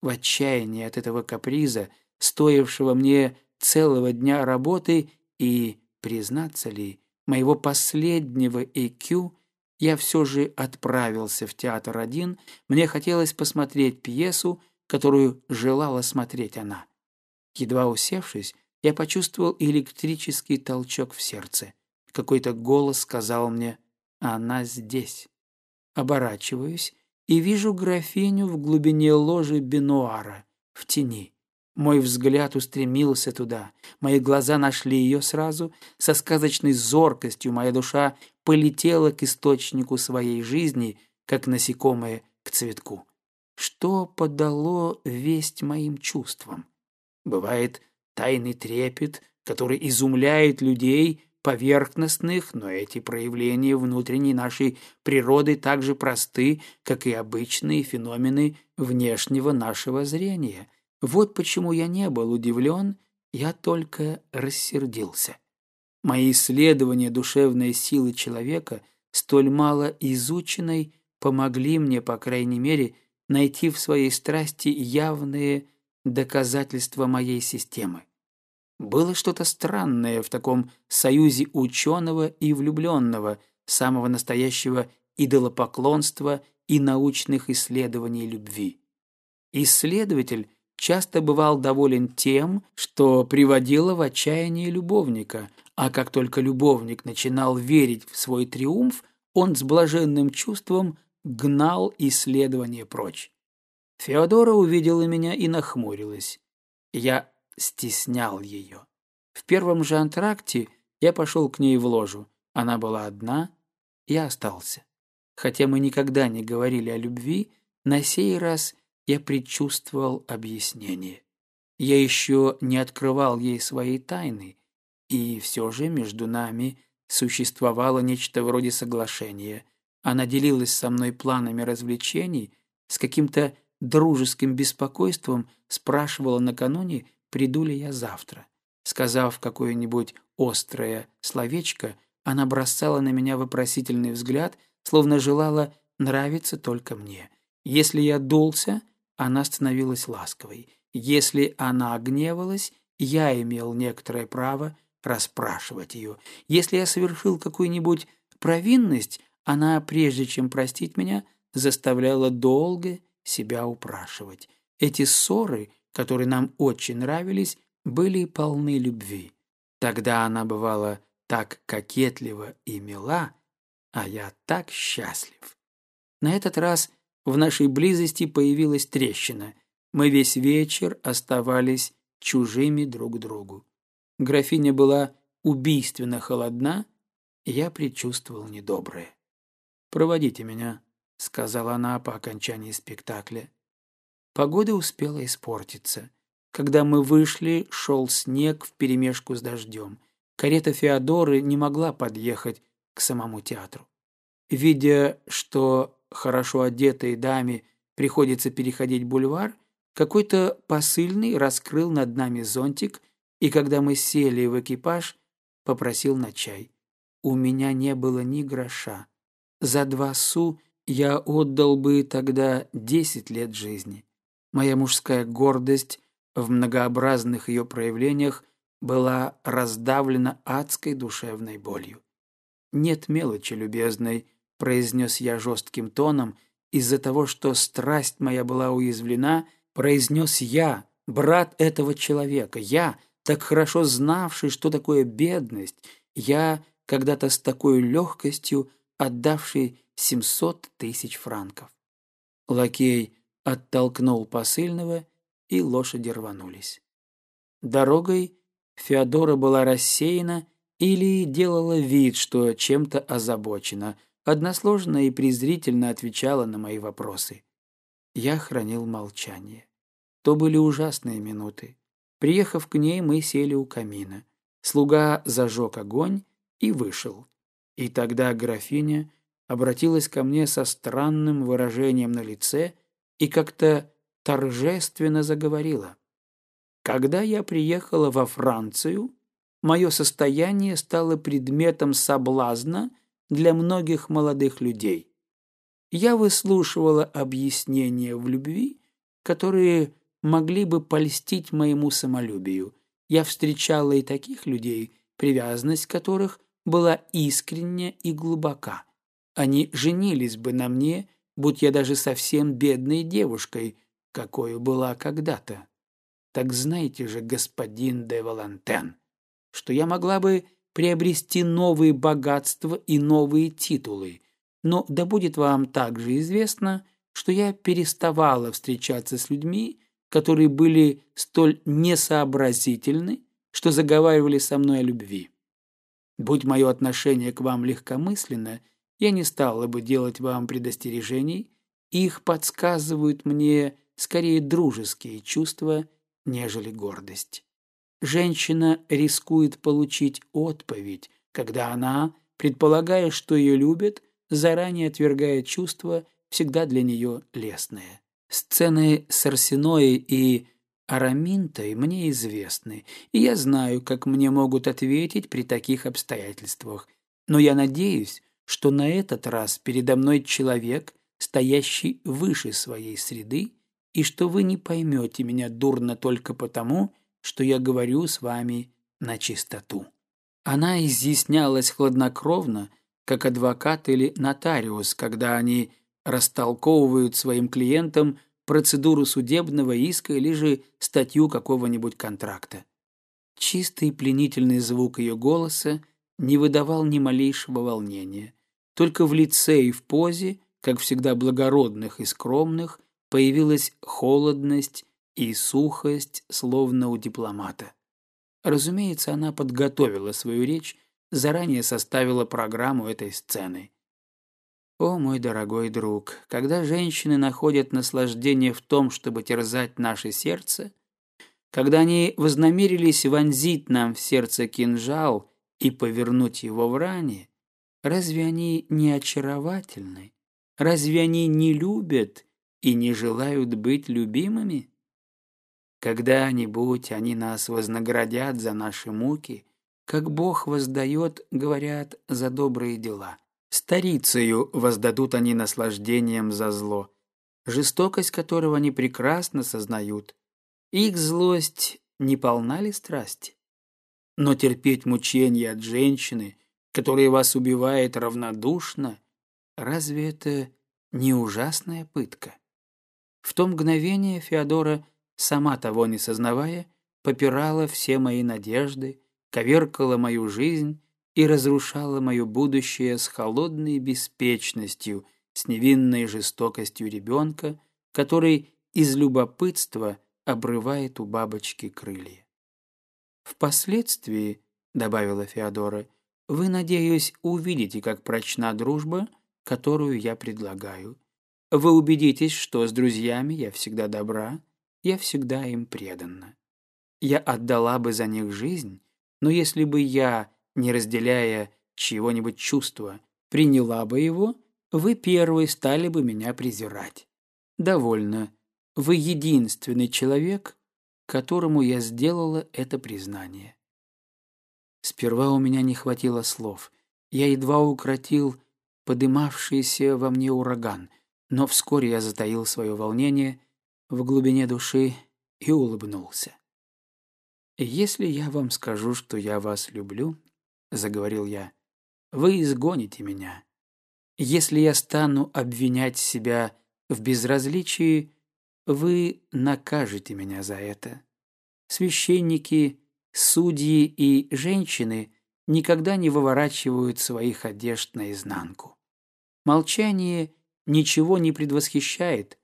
В отчаянии от этого каприза, стоившего мне целого дня работы и, признаться ли, моего последнего ЭКЮ, я все же отправился в театр один, мне хотелось посмотреть пьесу, которую желала смотреть она. Едва усевшись, я почувствовал электрический толчок в сердце. Какой-то голос сказал мне «Она здесь». Оборачиваюсь и вижу графиню в глубине ложи Бенуара, в тени. Мой взгляд устремился туда, мои глаза нашли ее сразу, со сказочной зоркостью моя душа полетела к источнику своей жизни, как насекомое к цветку. Что подало весть моим чувствам? Бывает тайный трепет, который изумляет людей поверхностных, но эти проявления внутренней нашей природы так же просты, как и обычные феномены внешнего нашего зрения. Вот почему я не был удивлен, я только рассердился. Мои исследования душевной силы человека, столь мало изученной, помогли мне, по крайней мере, найти в своей страсти явные доказательства моей системы. Было что-то странное в таком союзе ученого и влюбленного, самого настоящего идолопоклонства и научных исследований любви. Исследователь часто бывал доволен тем, что приводило в отчаяние любовника, а как только любовник начинал верить в свой триумф, он с блаженным чувством гнал исследование прочь. Феодора увидела меня и нахмурилась. Я стеснял ее. В первом же антракте я пошел к ней в ложу. Она была одна, я остался. Хотя мы никогда не говорили о любви, на сей раз я предчувствовал объяснение. Я еще не открывал ей своей тайны, и все же между нами существовало нечто вроде соглашения. Она делилась со мной планами развлечений, с каким-то дружеским беспокойством спрашивала накануне, приду ли я завтра. Сказав какое-нибудь острое словечко, она бросала на меня вопросительный взгляд, словно желала нравиться только мне. Если я дулся, она становилась ласковой. Если она гневалась, я имел некоторое право расспрашивать ее. Если я совершил какую-нибудь провинность, она, прежде чем простить меня, заставляла долго себя упрашивать. Эти ссоры, которые нам очень нравились, были полны любви. Тогда она бывала так кокетлива и мила, а я так счастлив. На этот раз в нашей близости появилась трещина. Мы весь вечер оставались чужими друг другу. Графиня была убийственно холодна, и я предчувствовал недоброе. «Проводите меня», — сказала она по окончании спектакля. Погода успела испортиться. Когда мы вышли, шел снег вперемешку с дождем. Карета Феодоры не могла подъехать к самому театру. Видя, что хорошо одетой даме приходится переходить бульвар, какой-то посыльный раскрыл над нами зонтик и когда мы сели в экипаж, попросил на чай. У меня не было ни гроша. За два су я отдал бы тогда десять лет жизни. Моя мужская гордость в многообразных ее проявлениях была раздавлена адской душевной болью. «Нет мелочи, любезной», — произнес я жестким тоном, из-за того, что страсть моя была уязвлена, произнес я, брат этого человека, я, так хорошо знавший, что такое бедность, я, когда-то с такой легкостью отдавший семьсот тысяч франков. Лакей оттолкнул посыльного, и лошади рванулись. Дорогой Феодора была рассеяна или делала вид, что чем-то озабочена, односложно и презрительно отвечала на мои вопросы. Я хранил молчание. То были ужасные минуты. Приехав к ней, мы сели у камина. Слуга зажег огонь и вышел. И тогда графиня обратилась ко мне со странным выражением на лице и как-то торжественно заговорила. Когда я приехала во Францию, мое состояние стало предметом соблазна для многих молодых людей. Я выслушивала объяснения в любви, которые могли бы польстить моему самолюбию. Я встречала и таких людей, привязанность которых была искренняя и глубока. Они женились бы на мне, будь я даже совсем бедной девушкой, какой была когда-то. Так знаете же, господин де Валантен, что я могла бы приобрести новые богатства и новые титулы, но да будет вам также известно, что я переставала встречаться с людьми, которые были столь несообразительны, что заговаривали со мной о любви. Будь мое отношение к вам легкомысленно, я не стала бы делать вам предостережений, их подсказывают мне скорее дружеские чувства, нежели гордость. Женщина рискует получить отповедь, когда она, предполагая, что ее любят, заранее отвергает чувства, всегда для нее лестные. Сцены с Арсеноей и Араминтой мне известны, и я знаю, как мне могут ответить при таких обстоятельствах. Но я надеюсь, что на этот раз передо мной человек, стоящий выше своей среды, и что вы не поймете меня дурно только потому, что я говорю с вами на чистоту. Она изъяснялась хладнокровно, как адвокат или нотариус, когда они растолковывают своим клиентам процедуру судебного иска или же статью какого-нибудь контракта. Чистый пленительный звук ее голоса не выдавал ни малейшего волнения. Только в лице и в позе, как всегда благородных и скромных, появилась холодность и сухость, словно у дипломата. Разумеется, она подготовила свою речь, заранее составила программу этой сцены. О, мой дорогой друг, когда женщины находят наслаждение в том, чтобы терзать наше сердце, когда они вознамерились вонзить нам в сердце кинжал и повернуть его в ране, разве они не очаровательны? Разве они не любят и не желают быть любимыми? Когда-нибудь они нас вознаградят за наши муки, как Бог воздает, говорят, за добрые дела. Старицею воздадут они наслаждением за зло, жестокость которого они прекрасно сознают. Их злость не полна ли страсти? Но терпеть мучения от женщины, которая вас убивает равнодушно, разве это не ужасная пытка? В то мгновение Феодора, сама того не сознавая, попирала все мои надежды, коверкала мою жизнь и разрушала мое будущее с холодной беспечностью, с невинной жестокостью ребенка, который из любопытства обрывает у бабочки крылья. «Впоследствии», — добавила Феодора, — «вы, надеюсь, увидите, как прочна дружба, которую я предлагаю, вы убедитесь, что с друзьями я всегда добра, я всегда им преданна. Я отдала бы за них жизнь, но если бы я, не разделяя чьего-нибудь чувства, приняла бы его, вы первый стали бы меня презирать. Довольно. Вы единственный человек, которому я сделала это признание. Сперва у меня не хватило слов. Я едва укротил подымавшийся во мне ураган — но вскоре я затаил свое волнение в глубине души и улыбнулся. «Если я вам скажу, что я вас люблю», — заговорил я, вы изгоните меня. Если я стану обвинять себя в безразличии, вы накажете меня за это. Священники, судьи и женщины никогда не выворачивают своих одежд наизнанку. Молчание ничего не предвосхищает.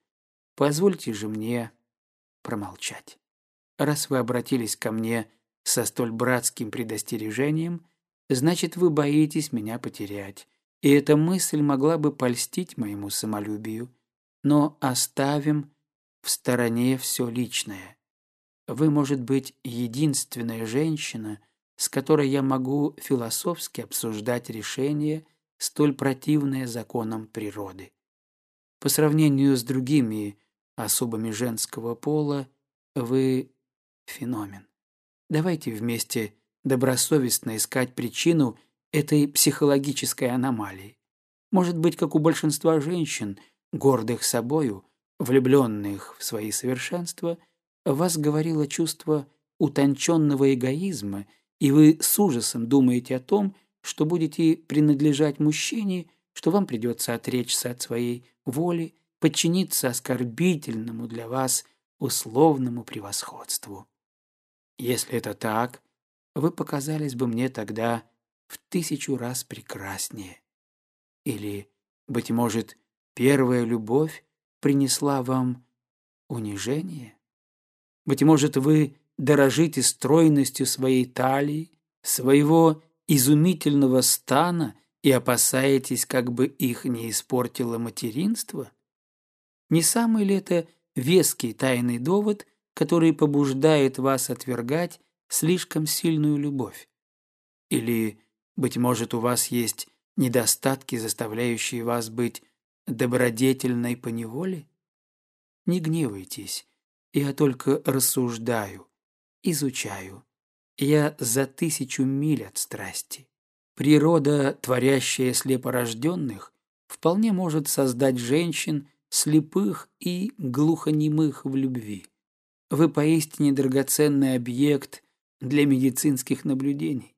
Позвольте же мне промолчать. Раз вы обратились ко мне со столь братским предостережением, значит, вы боитесь меня потерять, и эта мысль могла бы польстить моему самолюбию. Но оставим в стороне все личное. Вы, может быть, единственная женщина, с которой я могу философски обсуждать решение, столь противное законам природы. По сравнению с другими особами женского пола, вы феномен. Давайте вместе добросовестно искать причину этой психологической аномалии. Может быть, как у большинства женщин, гордых собою, влюбленных в свои совершенства, вас говорило чувство утонченного эгоизма, и вы с ужасом думаете о том, что будете принадлежать мужчине, что вам придется отречься от своей воли, подчиниться оскорбительному для вас условному превосходству. Если это так, вы показались бы мне тогда в тысячу раз прекраснее. Или, быть может, первая любовь принесла вам унижение? Быть может, вы дорожите стройностью своей талии, своего изумительного стана и опасаетесь, как бы их не испортило материнство? Не самый ли это веский тайный довод, который побуждает вас отвергать слишком сильную любовь? Или, быть может, у вас есть недостатки, заставляющие вас быть добродетельной по неволе? Не гневайтесь, я только рассуждаю, изучаю. Я за тысячу миль от страсти. Природа, творящая слепорожденных, вполне может создать женщин, слепых и глухонемых в любви. Вы поистине драгоценный объект для медицинских наблюдений.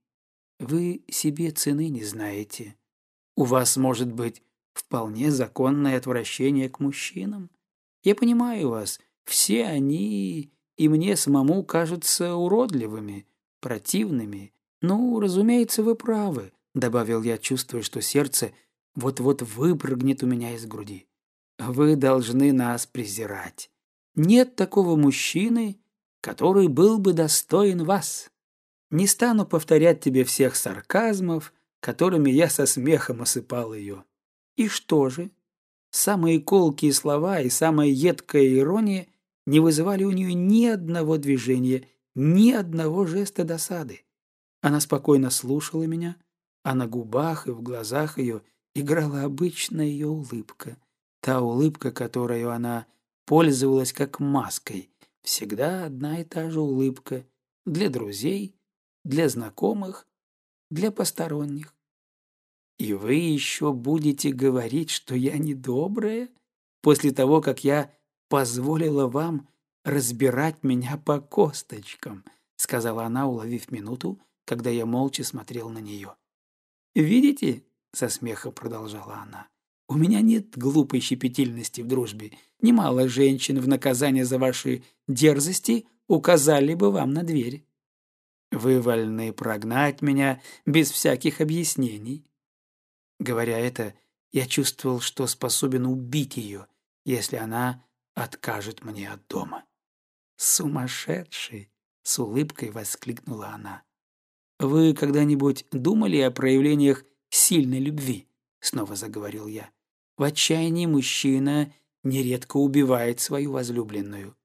Вы себе цены не знаете. У вас может быть вполне законное отвращение к мужчинам. Я понимаю вас, все они и мне самому кажутся уродливыми, противными. Ну, разумеется, вы правы, добавил я, чувствуя, что сердце вот-вот выпрыгнет у меня из груди. Вы должны нас презирать. Нет такого мужчины, который был бы достоин вас. Не стану повторять тебе всех сарказмов, которыми я со смехом осыпал ее. И что же? Самые колкие слова и самая едкая ирония не вызывали у нее ни одного движения, ни одного жеста досады. Она спокойно слушала меня, а на губах и в глазах ее играла обычная ее улыбка. Та улыбка, которую она пользовалась как маской. Всегда одна и та же улыбка. Для друзей, для знакомых, для посторонних. И вы еще будете говорить, что я недобрая, после того, как я позволила вам разбирать меня по косточкам, сказала она, уловив минуту, когда я молча смотрел на нее. Видите, со смехом продолжала она. У меня нет глупой щепетильности в дружбе. Немало женщин в наказание за ваши дерзости указали бы вам на дверь. Вы вольны прогнать меня без всяких объяснений. Говоря это, я чувствовал, что способен убить ее, если она откажет мне от дома. «Сумасшедший!» — с улыбкой воскликнула она. «Вы когда-нибудь думали о проявлениях сильной любви?» — снова заговорил я. «В отчаянии мужчина нередко убивает свою возлюбленную.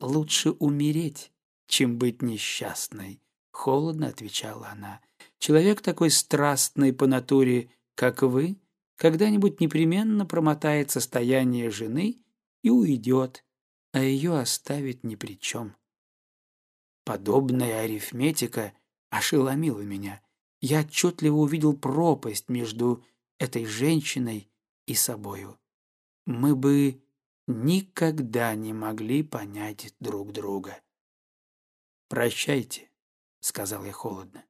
Лучше умереть, чем быть несчастной», — холодно отвечала она. «Человек такой страстный по натуре как вы, когда-нибудь непременно промотает состояние жены и уйдет, а ее оставит ни при чем. Подобная арифметика ошеломила меня. Я отчетливо увидел пропасть между этой женщиной и собою. Мы бы никогда не могли понять друг друга. «Прощайте», — сказал я холодно.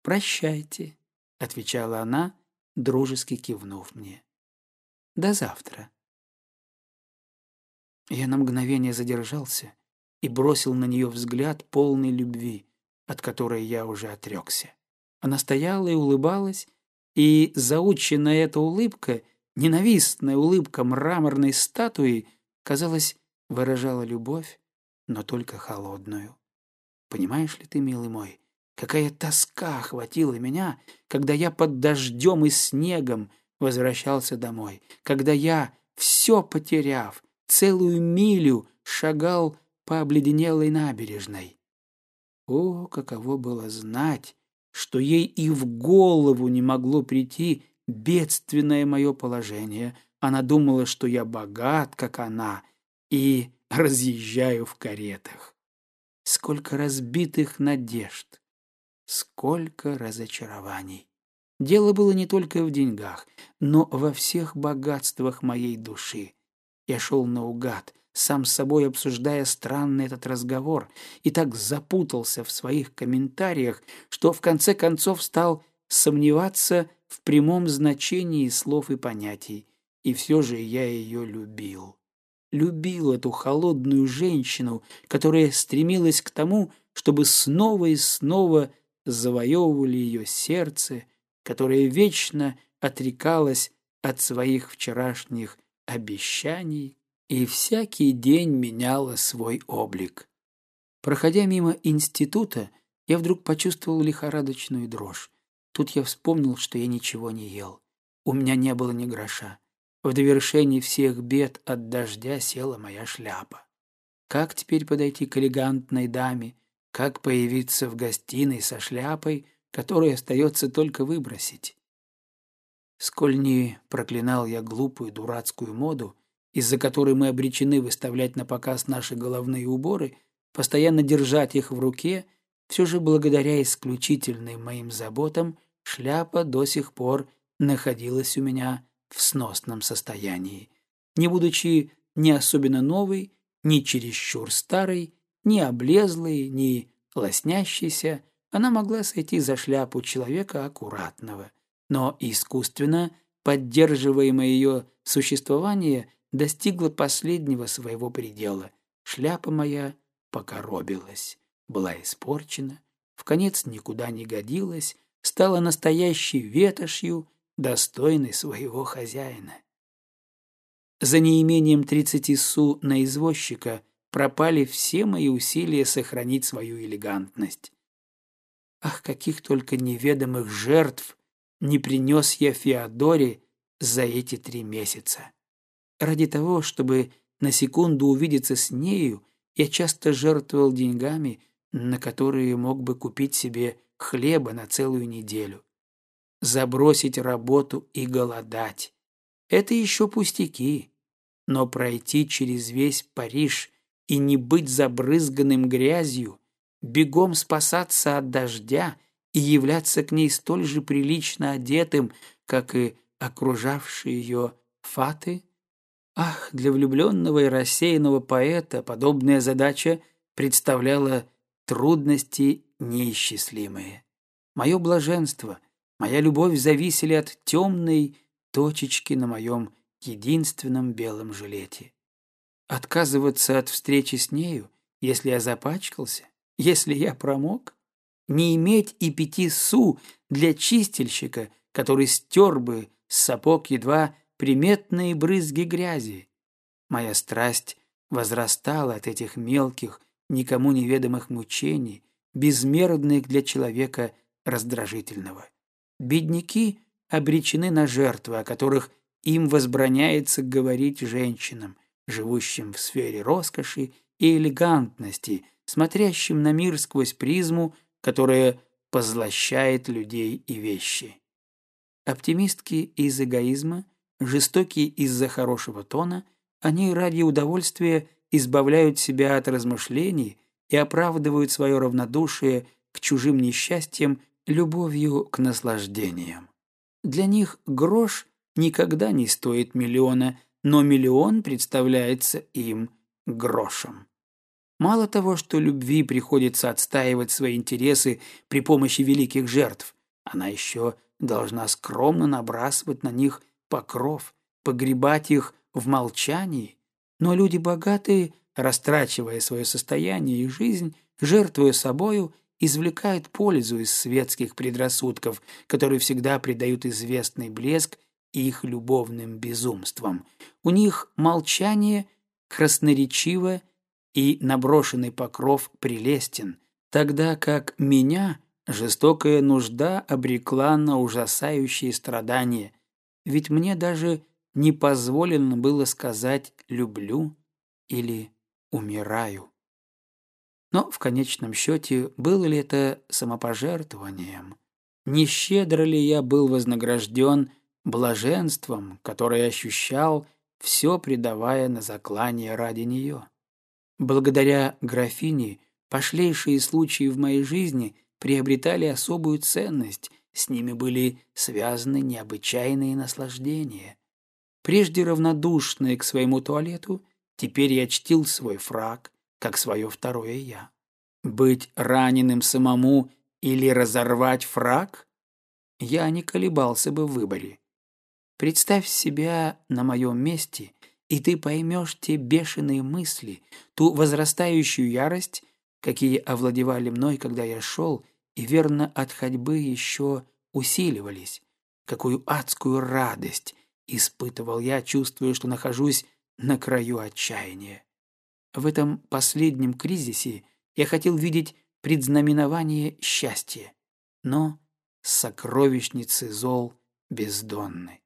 «Прощайте», — отвечала она, дружески кивнув мне. «До завтра». Я на мгновение задержался и бросил на нее взгляд полной любви, от которой я уже отрекся. Она стояла и улыбалась, и заученная эта улыбка, ненавистная улыбка мраморной статуи, казалось, выражала любовь, но только холодную. Понимаешь ли ты, милый мой, какая тоска охватила меня, когда я под дождем и снегом возвращался домой, когда я, все потеряв, целую милю шагал по обледенелой набережной. О, каково было знать, что ей и в голову не могло прийти бедственное мое положение. Она думала, что я богат, как она, и разъезжаю в каретах. Сколько разбитых надежд, сколько разочарований. Дело было не только в деньгах, но во всех богатствах моей души. Я шел наугад, сам с собой обсуждая странный этот разговор, и так запутался в своих комментариях, что в конце концов стал сомневаться в прямом значении слов и понятий. И все же я ее любил. Любил эту холодную женщину, которая стремилась к тому, чтобы снова и снова завоевывали ее сердце, которая вечно отрекалась от своих вчерашних обещаний и всякий день меняла свой облик. Проходя мимо института, я вдруг почувствовал лихорадочную дрожь. Тут я вспомнил, что я ничего не ел. У меня не было ни гроша. В довершении всех бед от дождя села моя шляпа. Как теперь подойти к элегантной даме? Как появиться в гостиной со шляпой, которую остается только выбросить? Сколь не проклинал я глупую дурацкую моду, из-за которой мы обречены выставлять на показ наши головные уборы, постоянно держать их в руке, все же благодаря исключительным моим заботам шляпа до сих пор находилась у меня в сносном состоянии. Не будучи ни особенно новой, ни чересчур старой, ни облезлой, ни лоснящейся, она могла сойти за шляпу человека аккуратного но искусственно поддерживаемое ее существование достигло последнего своего предела. Шляпа моя покоробилась, была испорчена, в конец никуда не годилась, стала настоящей ветошью, достойной своего хозяина. За неимением тридцати су на извозчика пропали все мои усилия сохранить свою элегантность. Ах, каких только неведомых жертв не принес я Феодоре за эти три месяца. Ради того, чтобы на секунду увидеться с нею, я часто жертвовал деньгами, на которые мог бы купить себе хлеба на целую неделю. Забросить работу и голодать – это еще пустяки, но пройти через весь Париж и не быть забрызганным грязью, бегом спасаться от дождя – и являться к ней столь же прилично одетым, как и окружавшие ее фаты? Ах, для влюбленного и рассеянного поэта подобная задача представляла трудности неисчислимые. Мое блаженство, моя любовь зависели от темной точечки на моем единственном белом жилете. Отказываться от встречи с нею, если я запачкался, если я промок? Не иметь и пяти су для чистильщика, который стер бы с сапог едва приметные брызги грязи. Моя страсть возрастала от этих мелких, никому неведомых мучений, безмерных для человека раздражительного. Бедняки обречены на жертвы, о которых им возбраняется говорить женщинам, живущим в сфере роскоши и элегантности, смотрящим на мир сквозь призму которое позлощает людей и вещи. Оптимистки из эгоизма, жестокие из-за хорошего тона, они ради удовольствия избавляют себя от размышлений и оправдывают свое равнодушие к чужим несчастьям любовью к наслаждениям. Для них грош никогда не стоит миллиона, но миллион представляется им грошем. Мало того, что любви приходится отстаивать свои интересы при помощи великих жертв, она еще должна скромно набрасывать на них покров, погребать их в молчании, но люди богатые, растрачивая свое состояние и жизнь, жертвуя собою, извлекают пользу из светских предрассудков, которые всегда придают известный блеск их любовным безумствам. У них молчание красноречиво и наброшенный покров прелестен, тогда как меня жестокая нужда обрекла на ужасающие страдания, ведь мне даже не позволено было сказать «люблю» или «умираю». Но в конечном счете было ли это самопожертвованием? Не щедро ли я был вознагражден блаженством, которое ощущал, все предавая на заклание ради нее? Благодаря графине пошлейшие случаи в моей жизни приобретали особую ценность, с ними были связаны необычайные наслаждения. Прежде равнодушный к своему туалету, теперь я чтил свой фраг, как свое второе «я». Быть раненым самому или разорвать фраг? Я не колебался бы в выборе. Представь себя на моем месте, и ты поймешь те бешеные мысли, ту возрастающую ярость, какие овладевали мной, когда я шел, и верно от ходьбы еще усиливались. Какую адскую радость испытывал я, чувствуя, что нахожусь на краю отчаяния. В этом последнем кризисе я хотел видеть предзнаменование счастья, но сокровищницы зол бездонны.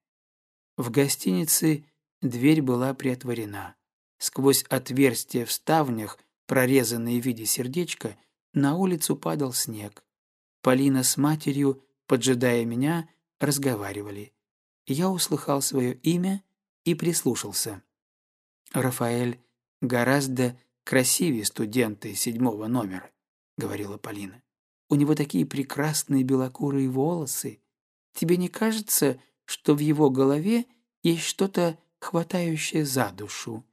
В гостинице дверь была приотворена. Сквозь отверстия в ставнях, прорезанные в виде сердечка, на улицу падал снег. Полина с матерью, поджидая меня, разговаривали. Я услыхал свое имя и прислушался. «Рафаэль гораздо красивее студента из седьмого номера», — говорила Полина. «У него такие прекрасные белокурые волосы. Тебе не кажется, что в его голове есть что-то хватающее за душу?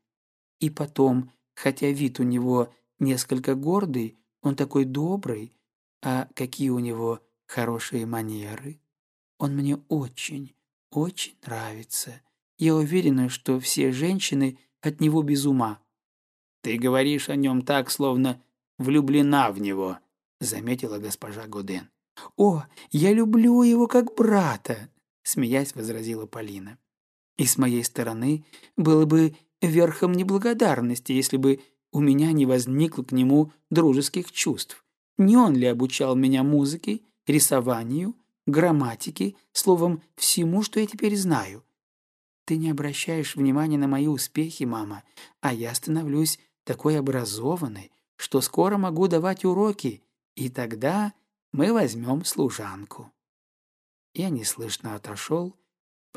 И потом, хотя вид у него несколько гордый, он такой добрый, а какие у него хорошие манеры. Он мне очень, очень нравится. Я уверена, что все женщины от него без ума. «Ты говоришь о нем так, словно влюблена в него», — заметила госпожа Гуден. «О, я люблю его как брата», — смеясь возразила Полина. «И с моей стороны было бы верхом неблагодарности, если бы у меня не возникло к нему дружеских чувств. Не он ли обучал меня музыке, рисованию, грамматике, словом, всему, что я теперь знаю? Ты не обращаешь внимания на мои успехи, мама, а я становлюсь такой образованной, что скоро могу давать уроки, и тогда мы возьмем служанку». Я неслышно отошел,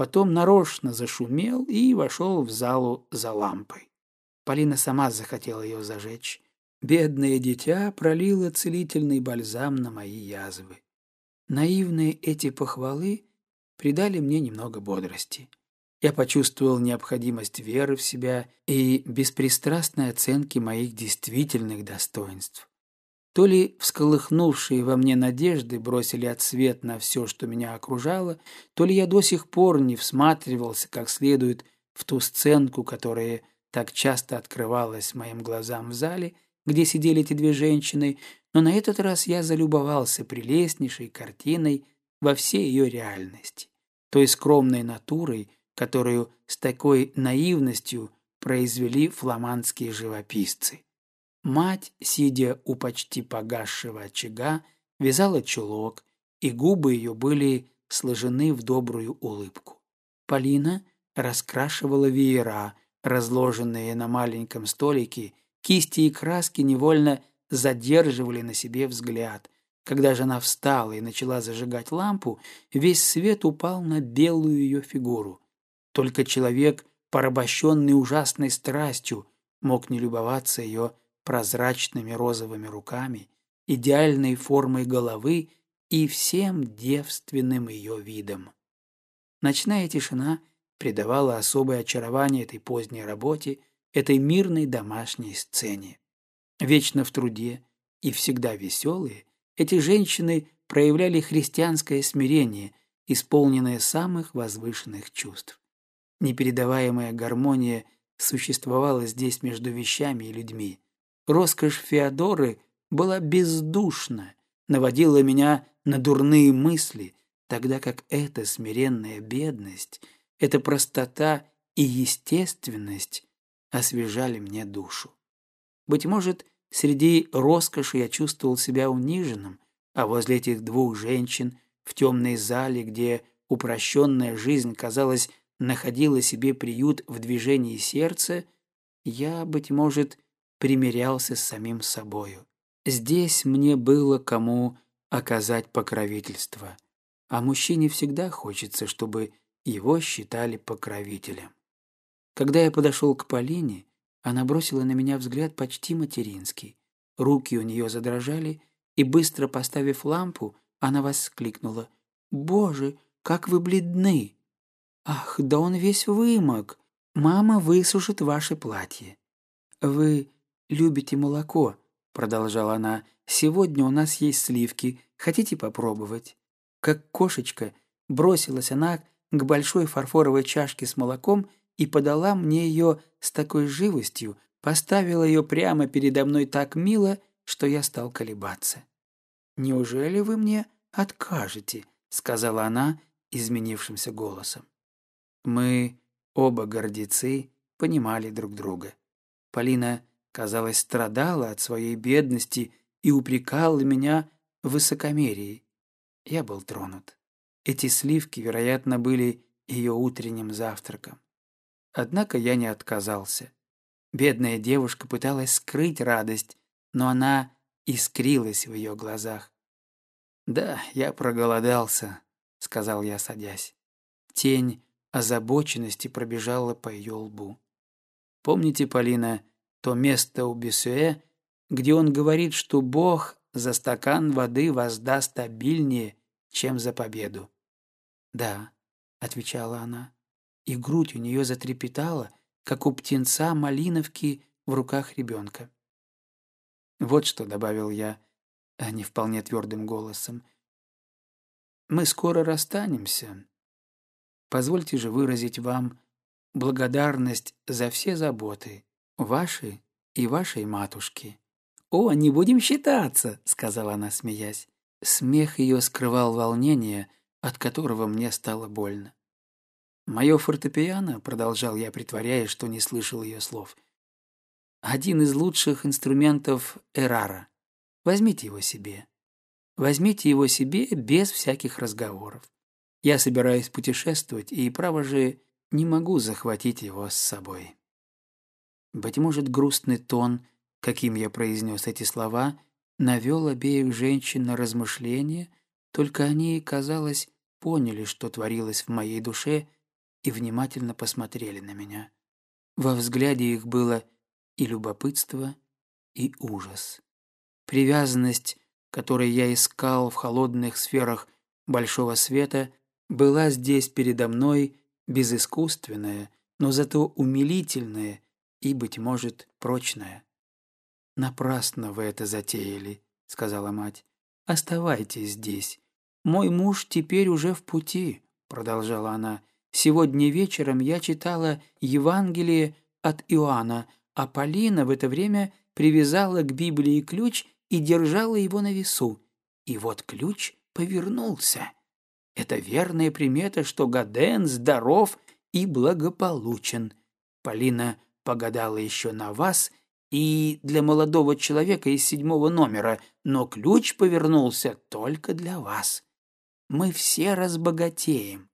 потом нарочно зашумел и вошел в залу за лампой. Полина сама захотела ее зажечь. Бедное дитя пролило целительный бальзам на мои язвы. Наивные эти похвалы придали мне немного бодрости. Я почувствовал необходимость веры в себя и беспристрастной оценки моих действительных достоинств. То ли всколыхнувшие во мне надежды бросили отсвет на все, что меня окружало, то ли я до сих пор не всматривался как следует в ту сценку, которая так часто открывалась моим глазам в зале, где сидели эти две женщины, но на этот раз я залюбовался прелестнейшей картиной во всей ее реальности, той скромной натурой, которую с такой наивностью произвели фламандские живописцы. Мать, сидя у почти погасшего очага, вязала чулок, и губы ее были сложены в добрую улыбку. Полина раскрашивала веера, разложенные на маленьком столике, кисти и краски невольно задерживали на себе взгляд. Когда же она встала и начала зажигать лампу, весь свет упал на белую ее фигуру. Только человек, порабощенный ужасной страстью, мог не любоваться ее прозрачными розовыми руками, идеальной формой головы и всем девственным ее видом. Ночная тишина придавала особое очарование этой поздней работе, этой мирной домашней сцене. Вечно в труде и всегда веселые, эти женщины проявляли христианское смирение исполненное самых возвышенных чувств. Непередаваемая гармония существовала здесь между вещами и людьми. Роскошь Феодоры была бездушна, наводила меня на дурные мысли, тогда как эта смиренная бедность, эта простота и естественность освежали мне душу. Быть может, среди роскоши я чувствовал себя униженным, а возле этих двух женщин в темной зале, где упрощенная жизнь, казалось, находила себе приют в движении сердца, я, быть может, примирялся с самим собою. Здесь мне было кому оказать покровительство, а мужчине всегда хочется, чтобы его считали покровителем. Когда я подошел к Полине, она бросила на меня взгляд почти материнский. Руки у нее задрожали, и, быстро поставив лампу, она воскликнула. «Боже, как вы бледны!» «Ах, да он весь вымок! Мама высушит ваше платье!» «Вы любите молоко?» — продолжала она. «Сегодня у нас есть сливки. Хотите попробовать?» Как кошечка бросилась она к большой фарфоровой чашке с молоком и подала мне ее с такой живостью, поставила ее прямо передо мной так мило, что я стал колебаться. «Неужели вы мне откажете?» — сказала она изменившимся голосом. Мы, оба гордецы, понимали друг друга. Полина, казалось, страдала от своей бедности и упрекала меня в высокомерии. Я был тронут. Эти сливки, вероятно, были ее утренним завтраком. Однако я не отказался. Бедная девушка пыталась скрыть радость, но она искрилась в ее глазах. «Да, я проголодался», — сказал я, садясь. Тень озабоченности пробежала по ее лбу. «Помните, Полина, то место у Бесуэ, где он говорит, что Бог за стакан воды воздаст обильнее, чем за победу?» «Да», — отвечала она, и грудь у нее затрепетала, как у птенца малиновки в руках ребенка. «Вот что», — добавил я, а не вполне твердым голосом, — «мы скоро расстанемся, Позвольте же выразить вам благодарность за все заботы, ваши и вашей матушки. «О, не будем считаться», — сказала она, смеясь. Смех ее скрывал волнение, от которого мне стало больно. «Мое фортепиано», — продолжал я, притворяясь, что не слышал ее слов, — «один из лучших инструментов Эрара. Возьмите его себе. Возьмите его себе без всяких разговоров. Я собираюсь путешествовать, и, право же, не могу захватить его с собой. Быть может, грустный тон, каким я произнес эти слова, навел обеих женщин на размышления, только они, казалось, поняли, что творилось в моей душе, и внимательно посмотрели на меня. Во взгляде их было и любопытство, и ужас. Привязанность, которой я искал в холодных сферах большого света, была здесь передо мной безыскусственная, но зато умилительная и, быть может, прочная. «Напрасно вы это затеяли», — сказала мать. «Оставайтесь здесь. Мой муж теперь уже в пути», — продолжала она. «Сегодня вечером я читала Евангелие от Иоанна, а Полина в это время привязала к Библии ключ и держала его на весу. И вот ключ повернулся. Это верная примета, что Гаден здоров и благополучен. Полина погадала еще на вас и для молодого человека из седьмого номера, но ключ повернулся только для вас. Мы все разбогатеем.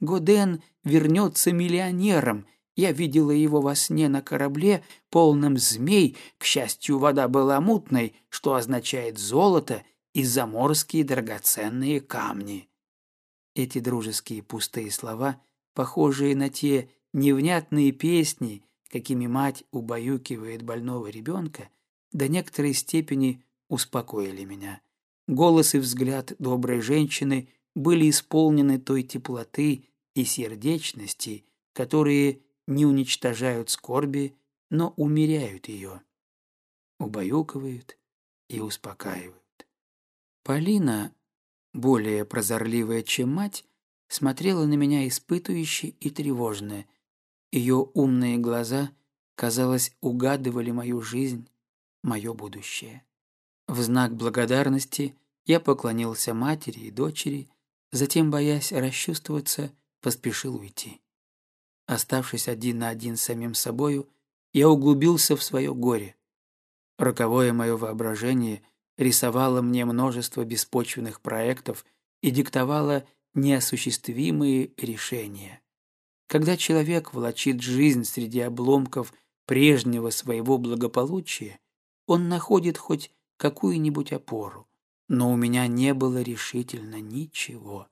Годен вернется миллионером. Я видела его во сне на корабле, полном змей. К счастью, вода была мутной, что означает золото и заморские драгоценные камни. Эти дружеские пустые слова, похожие на те невнятные песни, какими мать убаюкивает больного ребенка, до некоторой степени успокоили меня. Голос и взгляд доброй женщины были исполнены той теплоты и сердечности, которые не уничтожают скорби, но умеряют ее, убаюкивают и успокаивают. Полина более прозорливая, чем мать, смотрела на меня испытующе и тревожно. Ее умные глаза, казалось, угадывали мою жизнь, мое будущее. В знак благодарности я поклонился матери и дочери, затем, боясь расчувствоваться, поспешил уйти. Оставшись один на один с самим собою, я углубился в свое горе. Роковое мое воображение рисовало мне множество беспочвенных проектов и диктовало неосуществимые решения. Когда человек влачит жизнь среди обломков прежнего своего благополучия, он находит хоть какую-нибудь опору, но у меня не было решительно ничего.